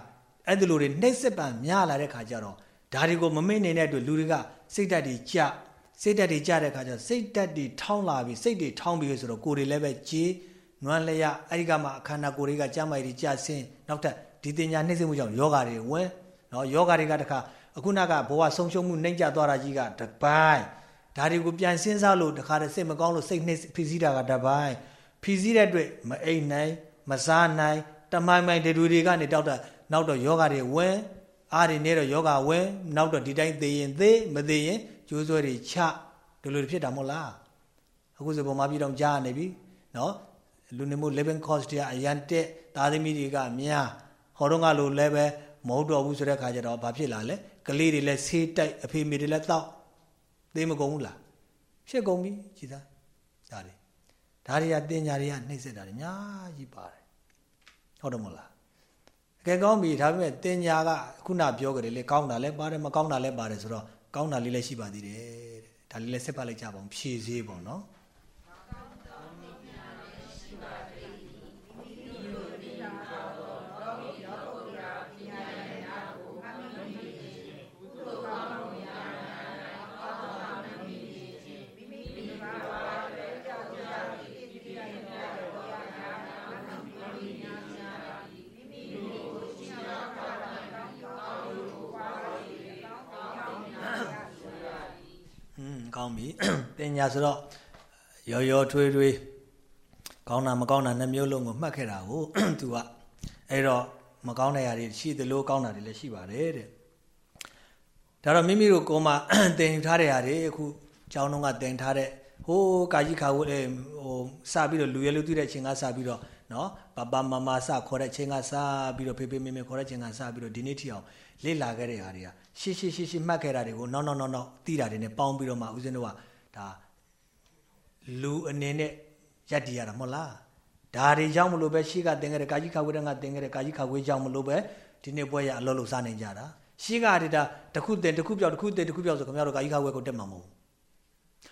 အဲ့ဒီလိုတွေနှိမ့်ဆက်ပံများလာတဲ့ခါကျတော့ဒါတွေကိုမမေ့နေတဲ့အတွက်လူတွေကစိတ်ဓာတ်တွေကြ စိတ်ဓာတ်တွေကြတဲ့ခါကျတော့စိတ်ဓာတ်တွေထောင်းလာပြီစိတ်တွေထောင်းပြီဆိုတော့ကိုယ်တွေလည်းပဲကြေးနွမ်းလျက်အဲ့ဒီကမှအခန္ဓာကိုယ်တွေကကြမ်းမိုက်တွေကြဆင်းနောက်ထပ်ဒီတင်ညာနှိမ့်ဆက်မှုကြောင့်ယောဂါတွေဝင်နော်ယောဂါတွေကတခါအခုနကဘဝဆုံးရှုံးမှုနှိမ့်ကျသွားတာကြီးကတပိုင်းဒါတွေကိုပြန်စဉ်းစားလို့တခါတည်းစိတ်မကောင်းလို့စိတ်နှိမ့်ဖိစီးတာကတပိုင်းဖိစီးတဲ့အတွက်မအိမ်နိုင်မစားနိုင်တမိုင်းမိုင်းတွေတွေကနေတောက်တာနောက်တော့ယောဂါတွေဝင်အားတွေနေတော့ယောဂါဝင်နောက်တော့ဒီတိုင်းသေရင်သေမသေရင် ကျိုးဆွဲတွေချဒီလိုဖြစ်တာမဟုတ်လားဟအခုဆိုပုံမှန်ပြည်တော့ကြားနေပြီနော်လူနေမှု living cost တွေကအရန်တက်သားသမီးတွေကများဟောတော့ကလိုလည်းပဲမဟုတ်တော့ဘူးဆိုတဲ့ခါကျတော့ဘာဖြစ်လာလဲကလေးတွေလည်းဆေးတိုက်အဖေမေတွေလည်းတောက်သိမကုန်ဘူးလားဖြစ်ကုန်ပြီကြည်သားဒါတွေဒါတွေကတင်ညာတွေကနှိမ့်စစ်တာတွေအများကြီးပါတယ်ဟုတ်တယ်မဟုတ်လားအကဲကောင်းပြီဒါပေမဲ့တင်ညာကခုနပြောကြတယ်လေကောင်းတာလည်းပါတယ်မကောင်းတာလည်းပါတယ်ဆိုတော့ ကောင်းတာလေးလည်းရှိပါသေးတယ်တဲ့ဒါလေးလည်းဆက်ပတ်လိုက်ကြပါဦးဖြည့်စည်းပေါ့နော် ကောင်းပြီတင်ညာဆိုတော့ရော်ရော်ထွေးထွေးကောင်းတာမကောင်းတာနှမျိုးလုံးကိုမှတ်ခဲ့တာကိုသူကအဲ့တော့မကောင်းတဲ့ຢာတွေရှိသလိုကောင်းတာတွေလည်းရှိပါတယ်တဲ့ဒါတော့မိမိတို့ကိုယ်မှာတင်ယူထားတဲ့ຢာတွေအခုကျောင်းတုန်းကတင်ထားတဲ့ဟိုးကာကြီးခါဝတ်ဟိုစပြီးတော့လူရဲလူတွေ့တဲ့ချိန်ကစပြီးတော့နော်ပပမမစခေါ်တဲ့ချိန်ကစပြီးတော့ဖေဖေမေမေခေါ်တဲ့ချိန်ကစပြီးတော့ဒီနေ့ထိအောင်လေ့လာခဲ့တဲ့ຢာတွေက ရှေ့ရှေ့ရှေ့ရှေ့မှတ်ခဲ့တာတွေကိုနောက်နောက်နောက်နောက်သိတာတွေနဲ့ပေါင်းပြီးတော့မှဦးဇင်းတို့ကဒါလူအနေနဲ့ရက်တည်ရတာမဟုတ်လားဒါတွေကြောင့်မလို့ပဲရှေ့ကတင်ခဲ့တဲ့ကာကြီးခါဝေးတဲ့ကတင်ခဲ့တဲ့ကာကြီးခါဝေးကြောင့်မလို့ပဲဒီနေ့ပွဲရအလုံးလုံးစားနိုင်ကြတာရှေ့ကတည်းကတခုတင်တခုပြောက်တခုတင်တခုပြောက်ဆိုခင်ဗျားတို့ကာကြီးခါဝေးကိုတက်မှာမဟုတ်ဘူး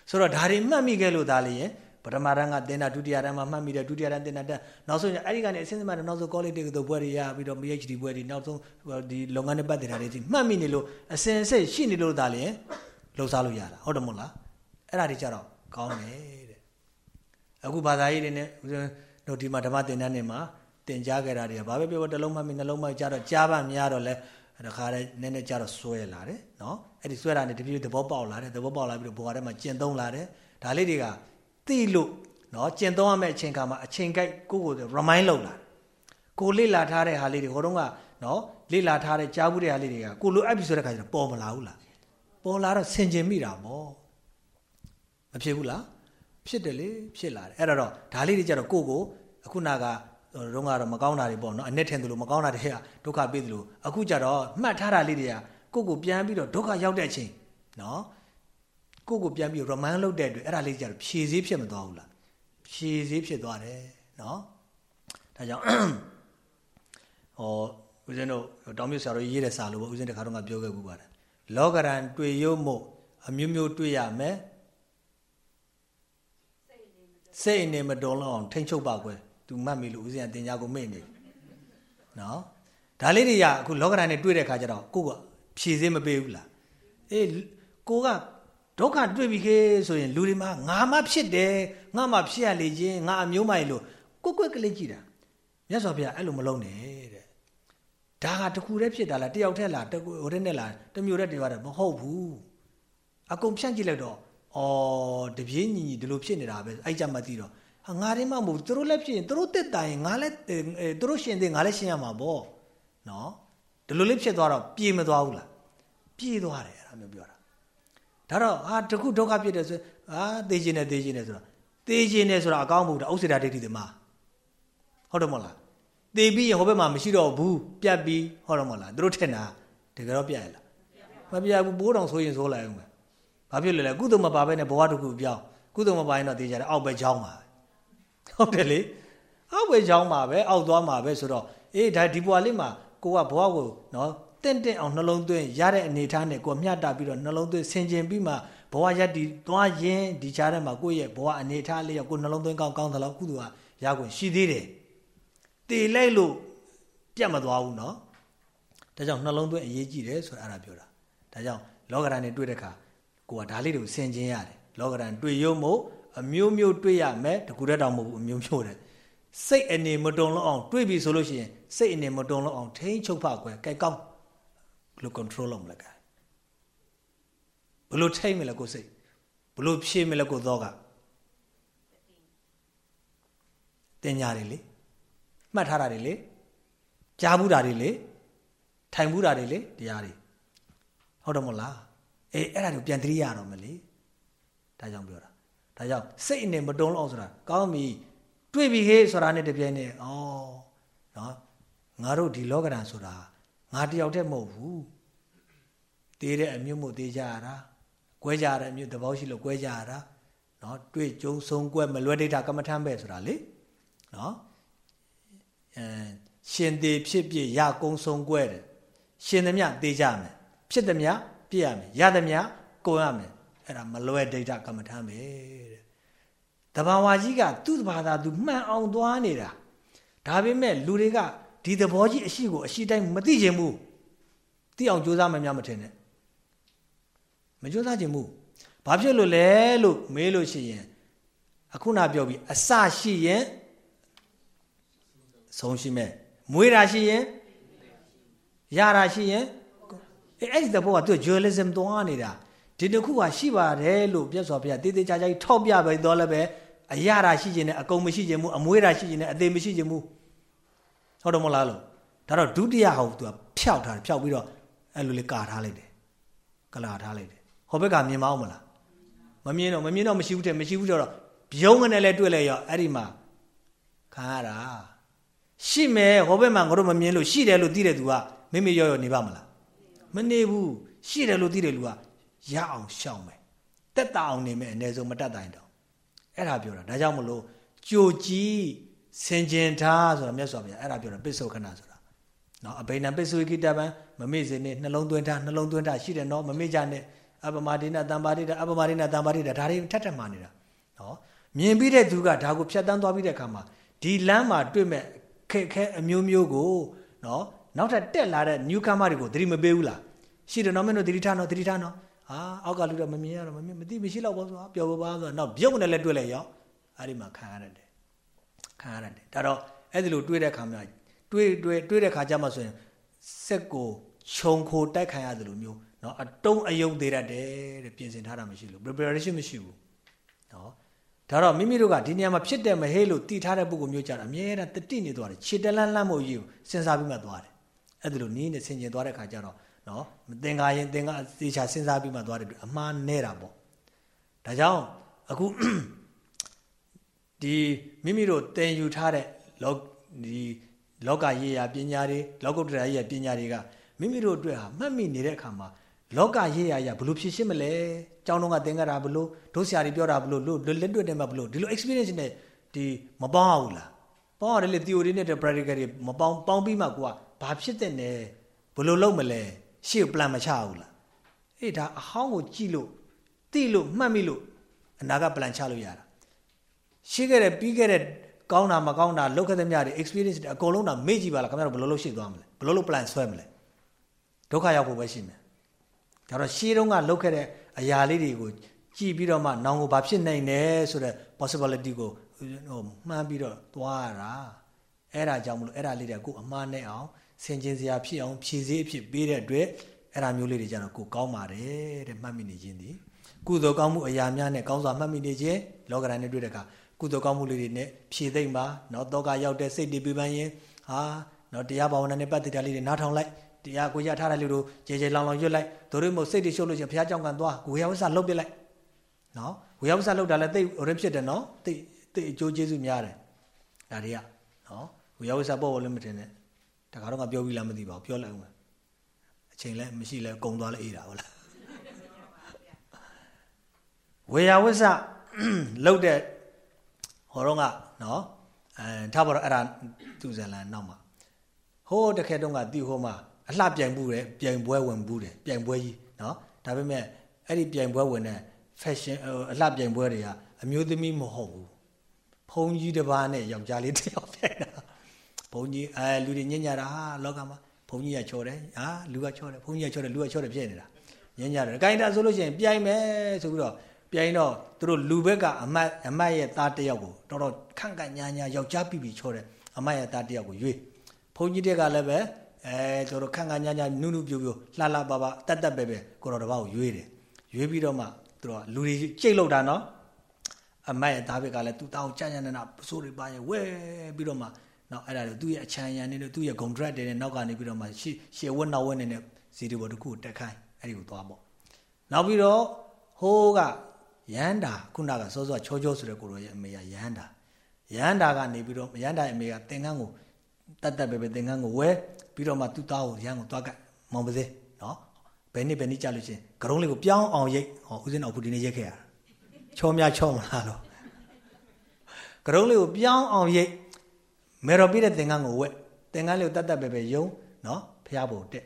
ဆိုတော့ဒါတွေမှတ်မိခဲ့လို့ဒါလေရင် ပထမတန်းကတင်တာဒုတိယတန်းမှာမှတ်မိတယ်ဒုတိယတန်းတင်တာတက်နောက်ဆုံးအဲ့ဒီကနေအစင်းစမှနောက်ဆုံး college တေတို့ဘွဲတွေရပြီးတော့ PhD ဘွဲတွေနောက်ဆုံးဒီလုပ်ငန်းနဲ့ပတ်သက်တာတွေဒီမှတ်မိနေလို့အစင်အစစ်ရှိနေလို့ဒါလေလှုပ်ရှားလို့ရတာဟုတ်တယ်မဟုတ်လားအဲ့ဒါတွေကြတော့ကောင်းတယ်တဲ့အခုဘာသာရေးတွေနဲ့တို့ဒီမှာဓမ္မသင်တန်းတွေမှာသင်ကြားခဲ့တာတွေကဘာပဲပြောတစ်လုံးမှတ်မိနှလုံးမှတ်ကြတော့ကြားပါများတော့လဲတခါတည်းနည်းနည်းကြတော့စွဲလာတယ်နော်အဲ့ဒီစွဲတာနဲ့တပြေးသဘောပေါက်လာတယ်သဘောပေါက်လာပြီးတော့ဘဝထဲမှာကျင့်သုံးလာတယ်ဒါလေးတွေက သိလို့နော်ကျင့်သုံးရမယ့်အချိန်ခါမှာအချိန်ကိုက်ကိုကို remind လုပ်လာကိုလေ့လာထားတဲ့ဟာလေးတွေဟိုတုန်းကနော်လေ့လာထားတဲ့ကြားဘူးတဲ့ဟာလေးတွေကကိုလိုအပ်ပြီဆိုတဲ့ခါကျတော့ပေါ်မလာဘူးလားပေါ်လာတော့ဆင်ကျင်မိတာပေါ့မဖြစ်ဘူးလားဖြစ်တယ်လေဖြစ်လာတယ်အဲ့တော့ဒါလေးတွေကြတော့ကိုကိုအခုနာကတော့ကတော့မကောင်းတာတွေပေါ့နော်အနှစ်ထင်သလိုမကောင်းတာတွေကဒုက္ခပေးသလိုအခုကြတော့မှတ်ထားတာလေးတွေကကိုကိုပြန်ပြီးတော့ဒုက္ခရောက်တဲ့အချိန်နော် ကိုကိုပြန်ပြီး remind လုပ်တဲ့အတွက်အဲ့ဒါလေးကြတော့ဖြည့်စည်းဖြစ်မသွားဘူးလားဖြည့်စည်းဖြစ်သွားတယ်နော်ဒါကြောင့်ဟောဦးဇင်းတို့တောင်မြတ်ဆရာတော်ရေးတဲ့စာလို့ပေါ့ဦးဇင်းတခါတော့ကပြောခဲ့ဘူးပါတယ်လောကရန်တွေ့ရုံမို့အမျိုးမျိုးတွေ့ရမယ်စိတ်အနေမတော်လောက်အောင်ထိမ့်ချုပ်ပါကွယ်သူမှတ်မိလို့ဦးဇင်းကတင် जा ကိုမေ့နေနော်ဒါလေးတွေကအခုလောကရန်နဲ့တွေ့တဲ့ခါကျတော့ကိုကဖြည့်စည်းမပေးဘူးလားအေးကိုက ဒုက္ခတွေ့ပြီခေဆိုရင်လူတွေမှာငါမှဖြစ်တယ်ငါမှဖြစ်ရလေခြင်းငါအမျိုးမိုင်လို့ကိုကွက်ကလေးကြည့်တာမြတ်စွာဘုရားအဲ့လိုမလုံးနဲ့တဲ့ဒါကတခုတည်းဖြစ်တာလားတယောက်တည်းလားတကူဟိုတဲ့နဲ့လားတမျိုးတည်းတည်းရတယ်မဟုတ်ဘူးအကုန်ဖြန့်ကြည့်လိုက်တော့အော်တပြေးညီညီဒီလိုဖြစ်နေတာပဲအဲ့ကြမှသိတော့ဟာငါတွေမှမဟုတ်သူတို့လည်းဖြစ်ရင်သူတို့တက်တိုင်ငါလည်းသူတို့ရှင်သေးငါလည်းရှင်ရမှာပေါ့နော်ဒီလိုလေးဖြစ်သွားတော့ပြေမသွားဘူးလားပြေသွားတယ်အဲ့ဒါမျိုးပြောတာ ဒါတော့ဟာတခုဒုက္ခဖြစ်တယ်ဆိုဟာသေခြင်းနဲ့သေခြင်းနဲ့ဆိုတော့သေခြင်းနဲ့ဆိုတာအကောင်းမှုတာဥစ္စေတာဒိဋ္ဌိသမားဟုတ်တယ်မဟုတ်လားသေပြီးရင်ဟိုဘက်မှာမရှိတော့ဘူးပြတ်ပြီးဟုတ်တယ်မဟုတ်လားသူတို့ထင်တာတကယ်တော့ပြတ်ရလားမပြတ်ဘူးဘိုးတော်ဆိုရင်ဆိုလိုက်အောင်ပဲဘာဖြစ်လဲလဲကုသိုလ်မပါဘဲနဲ့ဘဝတစ်ခုပြောင်းကုသိုလ်မပါရင်တော့သေချာတယ်အောက်ပဲချောင်းပါဟုတ်တယ်လေအောက်ပဲချောင်းပါပဲအောက်သွားမှာပဲဆိုတော့အေးဒါဒီဘဝလေးမှာကိုကဘဝကိုနော် တင့်တင့်အောင်နှလုံးသွင်းရတဲ့အနေထားနဲ့ကိုယ်မျှတာပြီးတော့နှလုံးသွင်းဆင်ခြင်ပြီးမှဘဝရည်တည်သွားရင်ဒီကြားထဲမှာကိုယ့်ရဲ့ဘဝအနေထားလေးရောကိုယ်နှလုံးသွင်းကောင်းကောင်းသလောက်ကုသိုလ်ဟာရခွင့်ရှိသေးတယ်။တည်လိုက်လို့ပြတ်မသွားဘူးနော်။ဒါကြောင့်နှလုံးသွင်းအရေးကြီးတယ်ဆိုတာအဲ့ဒါပြောတာ။ဒါကြောင့်လောကဓာတ်နဲ့တွေ့တဲ့အခါကိုယ်ကဒါလေးတွေကိုဆင်ခြင်ရတယ်။လောကဓာတ်တွေ့ရုံမို့အမျိုးမျိုးတွေ့ရမယ်တကူတတ်တော်မဟုတ်ဘူးအမျိုးမျိုးတယ်။စိတ်အနေမတုံလို့အောင် တွေ့ပြီဆိုလို့ရှိရင်စိတ်အနေမတုံလို့အောင်ထိန်းချုပ်ဖကွယ်ကြိုက်ကောင်း ဘယ်လို control လုပ်မလဲကဲဘယ်လိုထိန်းမလဲကိုစိတ်ဘယ်လိုဖြေမလဲကိုသောကတင်ညာတွေလေမှတ်ထားတာတွေလေကြားဘူးတာတွေလေထိုင်ဘူးတာတွေလေတရားတွေဟုတ်တယ်မဟုတ်လားအေးအဲ့ဒါတွေပြန်သတိရတော့မလေဒါကြောင့်ပြောတာဒါကြောင့်စိတ်နဲ့မတုံးလို့ဆိုတာကောင်းပြီတွေ့ပြီဟေးဆိုတာနဲ့တပြိုင်နက်ဩနော်ငါတို့ဒီလောကဓာတ်ဆိုတာ ငါတယောက်တည်းမဟုတ်ဘူးတေးတဲ့အမျိုးမို့တေးကြရတာကွဲကြရတဲ့အမျိုးသဘောရှိလို့ကွဲကြရတာနော်တွေ့ကြုံဆုံးကွဲမလွဲဒိဋ္ဌကမ္မထမ်းပဲဆိုတာလေနော်အဲရှင်သေးဖြစ်ဖြစ်ရကုံဆုံးကွဲတယ်ရှင်သမျှတေးကြမယ်ဖြစ်သမျှပြည့်ရမယ်ရသမျှကိုရမယ်အဲ့ဒါမလွဲဒိဋ္ဌကမ္မထမ်းပဲတဲ့တဘာဝကြီးကသူ့ဘာသာသူမှန်အောင်သွားနေတာဒါပေမဲ့လူတွေက ဒီသဘောကြီးအရှိကိုအရှိတိုင်းမသိချင်ဘူးသိအောင်ကြိုးစားမှများမထင်နဲ့မကြိုးစားချင်ဘူးဘာဖြစ်လို့လဲလို့မေးလို့ရှိရင်အခုနပြောပြီးအစရှိရင်ဆုံးရှိမဲ့မွေးတာရှိရင်ရတာရှိရင်အဲ့အဲ့ဒီသဘောကသူ dualism တွန်းနေတာဒီတစ်ခုကရှိပါတယ်လို့ပြတ်စွာဘုရားတေးသေးချာချာထောက်ပြပဲတော့လည်းပဲအရတာရှိခြင်းနဲ့အကုန်မရှိခြင်းဘူးအမွေးတာရှိခြင်းနဲ့အသေးမရှိခြင်းဘူး ဟုတ်တယ်မဟုတ်လားလို့ဒါတော့ဒုတိယဟောသူကဖျောက်ထားတယ်ဖျောက်ပြီးတော့အဲ့လိုလေးကာထားလိုက်တယ်ကလာထားလိုက်တယ်ဟောဘက်ကမြင်မအောင်မလားမမြင်တော့မမြင်တော့မရှိဘူးတဲ့မရှိဘူးတော့ဘယုံကနေလဲတွေ့လဲရောအဲ့ဒီမှာခံရတာရှိမယ်ဟောဘက်မှာငါတို့မမြင်လို့ရှိတယ်လို့သိတဲ့သူကမိမိရောရောနေပါမလားမနေဘူးရှိတယ်လို့သိတဲ့လူကရအောင်ရှောင်မယ်တက်တာအောင်နေမယ်အ ਨੇ ဆုံးမတက်တိုင်းတော့အဲ့ဒါပြောတာဒါကြောင့်မလို့ကြိုကြည့် စင်ကျင်ထားဆိုတာမြတ်စွာဘုရားအဲ့ဒါပြောတာပစ္စုခဏဆိုတာနော်အဘိနံပစ္စုခိတပံမမေ့စေနဲ့နှလုံးသွင်းထားနှလုံးသွင်းထားရှိတယ်နော်မမေ့ကြနဲ့အပမဒိနတံပါရိဒအပမဒိနတံပါရိဒဒါတွေထက်ထက်မှနေတာနော်မြင်ပြီးတဲ့သူကဒါကိုဖြတ်တန်းသွားပြီးတဲ့အခါမှာဒီလမ်းမှာတွေ့မဲ့ခက်ခဲအမျိုးမျိုးကိုနော်နောက်ထပ်တက်လာတဲ့ new comer တွေကိုသတိမပေးဘူးလားရှိတယ်နော်မင်းတို့သတိထားနော်သတိထားနော်ဟာအောက်ကလူတော့မမြင်ရတော့မမြင်မသိမရှိတော့ဘူးဆိုတာပျော်ပါဆိုတော့နောက်ပြုတ်နဲ့လည်းတွေ့လိုက်ရောအဲ့ဒီမှာခံရတယ် ခံရတယ်ဒါတော့အဲ့ဒီလိုတွေ့တဲ့ခါမှာတွေ့တွေ့တွေ့တဲ့ခါကျမှဆိုရင်စက်ကိုခြုံခိုတိုက်ခံရတယ်လို့မျိုးเนาะအတုံးအယုံသေးရတယ်တဲ့ပြင်ဆင်ထားတာမရှိလို့ preparation မရှိဘူးเนาะဒါတော့မိမိတို့ကဒီနေရာမှာဖြစ်တယ်မဟေးလို့တည်ထားတဲ့ပုဂ္ဂိုလ်မျိုးကြတာအမြဲတမ်းတတိနေသွားတယ်ခြေတလန်းလန်းမို့ကြီးကိုစဉ်းစားပြီးမှသွားတယ်အဲ့ဒါလို့နင်းနဲ့ဆင်ကျင်သွားတဲ့ခါကျတော့နော်သင်္ကာရင်သင်္ကာသေချာစဉ်းစားပြီးမှသွားတယ်အမှားနဲ့တာပေါ့ဒါကြောင့်အခု ဒီမိမိတို့သင်ယူထားတဲ့လောဒီလောကရေးရာပညာတွေလောကုတ္တရာရေးရာပညာတွေကမိမိတို့အတွက်ဟာမှတ်မိနေတဲ့အခါမှာလောကရေးရာရဘလို့ဖြစ်ရှင်းမလဲကျောင်းတော်ကသင်္ကတာဘလို့ဒုဆရာတွေပြောတာဘလို့လို့လက်တွေ့တယ်မှာဘလို့ဒီလို experience နဲ့ဒီမပေါင်းအောင်လားပေါင်းရတယ်လေ theory နဲ့ practical တွေမပေါင်းပေါင်းပြီးမှကိုကဘာဖြစ်တဲ့လဲဘလို့လုပ်မလဲရှေ့ plan မချဘူးလားအေးဒါအဟောင်းကိုကြည့်လို့သိလို့မှတ်မိလို့အနာက plan ချလို့ရတာ ရှိခဲ့တဲ့ပြီးခဲ့တဲ့ကောင်းတာမကောင်းတာလောက်ခဲ့တဲ့မြတွေ experience တွေအကုန်လုံးတော့မေ့ကြည့်ပါလားခင်ဗျားတို့ဘယ်လိုလုပ်ရှိသွားမလဲဘယ်လိုလုပ် plan ဆွဲမလဲဒုက္ခရောက်ဖို့ပဲရှိမယ်ဒါတော့ရှေးတုန်းကလုပ်ခဲ့တဲ့အရာလေးတွေကိုကြည့်ပြီးတော့မှနောင်ကိုဘာဖြစ်နိုင်လဲဆိုတဲ့ possibility ကိုဟိုမှန်းပြီးတော့သွားရတာအဲ့ဒါကြောင့်မလို့အဲ့ဒါလေးတွေကိုအမှားနဲ့အောင်ဆင်ခြင်စရာဖြစ်အောင်ဖြည့်စည်းအဖြစ်ပေးတဲ့အတွက်အဲ့ဒါမျိုးလေးတွေကျတော့ကိုကောင်းပါတယ်တဲ့မှတ်မိနေခြင်းဒီကုသိုလ်ကောင်းမှုအရာများနဲ့ကောင်းစွာမှတ်မိနေခြင်းလောကရန်နဲ့တွေ့တဲ့အခါ ကုသိုလ်ကောင်းမှုလေးတွေနဲ့ဖြည့်သိမ့်ပါနော်တောကရောက်တဲ့စိတ်တွေပြပန်းရင်ဟာနော်တရားဘာဝနာနဲ့ပတ်သက်တာလေးတွေနားထောင်လိုက်တရားကိုရထားတဲ့လူတို့ကြဲကြဲလောင်လောင်ရွတ်လိုက်တို့တွေမို့စိတ်တွေရှုပ်လို့ချင်းဘုရားကြောင့်ကန်သွားဝေယဝဆလှုပ်ပြလိုက်နော်ဝေယဝဆလှုပ်တာလည်းတိတ်ရင်းဖြစ်တယ်နော်တိတ်တိတ်အကျိုးကျေးဇူးများတယ်ဒါတွေကနော်ဝေယဝဆပေါ့လို့မတင်နဲ့တခါတော့ငါပြောပြီးလားမသိပါဘူးပြောလိုက်အောင်အချိန်လည်းမရှိလဲကုံသွားလဲအေးတာဟုတ်လားဝေယဝဆလှုပ်တဲ့ ဟောတော့ကနော်အဲထားပါတော့အဲ့ဒါသူဇလန်နောက်မှာဟိုးတခဲတုန်းကတီဟိုမှာအလှပြိုင်ဘူးတယ်ပြိုင်ပွဲဝင်ဘူးတယ်ပြိုင်ပွဲကြီးနော်ဒါပေမဲ့အဲ့ဒီပြိုင်ပွဲဝင်တဲ့ fashion အလှပြိုင်ပွဲတွေကအမျိုးသမီးမဟုတ်ဘူးဘုံကြီးတစ်ပါးနဲ့ယောက်ျားလေးတစ်ယောက်ပြိုင်တာဘုံကြီးအဲလူတွေညညတာဟာလောကမှာဘုံကြီးကချော်တယ်ဟာလူကချော်တယ်ဘုံကြီးကချော်တယ်လူကချော်တယ်ဖြစ်နေတာညညတယ်အကိုင်းတာဆိုလို့ရှိရင်ပြိုင်မယ်ဆိုပြီးတော့ ပြိုင်တော့သူတို့လူဘက်ကအမတ်အမတ်ရဲ့သားတစ်ယောက်ကိုတော်တော်ခန့်ခန့်ညာညာယောက်ျားပြပြချော်တယ်အမတ်ရဲ့သားတစ်ယောက်ကိုရွေးဘုန်းကြီးတက်ကလည်းပဲအဲကျွန်တော်ခန့်ခန့်ညာညာနုနုပြိုပြိုလှလှပါပါတက်တက်ပဲပဲကိုတော်တစ်ပါးကိုရွေးတယ်ရွေးပြီးတော့မှသူတို့ကလူတွေကြိတ်လောက်တာနော်အမတ်ရဲ့သားဘက်ကလည်းသူ့တောင်းကြညာနာပစိုးတွေပါရင်ဝဲပြီးတော့မှနောက်အဲ့ဒါတွေသူ့ရဲ့အချမ်းရံနေလို့သူ့ရဲ့ contract တွေနဲ့နောက်ကနေပြီးတော့မှရှေ့ရှေ့ဝက်နောက်ဝက်နေတဲ့စီဒီဘောတခုတက်ခိုင်းအဲ့ဒီကိုသွားပေါ့နောက်ပြီးတော့ဟိုးက ယန္တာခုနကစောစောချောချောဆိုတဲ့ကိုရောရဲ့အမေကယန္တာယန္တာကနေပြီးတော့ယန္တာရဲ့အမေကသင်္ကန်းကိုတတ်တတ်ပဲပဲသင်္ကန်းကိုဝဲပြီးတော့မှသူ့သားကိုရန်ကိုတွားကမောင်ပါစေနော်ဘယ်နှစ်ဘယ်နှစ်ကြာလို့ချင်းကရုံးလေးကိုပြောင်းအောင်ရိတ်ဟောဦးစင်းအောင်ခုဒီနေ့ရိတ်ခဲ့ရတာချောများချောမလားလို့ကရုံးလေးကိုပြောင်းအောင်ရိတ်မေတော်ပြတဲ့သင်္ကန်းကိုဝဲသင်္ကန်းလေးကိုတတ်တတ်ပဲပဲယုံနော်ဖះဖို့တက်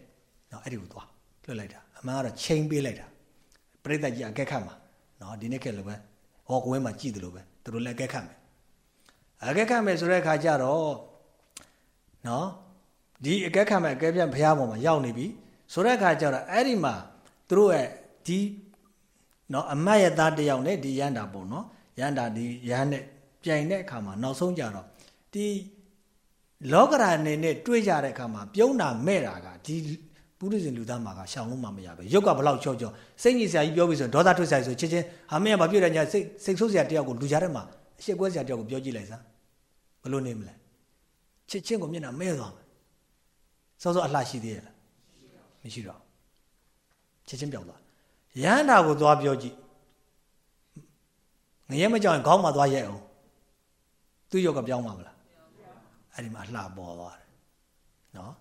နော်အဲ့ဒီကိုသွားလွှတ်လိုက်တာအမှန်ကတော့ချိန်ပေးလိုက်တာပြိဿကြီးအကက်ခတ်မှာ နော်ဒီနေ့ခက်လို့ပဲဟောကွဲမှာကြည်တယ်လို့ပဲသူတို့လည်းအကက်ခတ်မယ်အကက်ခတ်မယ်ဆိုတဲ့အခါကျတော့နော်ဒီအကက်ခတ်မဲ့အကဲပြန့်ဘုရားပေါ်မှာရောက်နေပြီဆိုတဲ့အခါကျတော့အဲ့ဒီမှာသူတို့ရဲ့ဒီနော်အမတ်ရသားတယောက်နဲ့ဒီရန်တာပေါ့နော်ရန်တာဒီရန်နဲ့ပြိုင်တဲ့အခါမှာနောက်ဆုံးကြတော့ဒီလောကရာအနေနဲ့တွေးကြတဲ့အခါမှာပြုံးတာမဲ့တာကဒီ ပုရိသင်လူသားမှာကရှောင်လို့မှမရပဲရုပ်ကဘလောက်ချော့ချော့စိတ်ကြီးစရာကြီးပြောပြီးဆိုဒေါသထွက်စရာဆိုချင်းချင်းဟာမင်းကဘာပြောတယ်ညာစိတ်စိတ်ဆိုးစရာတယောက်ကိုလူကြားထဲမှာအရှိကွဲစရာတယောက်ကိုပြောကြည့်လိုက်စမ်းဘလို့နေမလဲချစ်ချင်းကိုမျက်နှာမဲသွားမယ်စောစောအလှရှိသေးရဲ့လားမရှိတော့ချစ်ချင်းပြောက်သွားရဟန္တာကိုသွားပြောကြည့်ငရဲမကြောက်ရင်ခေါင်းမှာသွားရဲအောင်သူ့ယောက်ကပြောင်းမှာမလားအဲ့ဒီမှာလှပေါ်သွားတယ်နော်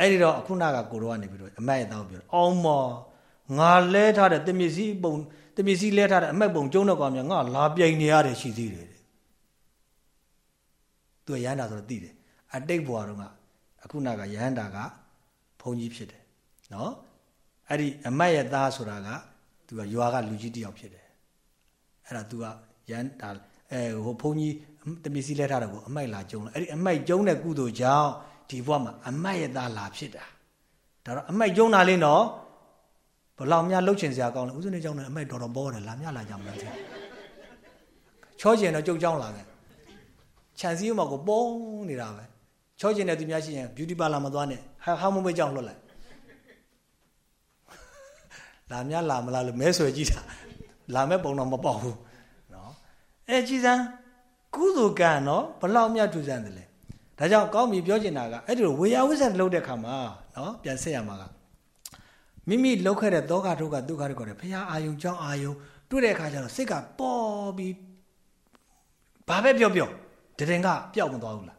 အဲ့ဒီတော့အခုနကကိုတော့ကနေပြီးတော့အမက်ရတော့ပြောအောင်မောငါလဲထားတဲ့တမစ္စည်းပုံတမစ္စည်းလဲထားတဲ့အမက်ပုံကျုံးတော့ကောင်မြငါလာပြိုင်နေရတယ်ရှိသေးတယ်သူရဟန္တာဆိုတော့သိတယ်အတိတ်ဘဝတော့ကအခုနကရဟန္တာကဘုန်းကြီးဖြစ်တယ်နော်အဲ့ဒီအမတ်ရဲ့သားဆိုတာကသူကရွာကလူကြီးတယောက်ဖြစ်တယ်အဲ့ဒါ तू ကရဟန္တာအဲဟိုဘုန်းကြီးတမီစီလဲထားတယ်ကိုအမိုက်လာကျုံလာအဲ့ဒီအမိုက်ကျုံတဲ့ကုသိုလ်ကြောင့် ဒီဘဝမှာအမိုက်ရဲ့သားလာဖြစ်တာဒါတော့အမိုက်ကျုံတာလေးနော်ဘလောက်များလှုပ်ချင်စရာကောင်းလဲဥစဉ်နေကြောင်းနဲ့အမိုက်တော်တော်ပေါ်တယ်လာမြလာကြမလားချောကျင်တော့ကြုတ်ကြောင်းလာတယ်ခြံစည်းမှာကိုပုံနေတာပဲချောကျင်တဲ့သူများရှိရင် beauty parlor မှာသွားနေဟာဟာမမေးကြောင်းလွတ်လိုက်လာများလာမလားလို့မဲဆွယ်ကြည့်တာလာမဲ့ပုံတော့မပေါက်ဘူးနော်အဲကြည်စမ်းကုသိုလ်ကံနော်ဘလောက်မြတ်ထူဆန်းတယ်လဲ ဒါကြောင့်ကောင်းပြီပြောချင်တာကအဲ့ဒီလိုဝေယဝိဇ္ဇတ်လုပ်တဲ့ခါမှာနော်ပြန်ဆက်ရမှာကမိမိလောက်ခဲ့တဲ့တောကထုကဒုက္ခတွေခေါ်တယ်ဖရာအာယုံကြောင့်အာယုံတွေ့တဲ့အခါကျတော့စိတ်ကပေါ်ပြီးဘာပဲပြောပြောတရင်ကပျောက်မသွားဘူးလား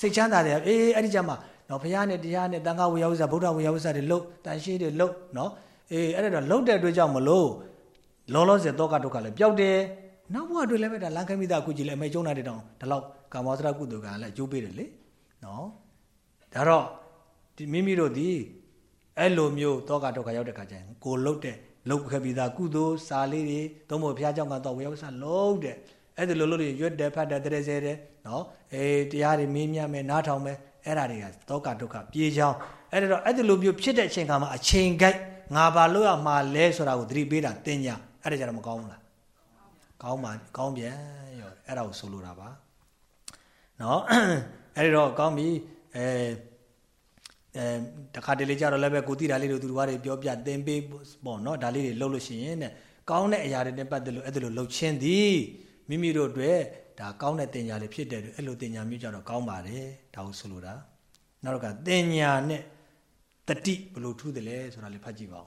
စိတ်ချမ်းသာတယ်အေးအဲ့ဒီကြမှာနော်ဘုရားနဲ့တရားနဲ့တန်ခါဝေယဝိဇ္ဇဗုဒ္ဓဝေယဝိဇ္ဇတွေလုတ်တန်ရှိတွေလုတ်နော်အေးအဲ့ဒါတော့လုတ်တဲ့အတွက်ကြောင့်မလို့လောလောဆယ်တောကဒုက္ခလည်းပျောက်တယ် နောက်ဘဝတွေလည်းပဲဒါလန်ခဲမိသားအခုကြည့်လဲအမေကျုံနာတဲ့တောင်ဒီလောက်ကာမောသရကုသိုလ်ကလည်းအကျိုးပေးတယ်လေနော်ဒါတော့ဒီမိမိတို့ဒီအဲ့လိုမျိုးတောကဒုက္ခရောက်တဲ့ခါကျရင်ကိုလုတ်တဲ့လုတ်ခဲ့ပြီးသားကုသိုလ်စာလေးတွေသုံးဖို့ဘုရားကြောင့်ကတော့ဝေယဝိဇ္ဇလုတ်တဲ့အဲ့ဒီလိုလို့ရွတ်တယ်ဖတ်တယ်တရေဆဲတယ်နော်အေးတရားတွေမင်းမြတ်မယ်နားထောင်မယ်အဲ့ဒါတွေကတောကဒုက္ခပြေးချောင်းအဲ့ဒါတော့အဲ့ဒီလိုမျိုးဖြစ်တဲ့အချိန်ခါမှာအချိန်ကြိုက်ငါဘာလို့ရမှာလဲဆိုတာကိုသတိပေးတာတင်ညာအဲ့ဒါကြတော့မကောင်းဘူးလား ကောင်းပါကောင်းပြန်ရောအဲ့ဒါကိုဆိုလိုတာပါနော်အဲ့ဒီတော့ကောင်းပြီအဲအဲတခါတလေကြတော့လည်းပဲကိုတိတာလေးတို့သူတို့ဘာတွေပြောပြသင်ပေးပေါ့နော်ဒါလေးတွေလှုပ်လို့ရှိရင်တဲ့ကောင်းတဲ့အရာတွေနဲ့ပတ်သက်လို့အဲ့ဒါလိုလှုပ်ချင်းသည်မိမိတို့အတွက်ဒါကောင်းတဲ့တင်ညာလေးဖြစ်တဲ့အဲ့လိုတင်ညာမျိုးကြတော့ကောင်းပါတယ်ဒါကိုဆိုလိုတာနောက်တော့ကတင်ညာနဲ့တတိဘယ်လိုထူးတယ်လဲဆိုတာလေးဖတ်ကြည့်ပါဦး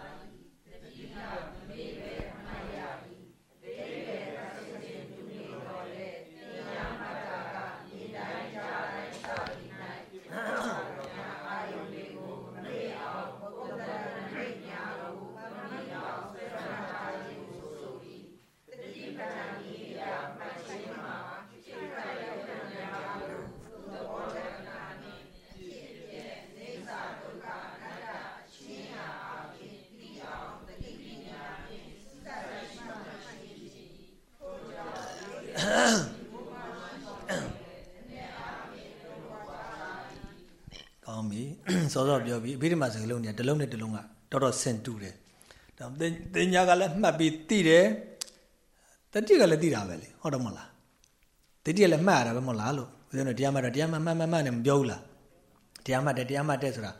စောစောပြောပြီးအဘိဓမ္မာစကားလုံးเนี่ยတစ်လုံးနဲ့တစ်လုံးကတော်တော်ဆင်တူတယ်။ဒါတင်ညာကလည်းမှတ်ပြီးသိတယ်။တတိကလည်းသိတာပဲလေဟုတ်တယ်မဟုတ်လား။တတိကလည်းမှတ်ရတာပဲမဟုတ်လားလို့ဦးဇင်းတို့တရားမှတ်တော့တရားမှတ်မှတ်မှတ်မှတ်နဲ့မပြောဘူးလား။တရားမှတ်တယ်တရားမှတ်တယ်ဆိုတာ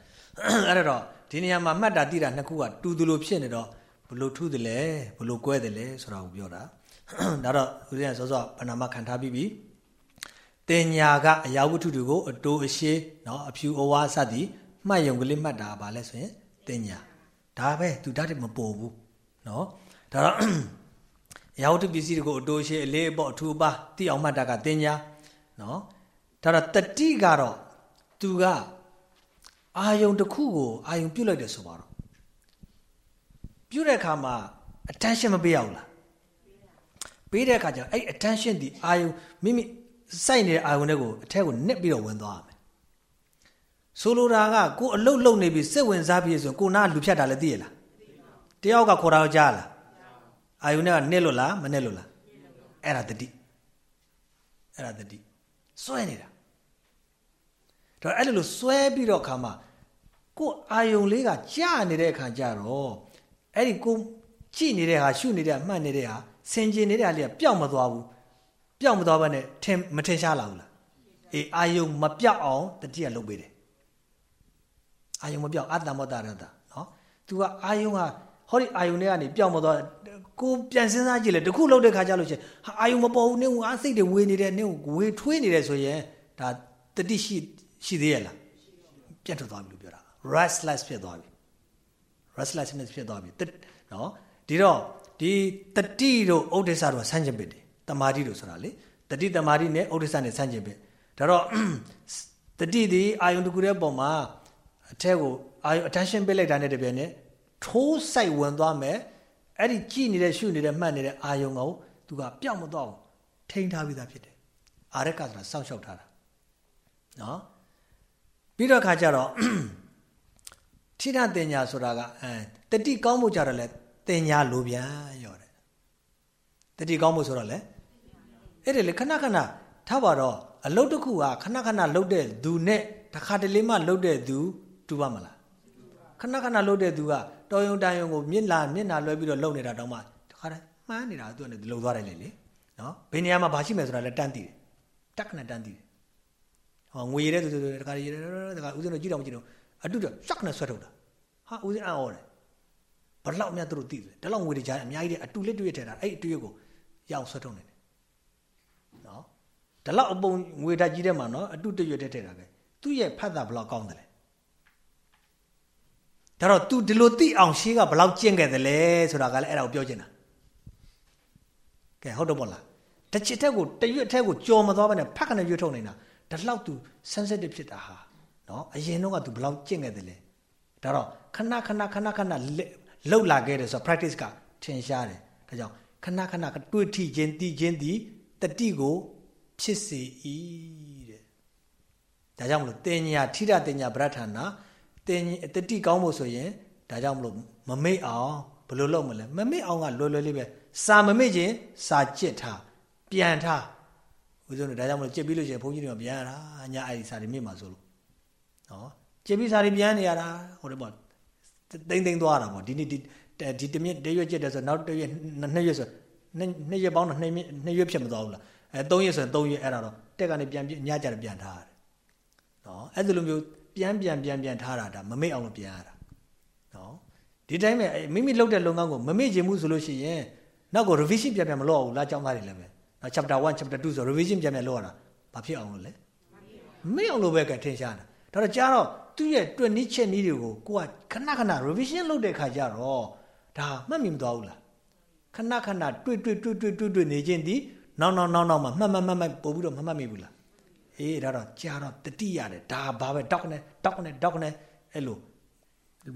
အဲ့တော့ဒီနေရာမှာမှတ်တာသိတာနှစ်ခုကတူတူလို့ဖြစ်နေတော့ဘလို့ထူးတယ်လဲဘလို့ကွဲတယ်လဲဆိုတာကိုပြောတာ။ဒါတော့ဦးဇင်းကစောစောဗဏ္ဍမခံထားပြီးပြီ။တင်ညာကအရာဝတ္ထုတွေကိုအတိုးအရှိเนาะအဖြူအဝါစသည် မှတ်ယုံကလေးမှတ်တာပါလဲဆိုရင်တင်ညာဒါပဲသူဓာတ်တွေမပေါ်ဘူးနော်ဒါတော့ရာဝတ္ထုပစ္စည်းတွေကိုအတိုးရှိအလေးအပေါ့အထူပါတိအောင်မှတ်တာကတင်ညာနော်ဒါတော့တတိကတော့သူကအာယုံတစ်ခုကိုအာယုံပြုတ်လိုက်တယ်ဆိုပါတော့ပြုတ်တဲ့အခါမှာ attention မပေးရဘူးလားပေးတဲ့အခါကျအဲ့ attention ဒီအာယုံမိမိစိုက်နေတဲ့အာယုံတွေကိုအထက်ကိုနစ်ပြီးတော့ဝင်သွားရမယ် ဆိုလိုတာကကိုအလုတ်လုံနေပြီစိတ်ဝင်စားပြီဆိုကိုနာလူဖြတ်တာလည်းသိရလားတယောက်ကခေါ်တာကြားလားအာယုံနဲ့ကနစ်လို့လားမနစ်လို့လားအဲ့ဒါတတိအဲ့ဒါတတိစွဲနေတာတော့အဲ့လိုစွဲပြီးတော့ခါမှာကိုအာယုံလေးကကြာနေတဲ့အခါကျတော့အဲ့ဒီကိုကြည့်နေတဲ့ဟာရှုနေတဲ့မှတ်နေတဲ့ဟာဆင်ကျင်နေတဲ့ဟာလေးကပျောက်မသွားဘူးပျောက်မသွားဘဲနဲ့ထင်မထင်ရှားလာဘူးလားအေးအာယုံမပြောက်အောင်တတိယလုပ်ပေးတယ် အာယုံမပြောက်အတ္တမောတရတ္တနော် तू ကအာယုံကဟောဒီအာယုံတွေကနေပျောက်မသွားကိုပြန်စဉ်းစားကြည့်လေတခုလောက်တဲ့ခါကျလို့ချင်းဟာအာယုံမပေါ်ဘူးနင်းကစိတ်တွေဝေနေတယ်နင်းကိုဝေထွေးနေတယ်ဆိုရင်ဒါတတိရှိရှိသေးရဲ့လားပြတ်ထွက်သွားပြီလို့ပြောတာ restless ဖြစ်သွားပြီ restlessness ဖြစ်သွားပြီနော်ဒီတော့ဒီတတိတို့ဥဒိစ္စတို့ဆန့်ကျင်ဘက်တယ်တမာတိတို့ဆိုတာလေတတိတမာတိနဲ့ဥဒိစ္စနဲ့ဆန့်ကျင်ဘက်ဒါတော့တတိဒီအာယုန်တကူတဲ့ပုံမှာ အထက်ကိုအာယုန် attention ပေးလိုက်တာနဲ့တပြိုင်နက်ထိုးဆိုင်ဝင်သွားမယ်အဲ့ဒီကြည်နေတဲ့ရှုနေတဲ့မှတ်နေတဲ့အာယုံကိုသူကပြောက်မတော့ထိန်းထားပြီးသားဖြစ်တယ်အာရကဆိုတာစောင့်ရှောက်ထားတာနော်ပြီးတော့ခါကျတော့ထိရတင်ညာဆိုတာကအဲတတိကောင်းမှုကြတော့လေတင်ညာလိုပြန်ရောတယ်တတိကောင်းမှုဆိုတော့လေအဲ့ဒီလေခဏခဏထားပါတော့အလုတ်တစ်ခုကခဏခဏလုတ်တဲ့သူနဲ့တစ်ခါတလေမှလုတ်တဲ့သူ တူပါမလားခဏခဏလုတ်တဲ့သူကတော်ယုံတန်ယုံကိုမြင့်လာမျက်နာလွှဲပြီးတော့လုံနေတာတောင်မှတခါတည်းမှန်းနေတာသူကလည်းလုံသွားတယ်လေလေနော်ဘယ်နေရာမှာဘာရှိမယ်ဆိုတာလည်းတန်းသိတယ်တက်ခဏတန်းသိတယ်ဟောငွေရတဲ့သူတခါရတခါဦးဇင်းတို့ကြည့်တော့မကြည့်တော့အတုတော့ရှက်နဲ့ဆွဲထုတ်တာဟာဦးဇင်းအံ့ဩတယ်ဘလောက်များသူတို့သိတယ်ဒါလောက်ငွေတွေကြားအများကြီးတဲ့အတူလက်တွေ့ထဲတာအဲ့အတူရကိုရအောင်ဆွဲထုတ်နေတယ်နော်ဒါလောက်အပုံငွေဓာတ်ကြီးတဲ့မှာနော်အတူတရွတ်ထဲတာပဲသူ့ရဲ့ဖတ်တာဘလောက်ကောင်းတယ်လဲ ဒါတော့ तू ဒီလိုသိအောင်ရှေးကဘလောက်ကျင့်ခဲ့တယ်လဲဆိုတာကလည်းအဲ့ဒါကိုပြောချင်တာကဲဟုတ်တော့ပေါ့လားတစ်ချစ်ထက်ကိုတရွတ်ထက်ကိုကြော်မသွားဘဲနဲ့ဖတ်ခနဲ့ရွတ်ထုတ်နေတာဒါလောက် तू sensitive ဖြစ်တာဟာနော်အရင်တော့က तू ဘလောက်ကျင့်ခဲ့တယ်လဲဒါတော့ခဏခဏခဏခဏလှုပ်လာခဲ့တယ်ဆိုတော့ practice ကထင်ရှားတယ်ဒါကြောင့်ခဏခဏတွေ့ထိခြင်းတည်ခြင်းသည်တတိကိုဖြစ်စေ၏တဲ့ဒါကြောင့်မလို့တင်ညာထိရတင်ညာဗရဌာနာ တင်တတိကောင်းဖို့ဆိုရင်ဒါကြောင့်မလို့မမေ့အောင်ဘယ်လိုလုပ်မလဲမမေ့အောင်ကလွယ်လွယ်လေးပဲစာမမေ့ခြင်းစာကြစ်ထားပြန်ထားဦးဇုံတို့ဒါကြောင့်မလို့ကြစ်ပြီးလို့ရှိရင်ဘုန်းကြီးတွေကပြန်ရတာညာအဲ့ဒီစာတွေမေ့မှာဆိုလို့နော်ကြစ်ပြီးစာတွေပြန်နေရတာဟိုတပေါ့တိမ့်တိမ့်သွားတာပေါ့ဒီနေ့ဒီဒီတမြင့်တရွက်ကြစ်တယ်ဆိုနောက်တရွက်နှစ်ရွက်ဆိုနှစ်နှစ်ရွက်ပေါင်းတော့နှစ်နှစ်ရွက်ဖြစ်မသွားဘူးလားအဲသုံးရွက်ဆိုရင်သုံးရွက်အဲ့ဒါတော့တက်ကနေပြန်ညကြတယ်ပြန်ထားရတယ်နော်အဲ့ဒီလိုမျိုး ပြန်ပြန်ပြန်ပြန်ထားတာဒါမမေ့အောင်လို့ပြန်ရတာနော်ဒီတိုင်းပဲမိမိလုပ်တဲ့လုပ်ငန်းကိုမမေ့ခြင်းဘူးဆိုလို့ရှိရင်နောက်ကို revision ပြန်ပြန်မလုပ်အောင်လားအကြောင်းသားတွေလည်းပဲနော် chapter 1 chapter 2ဆို revision ပြန်ပြန်လုပ်ရတာဘာဖြစ်အောင်လို့လဲမေ့အောင်လို့ပဲကထင်ရှားတာဒါတော့ကြားတော့သူ့ရဲ့တွက်နည်းချက်နည်းတွေကိုကိုကခဏခဏ revision လုပ်တဲ့ခါကျတော့ဒါမှတ်မိမသွားဘူးလားခဏခဏတွေ့တွေ့တွေ့တွေ့တွေ့တွေ့နေခြင်းဒီနောက်နောက်နောက်နောက်မှမှတ်မှတ်မှတ်မှတ်ပို့ပြီးတော့မမှတ်မိဘူးလား အေးဒါတော့ကြာတော့တတိရတယ်ဒါဘာပဲတောက်နဲ့တောက်နဲ့တောက်နဲ့အဲ့လို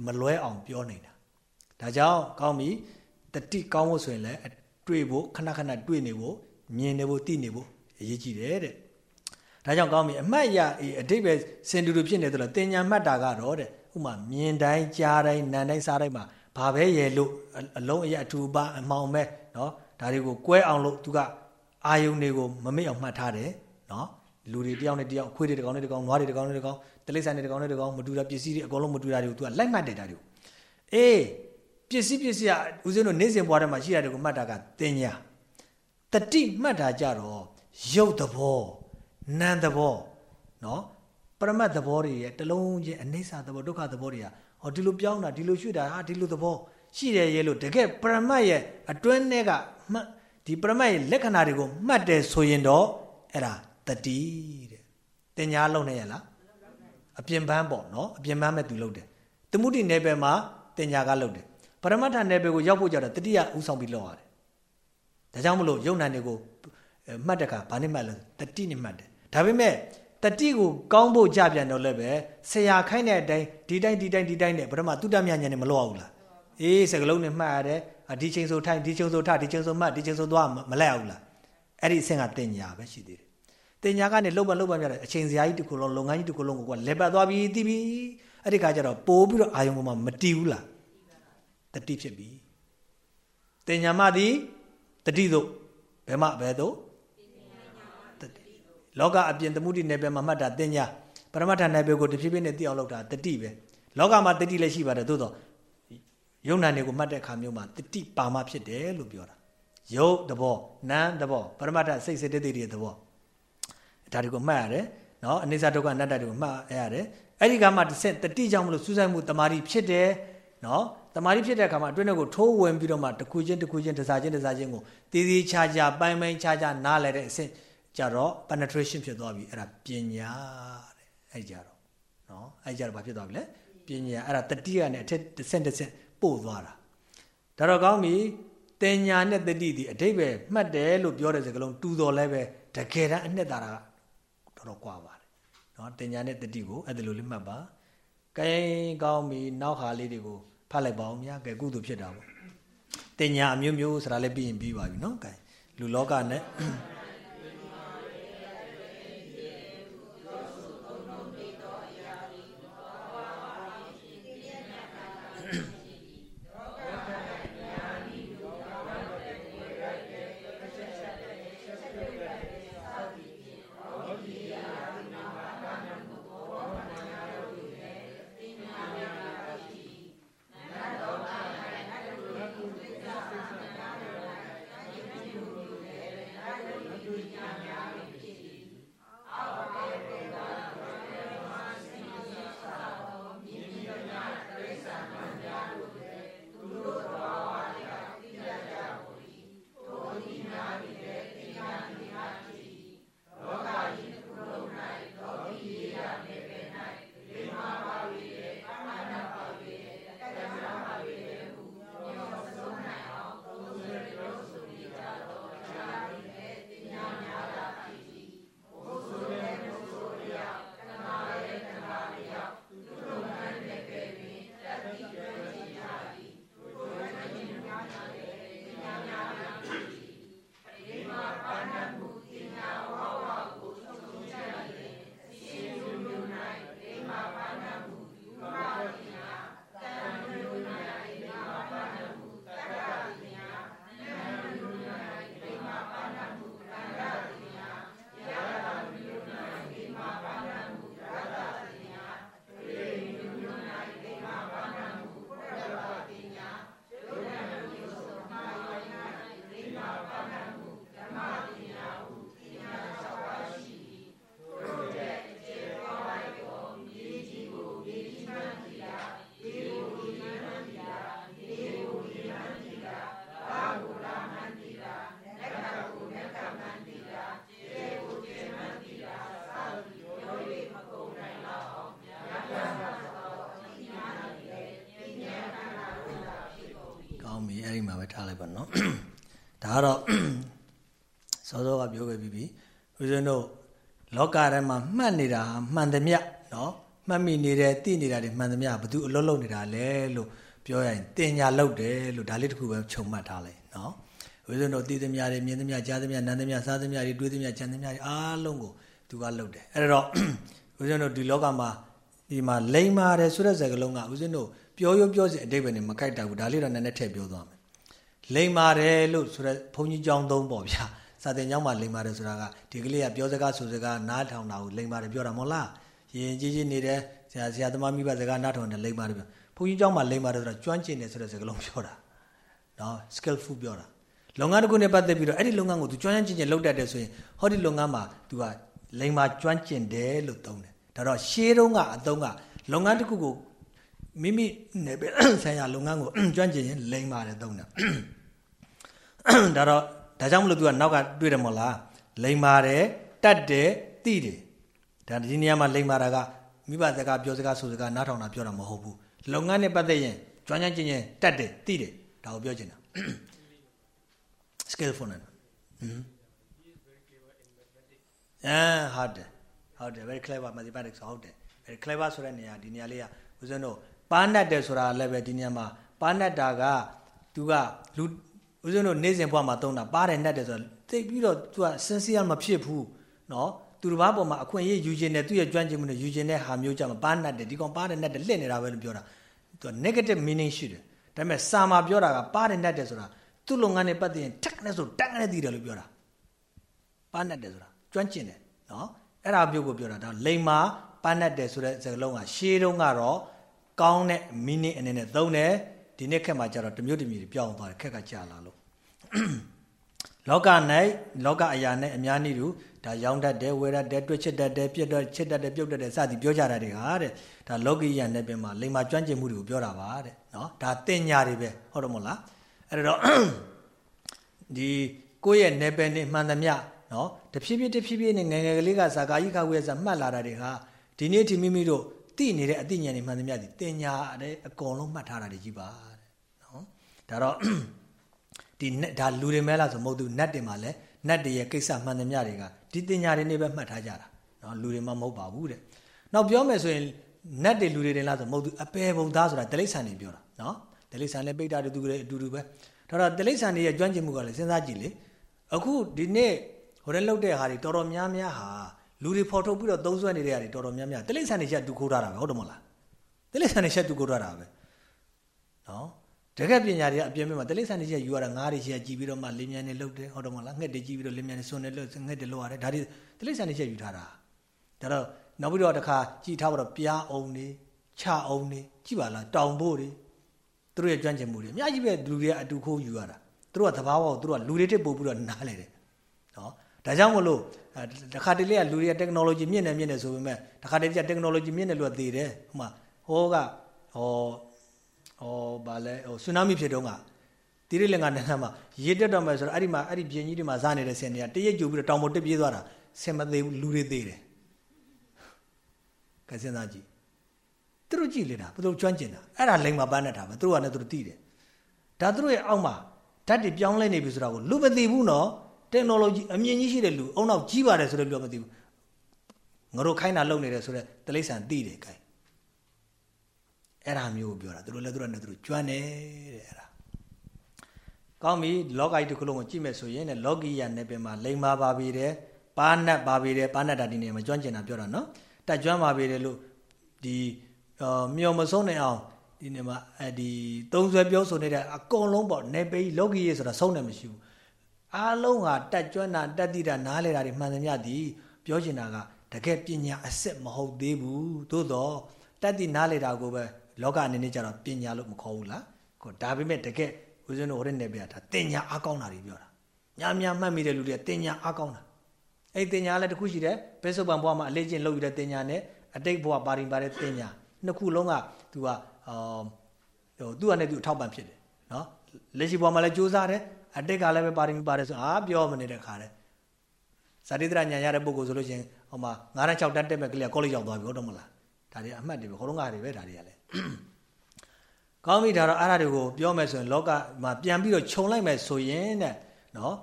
မလွဲအောင်ပြောနေတာဒါကြောင့်ကောင်းပြီတတိကောင်းဖို့ဆိုရင်လည်းတွေ့ဖို့ခဏခဏတွေ့နေဖို့မြင်နေဖို့သိနေဖို့အရေးကြီးတယ်တဲ့ဒါကြောင့်ကောင်းပြီအမှတ်ရအေးအတိတ်ပဲစင်တူတူဖြစ်နေတယ်လို့တင်ညာမှတ်တာကတော့တဲ့ဥမာမြင်တိုင်းကြားတိုင်းနားတိုင်းစားတိုင်းမှာဘာပဲရဲလို့အလုံးအရအထူပါအမောင်ပဲเนาะဒါတွေကိုကွဲအောင်လို့သူကအာယုန်တွေကိုမမေ့အောင်မှတ်ထားတယ်เนาะ လူတွေတယောက်နဲ့တယောက်ခွေးတွေတကောင်နဲ့တကောင်နွားတွေတကောင်နဲ့တကောင်တလိษံတွေတကောင်နဲ့တကောင်မတူတာပစ္စည်းတွေအကုန်လုံးမတူတာတွေကို तू ကလိုက်မှတ်တယ်ဒါတွေကိုအေးပစ္စည်းပစ္စည်းကဦးဇင်းတို့နေ့စဉ်ဘွားထဲမှာရှိရတယ်ကိုမှတ်တာကတင်ညာတတိမှတ်တာကြတော့ရုပ်သဘောနာမ်သဘောနော်ပရမတ်သဘောတွေရဲ့တလုံးချင်းအနိစ္စသဘောဒုက္ခသဘောတွေကဟောဒီလိုပြောင်းတာဒီလိုရွှေ့တာဟာဒီလိုသဘောရှိတယ်ရဲ့လို့တကယ်ပရမတ်ရဲ့အတွင်းထဲကမှတ်ဒီပရမတ်ရဲ့လက္ခဏာတွေကိုမှတ်တယ်ဆိုရင်တော့အဲ့ဒါ တတိတဲ့တင်ညာလုံးနဲ့ရလားအပြင်ပန်းပေါ့နော်အပြင်ပန်းမဲ့သူလုပ်တယ်သမုဒိနယ်ပယ်မှာတင်ညာကလုပ်တယ်ပရမတ္ထနယ်ပယ်ကိုရောက်ဖို့ကြတော့တတိယဥဆောင်ပြီးလုပ်ရတယ်ဒါကြောင့်မလို့ယုံနာတွေကိုမှတ်တဲ့အခါဘာနဲ့မှတ်လဲတတိနဲ့မှတ်တယ်ဒါပေမဲ့တတိကိုကောင်းဖို့ကြပြန်တော့လည်းပဲဆရာခိုင်းတဲ့အတိုင်းဒီတိုင်းဒီတိုင်းဒီတိုင်းနဲ့ပထမတုတ္တမြညာနဲ့မလို့အောင်လားအေးစကလုံးနဲ့မှတ်ရတယ်ဒီချိန်ဆိုထိုင်ဒီချိန်ဆိုထဒီချိန်ဆိုမှတ်ဒီချိန်ဆိုသွားမလဲအောင်လားအဲ့ဒီအဆင့်ကတင်ညာပဲရှိသေးတယ် တင်ညာကနေလှုပ်ပလှုပ်ပပြတယ်အချိန်စရာကြီးတစ်ခုလုံးလုပ်ငန်းကြီးတစ်ခုလုံးကိုကလက်ပတ်သွားပြီးတီးပြီးအဲ့ဒီခါကျတော့ပိုးပြီးတော့အာယုံပေါ်မှာမတီးဘူးလားတတိဖြစ်ပြီတင်ညာမသည်တတိတို့ဘယ်မှဘယ်တို့လောကအပြင်သမှုတိနယ်ပယ်မှာမှတ်တာတင်ညာပရမတ္ထနယ်ပယ်ကိုတဖြည်းဖြည်းနဲ့သိအောင်လုပ်တာတတိပဲလောကမှာတတိလည်းရှိပါတယ်သို့တော့ယုံနာနေကိုမှတ်တဲ့အခါမျိုးမှာတတိပါမဖြစ်တယ်လို့ပြောတာယုတ်တဘောနံတဘောပရမတ္ထစိတ်စေတသိက်တွေတဘော ဒါတွေကိုမှတ်ရတယ်နော်အနိစ္စဒုက္ခအနတ္တတွေကိုမှတ်ရတယ်အဲ့ဒီကမှတစ်ဆက်တတိကြောင့်မလို့စူးစိုက်မှုတမာတိဖြစ်တယ်နော်တမာတိဖြစ်တဲ့အခါမှာအတွင်းထဲကိုထိုးဝင်ပြီးတော့မှတစ်ခုချင်းတစ်ခုချင်းတစားချင်းတစားချင်းကိုတည်တည်ချာချာပိုင်းပိုင်းချာချာနားလည်တဲ့အဆင့်ကြတော့ penetration ဖြစ်သွားပြီအဲ့ဒါပညာတဲ့အဲ့ကြတော့နော်အဲ့ကြတော့ဘာဖြစ်သွားပြီလဲပညာအဲ့ဒါတတိကနေအထက်တစ်ဆင့်တစ်ဆင့်ပို့သွားတာဒါတော့ကောင်းပြီတင်ညာနဲ့တတိဒီအတိတ်ပဲမှတ်တယ်လို့ပြောတဲ့စကားလုံးတူတော်လဲပဲတကယ်တမ်းအနှစ်သာရ တော်တော်ကွာပါတယ်နော်တင်ညာနဲ့တတိကိုအဲ့ဒါလိုလေးမှတ်ပါကဲကောင်းပြီနောက်ဟာလေးတွေကိုဖတ်လိုက်ပါဦးမြတ်ကဲကုသိုလ်ဖြစ်တာပေါ့တင်ညာအမျိုးမျိုးဆိုတာလည်းပြီးရင်ပြီးပါပြီနော်ကဲလူလောကနဲ့ ကတော့စောစောကပြောခဲ့ပြီးပြီဦးဇင်းတို့လောကထဲမှာမှတ်နေတာမှန်သမျှနော်မှတ်မိနေတယ်သိနေတာတွေမှန်သမျှဘသူအလုံးလုံးနေတာလဲလို့ပြောရရင်တင်ညာလောက်တယ်လို့ဒါလေးတစ်ခုပဲခြုံမှတ်ထားလိုက်နော်ဦးဇင်းတို့သိသမျှတွေမြင်သမျှကြားသမျှနားသမျှစားသမျှတွေတွေးသမျှကြံသမျှတွေအားလုံးကိုသူကလုပ်တယ်အဲ့တော့ဦးဇင်းတို့ဒီလောကမှာဒီမှာလိမ္မာတယ်ဆိုတဲ့စကားလုံးကဦးဇင်းတို့ပြောရိုးပြောစီအတိတ်ပဲနေမကြိုက်တာဘူးဒါလေးတော့နည်းနည်းထည့်ပြောသွားမယ် လိမ္မာတယ်လို့ဆိုတော့ဘုန်းကြီးကျောင်းသုံးပေါ့ဗျာစာသင်ကျောင်းမှာလိမ္မာတယ်ဆိုတာကဒီကလေးကပြောစကားဆိုစကားနားထောင်တာကိုလိမ္မာတယ်ပြောတာမဟုတ်လားရင်ကြီးကြီးနေတယ်ဆရာဆရာသမားမိဘစကားနားထောင်တယ်လိမ္မာတယ်ပြောဘုန်းကြီးကျောင်းမှာလိမ္မာတယ်ဆိုတာကျွမ်းကျင်တယ်ဆိုတဲ့စကားလုံးပြောတာနော် skillful ပြောတာလုပ်ငန်းတစ်ခုနဲ့ပတ်သက်ပြီးတော့အဲ့ဒီလုပ်ငန်းကို तू ကျွမ်းကျင်ကျင်လုပ်တတ်တယ်ဆိုရင်ဟောဒီလုပ်ငန်းမှာ तू ကလိမ္မာကျွမ်းကျင်တယ်လို့သုံးတယ်ဒါတော့ရှေးတုန်းကအသုံးကလုပ်ငန်းတစ်ခုကိုမိမိနယ်ပယ်ဆိုင်ရာလုပ်ငန်းကိုကျွမ်းကျင်ရင်လိမ္မာတယ်သုံးတာ ဒါတော့ဒါကြောင့်မလို့ तू ကနောက်ကတွေ့တယ်မဟုတ်လားလိမ္မာတယ်တတ်တယ်သိတယ်ဒါဒီနေရာမှာလိမ္မာတာကမိဘစကားပြောစကားဆိုစကားနားထောင်တာပြောတာမဟုတ်ဘူးလုပ်ငန်းနဲ့ပတ်သက်ရင်ကျွမ်းကျင်ကျင်တတ်တယ်သိတယ်ဒါကိုပြောချင်တာ skillful နဲ့ဟမ်အာဟုတ်တယ်ဟုတ်တယ် very clever mathematics ဟုတ်တယ် very clever ဆိုတဲ့နေရာဒီနေရာလေးကဦးဇင်းတို့ပါနတ်တယ်ဆိုတာလည်းပဲဒီနေရာမှာပါနတ်တာကသူကလူ ဦးဇင်းတို့နေ့စဉ်ဘဝမှာသုံးတာပါတယ်နဲ့တယ်ဆိုတော့သိပြီးတော့ तू က sincere မဖြစ်ဘူးနော်သူတစ်ပါးပေါ်မှာအခွင့်အရေးယူခြင်းနဲ့သူ့ရဲ့ကြွန့်ကျင်မှုနဲ့ယူခြင်းနဲ့ဟာမျိုးကြမှာပါနဲ့တယ်ဒီကောင်ပါတယ်နဲ့တယ်လှင့်နေတာပဲလို့ပြောတာ तू negative meaning ရှိတယ်ဒါပေမဲ့စာမှာပြောတာကပါတယ်နဲ့တယ်ဆိုတာသူ့လုပ်ငန်းနဲ့ပတ်သက်ရင်တက်နဲ့ဆိုတက်နဲ့တည်တယ်လို့ပြောတာပါနဲ့တယ်ဆိုတာကြွန့်ကျင်တယ်နော်အဲ့ဒါမျိုးကိုပြောတာဒါလိမ်မာပါနဲ့တယ်ဆိုတဲ့စကားလုံးကရှေးတုန်းကတော့ကောင်းတဲ့ meaning အနေနဲ့သုံးတယ် ဒီနေ့ခက်မှာကျတော့တမျိုးတမျိုးပြောင်းသွားတယ်ခက်ကကြာလာလို့လောက၌လောကအရာနဲ့အများနည်းတူဒါရောင်းတတ်တယ်ဝယ်တတ်တယ်တွက်ချစ်တတ်တယ်ပြတ်တော့ချစ်တတ်တယ်ပြုတ်တတ်တယ်စသည်ပြောကြတာတွေဟာတဲ့ဒါလောကီယနဲ့ပြင်မှာလိမ္မာကျွမ်းကျင်မှုတွေကိုပြောတာပါတဲ့နော်ဒါတင်ညာတွေပဲဟုတ်တယ်မို့လားအဲ့တော့ဒီကိုယ့်ရဲ့နယ်ပယ်နဲ့မှန်သမျှနော်တဖြည်းဖြည်းတဖြည်းဖြည်းနဲ့ငယ်ငယ်ကလေးကဇာကာယိခဝေဇာမှတ်လာတာတွေဟာဒီနေ့ဒီမိမိတို့ သိနေတဲ့အသိဉာဏ်တွေမှန်သမျှဒီတင်ညာတဲ့အကုန်လုံးမှတ်ထားတာတွေကြီးပါတဲ့နော်ဒါတော့ဒီဒါလူတွေမဲလားဆိုမဟုတ်ဘူးနတ်တွေမှာလည်းနတ်တွေရဲ့ကိစ္စမှန်သမျှတွေကဒီတင်ညာတွေနေပဲမှတ်ထားကြတာနော်လူတွေမှမဟုတ်ပါဘူးတဲ့နောက်ပြောမယ်ဆိုရင်နတ်တွေလူတွေတင်လားဆိုမဟုတ်ဘူးအပေဘုံသားဆိုတာတိရစ္ဆာန်တွေပြောတာနော်တိရစ္ဆာန်လည်းပိဋ္ဌာတွေသူတွေအတူတူပဲဒါတော့တိရစ္ဆာန်တွေရဲ့ကျွမ်းကျင်မှုကလည်းစဉ်းစားကြည့်လေအခုဒီနေ့ဟိုတဲ့လောက်တဲ့ဟာတွေတော်တော်များများဟာ လူတွေဖော်ထုတ်ပြီးတော့သုံးဆွဲနေတဲ့ဟာတွေတော်တော်များများတိရစ္ဆာန်တွေချက်တူခိုးထားတာပဲဟုတ်တယ်မဟုတ်လားတိရစ္ဆာန်တွေချက်တူခိုးထားတာပဲနော်တကယ်ပညာတွေကအပြင်းပြမှာတိရစ္ဆာန်တွေချက်ယူရတာငါးတွေချက်ကြည့်ပြီးတော့မှလင်းမြန်နေလှုပ်တယ်ဟုတ်တယ်မဟုတ်လားငှက်တွေကြည့်ပြီးတော့လင်းမြန်နေစွန်းနေလှုပ်ငှက်တွေလှုပ်ရတယ်ဒါတွေတိရစ္ဆာန်တွေချက်ယူထားတာဒါတော့နောက်ပြီးတော့တခါကြည့်ထားတော့ပြားအောင်နေချအောင်နေကြည့်ပါလားတောင်ဖို့တွေသူတို့ရဲ့ကျွမ်းကျင်မှုတွေအများကြီးပဲလူတွေကအတူခိုးယူရတာသူတို့ကသဘာဝကိုသူတို့ကလူတွေတက်ပို့ပြီးတော့နားလေတယ်နော်ဒါကြောင့်မလို့ တခါတလေကလူတွေက technology မြင့်နေမြင့်နေဆိုပေမဲ့တခါတလေက technology မြင့်နေလို့သေတယ်ဟိုမှာဟောကဟောဟောဗာလဲဟိုဆူနာမီဖြစ်တုန်းကတိရိလင်္ကာနိုင်ငံမှာရေတက်တော့မယ်ဆိုတော့အဲ့ဒီမှာအဲ့ဒီပြင်ကြီးတွေမှာစားနေတဲ့ဆင်တွေကတရက်ကြိုပြီးတော့တောင်ပေါ်တက်ပြေးသွားတာဆင်မသေးဘူးလူတွေသေးတယ်ကဲစဉ်းစားကြည့်သူတို့ကြည့်လေတာဘယ်လိုကျွမ်းကျင်တာအဲ့ဒါလိမ်မာပန်းနဲ့တာပဲသူတို့ကလည်းသူတို့သိတယ်ဒါသူတို့ရဲ့အောက်မှာဓာတ်တွေပြောင်းလဲနေပြီဆိုတာကိုလူမသိဘူးနော် technology အမြင့်ကြီးရှိတဲ့လူအုံနောက်ကြီးပါတယ်ဆိုတော့ပြောမသိဘူးငါတို့ခိုင်းတာလုပ်နေတယ်ဆိုတော့တလိษံသိတယ်ခိုင်းအဲ့ဒါမျိုးကိုပြောတာသူတို့လည်းသူတို့နဲ့သူတို့ကျွမ်းတယ်တဲ့အဲ့ဒါကောင်းပြီလောကကြီးတစ်ခုလုံးကိုကြည့်မယ်ဆိုရင်လည်းလောကီယနယ်ပင်မှာလိမ္မာပါပြီတဲ့ပါဏတ်ပါပြီတဲ့ပါဏတ်တာဒီနေရာမှာကျွမ်းကျင်တာပြောတာနော်တက်ကျွမ်းပါပြီတဲ့လို့ဒီမျော်မဆုံးနိုင်အောင်ဒီနေမှာအဲဒီသုံးဆွဲပြောဆိုနေတဲ့အကုန်လုံးပေါ့နေပေလောကီရေးဆိုတာဆုံးတယ်မရှိဘူး အားလုံးဟာတက်ကျွမ်းတာတက်တိတာနားလေတာတွေမှန်သမျှဒီပြောချင်တာကတကယ်ပညာအစစ်မဟုတ်သေးဘူးသို့တော့တက်တိနားလေတာကိုပဲလောကအနေနဲ့ကြတော့ပညာလို့မခေါ်ဘူးလားကိုဒါပေမဲ့တကယ်ဦးဇင်းတို့ဟိုတဲ့နေပြတာတင်ညာအားကောင်းတာတွေပြောတာညာညာမှတ်မိတဲ့လူတွေကတင်ညာအားကောင်းတာအဲ့တင်ညာလည်းတစ်ခုရှိတယ်ဘဲဆုပ်ပံဘွားမှာအလေးချင်းလုပ်ယူတဲ့တင်ညာနဲ့အတိတ်ဘွားပါရင်ပါတဲ့တင်ညာနှစ်ခုလုံးက तू ကအာဟိုသူ့အနေနဲ့သူအထောက်ပံ့ဖြစ်တယ်နော်လက်ရှိဘွားမှာလည်းစူးစမ်းတယ် အတိတ်ကလည်းပဲပါရင်ပါတယ်ဆိုအာပြောမနေတဲ့ခါတဲ့ဇာတိတရညာရတဲ့ပုဂ္ဂိုလ်ဆိုလို့ချင်းဟိုမှာ9တန်း6တန်းတက်မဲ့ကလေးကကောလိပ်ရောက်သွားပြီဟုတ်တော့မလားဒါတွေအမှတ်တွေပဲခေါလုံးကားတွေပဲဒါတွေကလည်းကောင်းပြီဒါတော့အဲ့ဒါတွေကိုပြောမယ်ဆိုရင်လောကမှာပြန်ပြီးတော့ခြုံလိုက်မယ်ဆိုရင်တဲ့နော်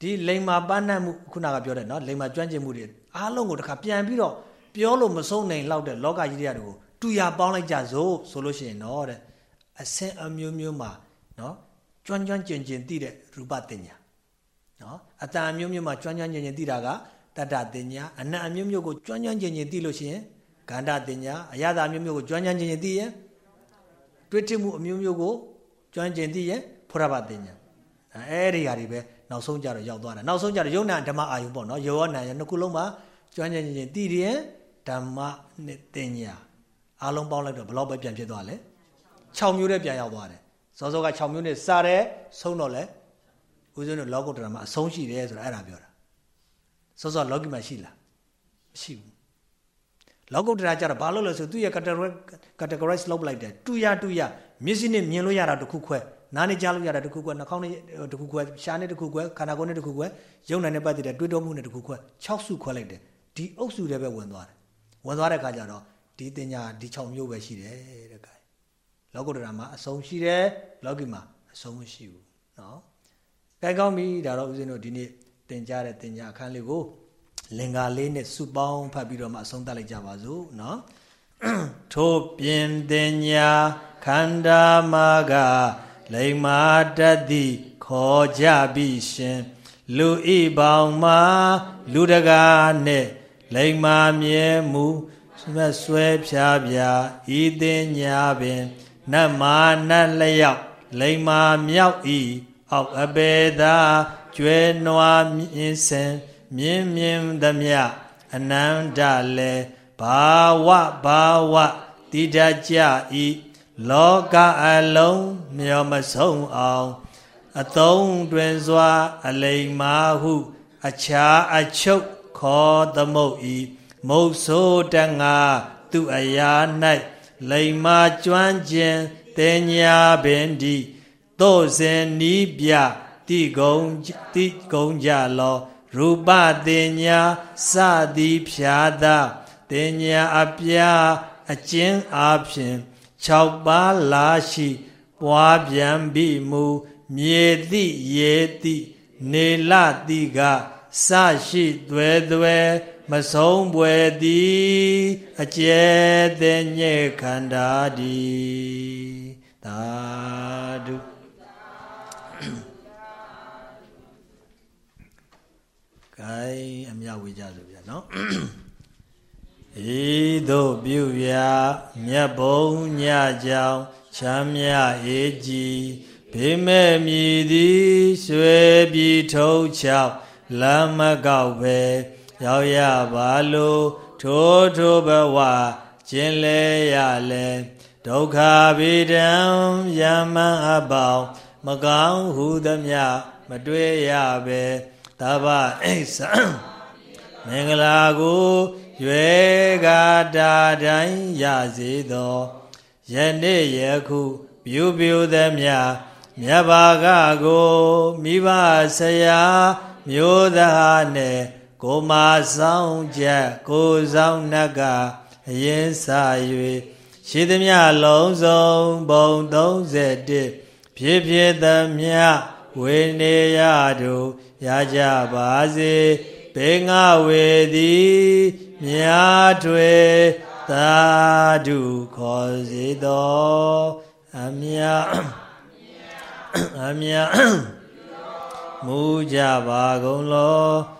ဒီလိမ္မာပန်းနှံ့မှုခုနကပြောတဲ့နော်လိမ္မာကျွမ်းကျင်မှုတွေအားလုံးကိုတခါပြန်ပြီးတော့ပြောလို့မဆုံးနိုင်လောက်တဲ့လောကကြီးတွေကိုတူရပေါင်းလိုက်ကြစို့ဆိုလို့ရှိရင်တော့တဲ့အဆင်အမျိုးမျိုးမှာနော် ကျွမ်းကျွမ်းကျင်ကျင်သိတဲ့ရူပတင်ညာနော်အတန်အမျိုးမျိုးမှာကျွမ်းကျွမ်းကျင်ကျင်သိတာကတတ္တတင်ညာအနတ်အမျိုးမျိုးကိုကျွမ်းကျွမ်းကျင်ကျင်သိလို့ရှိရင်ဂန္ဓတင်ညာအရသာအမျိုးမျိုးကိုကျွမ်းကျွမ်းကျင်ကျင်သိရင်တွေ့ထိမှုအမျိုးမျိုးကိုကျွမ်းကျင်သိရင်ဖုရဘတင်ညာအဲ့ဒီဟာတွေပဲနောက်ဆုံးကြတော့ရောက်သွားတာနောက်ဆုံးကြတော့ယုံနာဓမ္မအာယုပေါ့နော်ယောနာရနှစ်ခုလုံးမှာကျွမ်းကျင်ကျင်သိရင်ဓမ္မနဲ့တင်ညာအားလုံးပေါင်းလိုက်တော့ဘယ်လောက်ပဲပြန်ဖြစ်သွားလဲ6မျိုးနဲ့ပြန်ရောက်သွားတယ် စောစောက6မျိုးနဲ့စတယ်ဆုံးတော့လဲဦးဇင်းတို့လောကုတ္တရာမှာအဆုံးရှိတယ်ဆိုတာအဲ့ဒါပြောတာစောစောလောကီမှာရှိလားမရှိဘူးလောကုတ္တရာကျတော့ဘာလို့လဲဆိုသူ့ရဲ့ categorize လုပ်လိုက်တယ်တူရတူရမျက်စိနဲ့မြင်လို့ရတာတခုခွဲနားနဲ့ကြားလို့ရတာတခုခွဲနှာခေါင်းနဲ့တခုခွဲရှားနဲ့တခုခွဲခန္ဓာကိုယ်နဲ့တခုခွဲရုပ်နာနဲ့ပတ်သက်တဲ့တွေးတောမှုနဲ့တခုခွဲ6စုခွဲလိုက်တယ်ဒီအုပ်စုတွေပဲဝင်သွားတယ်ဝင်သွားတဲ့အခါကျတော့ဒီတင်ညာဒီ6မျိုးပဲရှိတယ်တဲ့ကဲ လောကုတ္တရာမှာအဆုံးရှိတယ်လောကီမှာအဆုံးမရှိဘူးနော်ကဲကောင်းပြီဒါတော့ဦးဇင်းတို့ဒီနေ့တင်ကြတဲ့တင်ညာအခန်းလေးကိုလင်္ကာလေးနဲ့စုပေါင်းဖတ်ပြီးတော့မှအဆုံးသတ်လိုက်ကြပါစို့နော်ထို့ပြင်တင်ညာခန္ဓာမာကလိမ္မာတတ္တိခေါ်ကြပြီရှင်လူဤပေါင်းမှာလူတကာနဲ့လိမ္မာမြဲမှုဆွဲဆွဲဖြားဖြာဤတင်ညာပင် နတ်မာနတ်လျောက်လိမ္မာမြောက်ဤအောက်အပေသာကျွဲနွားမြင်းစင်မြင်းမြင်းသမျှအနန္တလေဘာဝဘာဝတိတကြဤလောကအလုံးမျောမဆုံးအောင်အတုံးတွင်စွာ အလိမ္မာဟု အခြားအချုပ်ခေါ်သမုတ်ဤမုတ်ဆိုးတငါသူအရာ၌ လိမ္မာကျွမ်းကျင်တင်ညာပင်ဒီသို့စဉ်နီးပြတိကုံတိကုံကြလော ရူပတင်ညာစသည်ဖြာသာတင်ညာအပြာအကျဉ်းအားဖြင့်6ပါးလာရှိပွားပြန်ပြီမူမြေတိရေတိနေလတိကစရှိသွဲသွဲ မဆုံးပွဲသည်အကျဲတဲ့ညေခန္ဓာဒီသာဓုဂိုင်းအမြဝေကြဆိုဗျာနော်ဤသို့ပြုရာမြတ်ဘုံညကြောင်ချမ်းမြအေးကြည်ဘေးမဲ့မြည်သည်ရွှေပြည်ထုံချောက်လမ်းမကောက်ပဲ ရောက်ရပါလို့ထိုးထိုးဘဝကျင်လဲရလဲဒုက္ခဗေဒံယမန်အပေါင်းမကောင်းဟုသမျှမတွေ့ရပဲတဗ္ဗအိဆံမင်္ဂလာကိုရွယ်ကာတာတိုင်းရစေသောယနေ့ယခုပြုပြုသမျှမြတ်ဘာကကိုမိဘဆရာမျိုးသားနဲ့ ကိုမာဆောင်ချက်ကိုဆောင်နှက်ကအရင်စာ၍ရှိသမျှလုံးစုံဘုံ31ဖြစ်ဖြစ်သမျှဝေနေရတို့ရကြပါစေဘေငါဝေသည်မြာထွေသာဓုခေါ်စေသောအမြအမြမူကြပါကုန်လော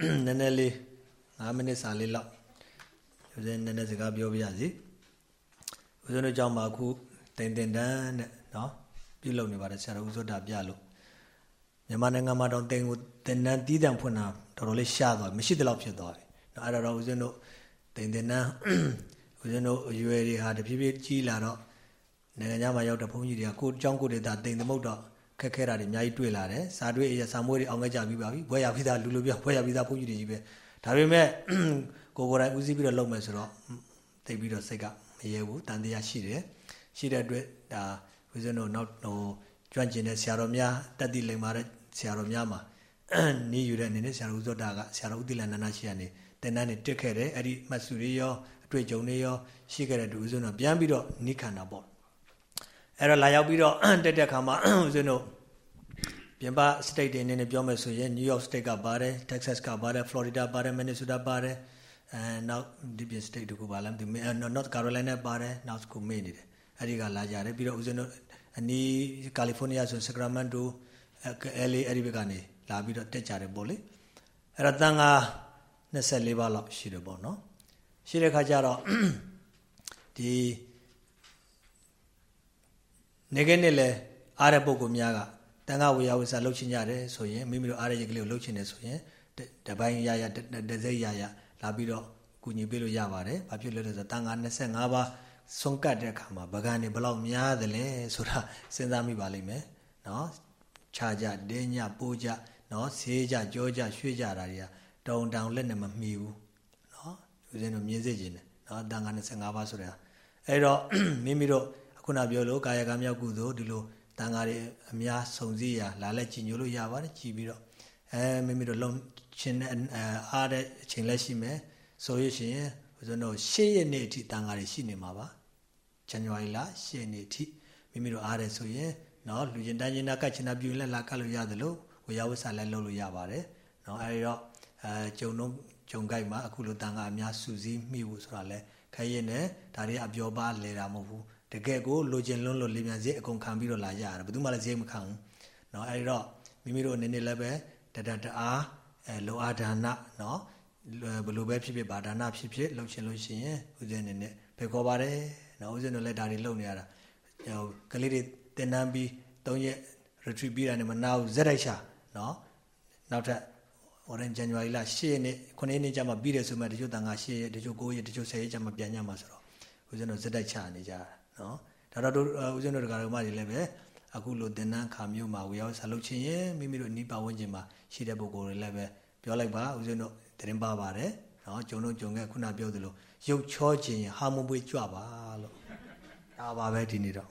နည်းနည်းလေး9မိနစ်စာလေးလောက်ဦးဇင်းနည်းနည်းစကားပြောပြရစီဦးဇင်းတို့ကြောင့်မှာအခုတင်တင်တန်းနဲ့နော်ပြုလုပ်နေပါတယ်ဆရာတော်ဦးဇောတာပြလို့မြန်မာနိုင်ငံမှာတော့တင်ကိုတင်တန်းတီးတံဖွင့်တာတော်တော်လေးရှားသွားမရှိသလောက်ဖြစ်သွားပြီနော်အဲ့ဒါတော့ဦးဇင်းတို့တင်တင်တန်းဦးဇင်းတို့အရွယ်တွေဟာတဖြည်းဖြည်းကြီးလာတော့နိုင်ငံခြားမှာရောက်တဲ့ဘုန်းကြီးတွေကကိုယ်ကြောင်းကိုယ်ဒေတာတင်သမုတ်တော့ ခက်ခဲတာတွေအများကြီးတွေ့လာတယ်စာတွေ့အရာစာမွေးတွေအောင်ခဲ့ကြပြီးပါပြီဘွဲရပြီးသားလူလူပြဘွဲရပြီးသားဘုန်းကြီးတွေကြီးပဲဒါပေမဲ့ကိုကိုယ်တိုင်ဦးစီးပြီးတော့လုပ်မယ်ဆိုတော့သိပြီးတော့စိတ်ကမရဲဘူးတန်တရားရှိတယ်ရှိတဲ့အတွက်ဒါဦးဇင်းတို့နောက်ဟိုကျွမ်းကျင်တဲ့ဆရာတော်များတက်တိလိမ္မာတဲ့ဆရာတော်များမှာနေယူတဲ့အနေနဲ့ဆရာတော်ဦးဇောတာကဆရာတော်ဦးတိလန္ဒနာရှိရနေတင်တန်းနေတက်ခဲ့တယ်အဲ့ဒီမှတ်စုတွေရောအတွေ့အကြုံတွေရောရှိခဲ့တဲ့သူဦးဇင်းတို့ပြန်ပြီးတော့နိခန္ဓာပေါ့ အဲ့တော့လာရောက်ပြီးတော့တက်တဲ့ခါမှာဦးဇင်းတို့ပြင်ပ state တွေအနေနဲ့ပြောမယ်ဆိုရင် New York state ကပါတယ် Texas ကပါတယ် Florida ပါတယ် Minnesota ပါတယ်အဲနောက်ဒီပြင် state တခုပါလားမသိဘူး North Carolina ပါတယ်နောက်ကိုမေ့နေတယ်အဲ့ဒီကလာကြတယ်ပြီးတော့ဦးဇင်းတို့အနီး California ဆို Sacramento LA အဲ့ဒီဘက်ကနေလာပြီးတော့တက်ကြတယ်ပေါ့လေအဲ့တော့တန်ခါ24ပါးလောက်ရှိတယ်ပေါ့နော်ရှိတဲ့ခါကျတော့ဒီ နေကနေ့လဲအားတဲ့ပုံကများကတန်ခါဝေယဝိစာလှုပ်ချင်ကြတယ်ဆိုရင်မိမိတို့အားတဲ့ရကလေးကိုလှုပ်ချင်တယ်ဆိုရင်တပိုင်းရရတစိတ်ရရလာပြီးတော့ကူညီပေးလို့ရပါတယ်။ဘာဖြစ်လို့လဲဆိုတော့တန်ခါ25ပါးဆုံးကတ်တဲ့အခါမှာဗကန်တွေဘယ်လောက်များသလဲဆိုတာစဉ်းစားမိပါလိမ့်မယ်နော်ခြားကြတင်းညပိုးကြနော်ဆေးကြကြောကြရွှေ့ကြတာတွေကတောင်တောင်လက်နဲ့မမီဘူးနော်ဦးဇင်းတို့မြင်စေခြင်းတယ်နော်တန်ခါ25ပါးဆိုတာအဲ့တော့မိမိတို့ ခုနပြောလို့ကာယကံမြောက်ကုသိုလ်ဒီလိုတန်ခါတွေအများစုံစည်းရလာလက်ကြည်ညိုလို့ရပါတယ်ကြည်ပြီးတော့အဲမိမိတို့လုံချင်းနဲ့အားတဲ့အချိန်လက်ရှိမယ်ဆိုရရှင်ဦးဇင်းတို့၈ရက်နေ့အထိတန်ခါတွေရှိနေမှာပါဇန်နဝါရီလ၈ရက်နေ့အထိမိမိတို့အားတယ်ဆိုရင်နော်လူချင်းတန်းချင်းနာကတ်ချင်တာပြုရင်လည်းလာကတ်လို့ရတယ်လို့ဝေယဝဆလည်းလုပ်လို့ရပါတယ်နော်အဲဒီတော့အဲဂျုံလုံးဂျုံကြိုက်မှာအခုလိုတန်ခါအများစုစည်းမိဘူးဆိုတာလဲခရင်နဲ့ဒါတွေအပျော်ပါလဲတာမဟုတ်ဘူး တကယ်ကိုလိုချင်လွန်းလို့လေမြန်စေးအကုန်ခံပြီးတော့လာရတာဘယ်သူမှလည်းစေးမခံဘူးเนาะအဲဒီတော့မိမိတို့အနေနဲ့လည်းပဲတတတအားအဲလောအားဒါနเนาะဘလို့ပဲဖြစ်ဖြစ်ဗာဒါနဖြစ်ဖြစ်လှုပ်ရှင်လို့ရှိရင်ဦးဇင်းအနေနဲ့ဖေခေါ်ပါတယ်เนาะဦးဇင်းတို့လည်းဒါတွေလုပ်နေရတာဟိုကလေးတွေတင်တန်းပြီး၃ရက် retreat ပြီးတာနဲ့မနာဘူးဇက်တိုက်ရှာเนาะနောက်ထပ်ဟိုရင်ဇန်နဝါရီလ10ရက်နေ့9ရက်နေ့ကျမှပြီးတယ်ဆိုမှတချို့တန်ခါ10ရက်တချို့9ရက်တချို့10ရက်ကျမှပြန်ညမှာဆိုတော့ဦးဇင်းတို့ဇက်တိုက်ချနေကြတာ နော်ဒါတော့တို့ဦးဇင်းတို့တရားတော်မတွေလည်းပဲအခုလိုသင်္นานခါမျိုးမှာဝေရောက်ဆလုပ်ခြင်းရင်မိမိတို့နိဗ္ဗာန်ဝန်းကျင်မှာရှိတဲ့ပုဂ္ဂိုလ်တွေလည်းပဲပြောလိုက်ပါဦးဇင်းတို့တရင်ပါပါတယ်နော်ဂျုံတို့ဂျုံခဲ့ခုနပြောသလိုရုပ်ချောခြင်းဟာမပွေကြွပါလို့ဒါပါပဲဒီနေ့တော့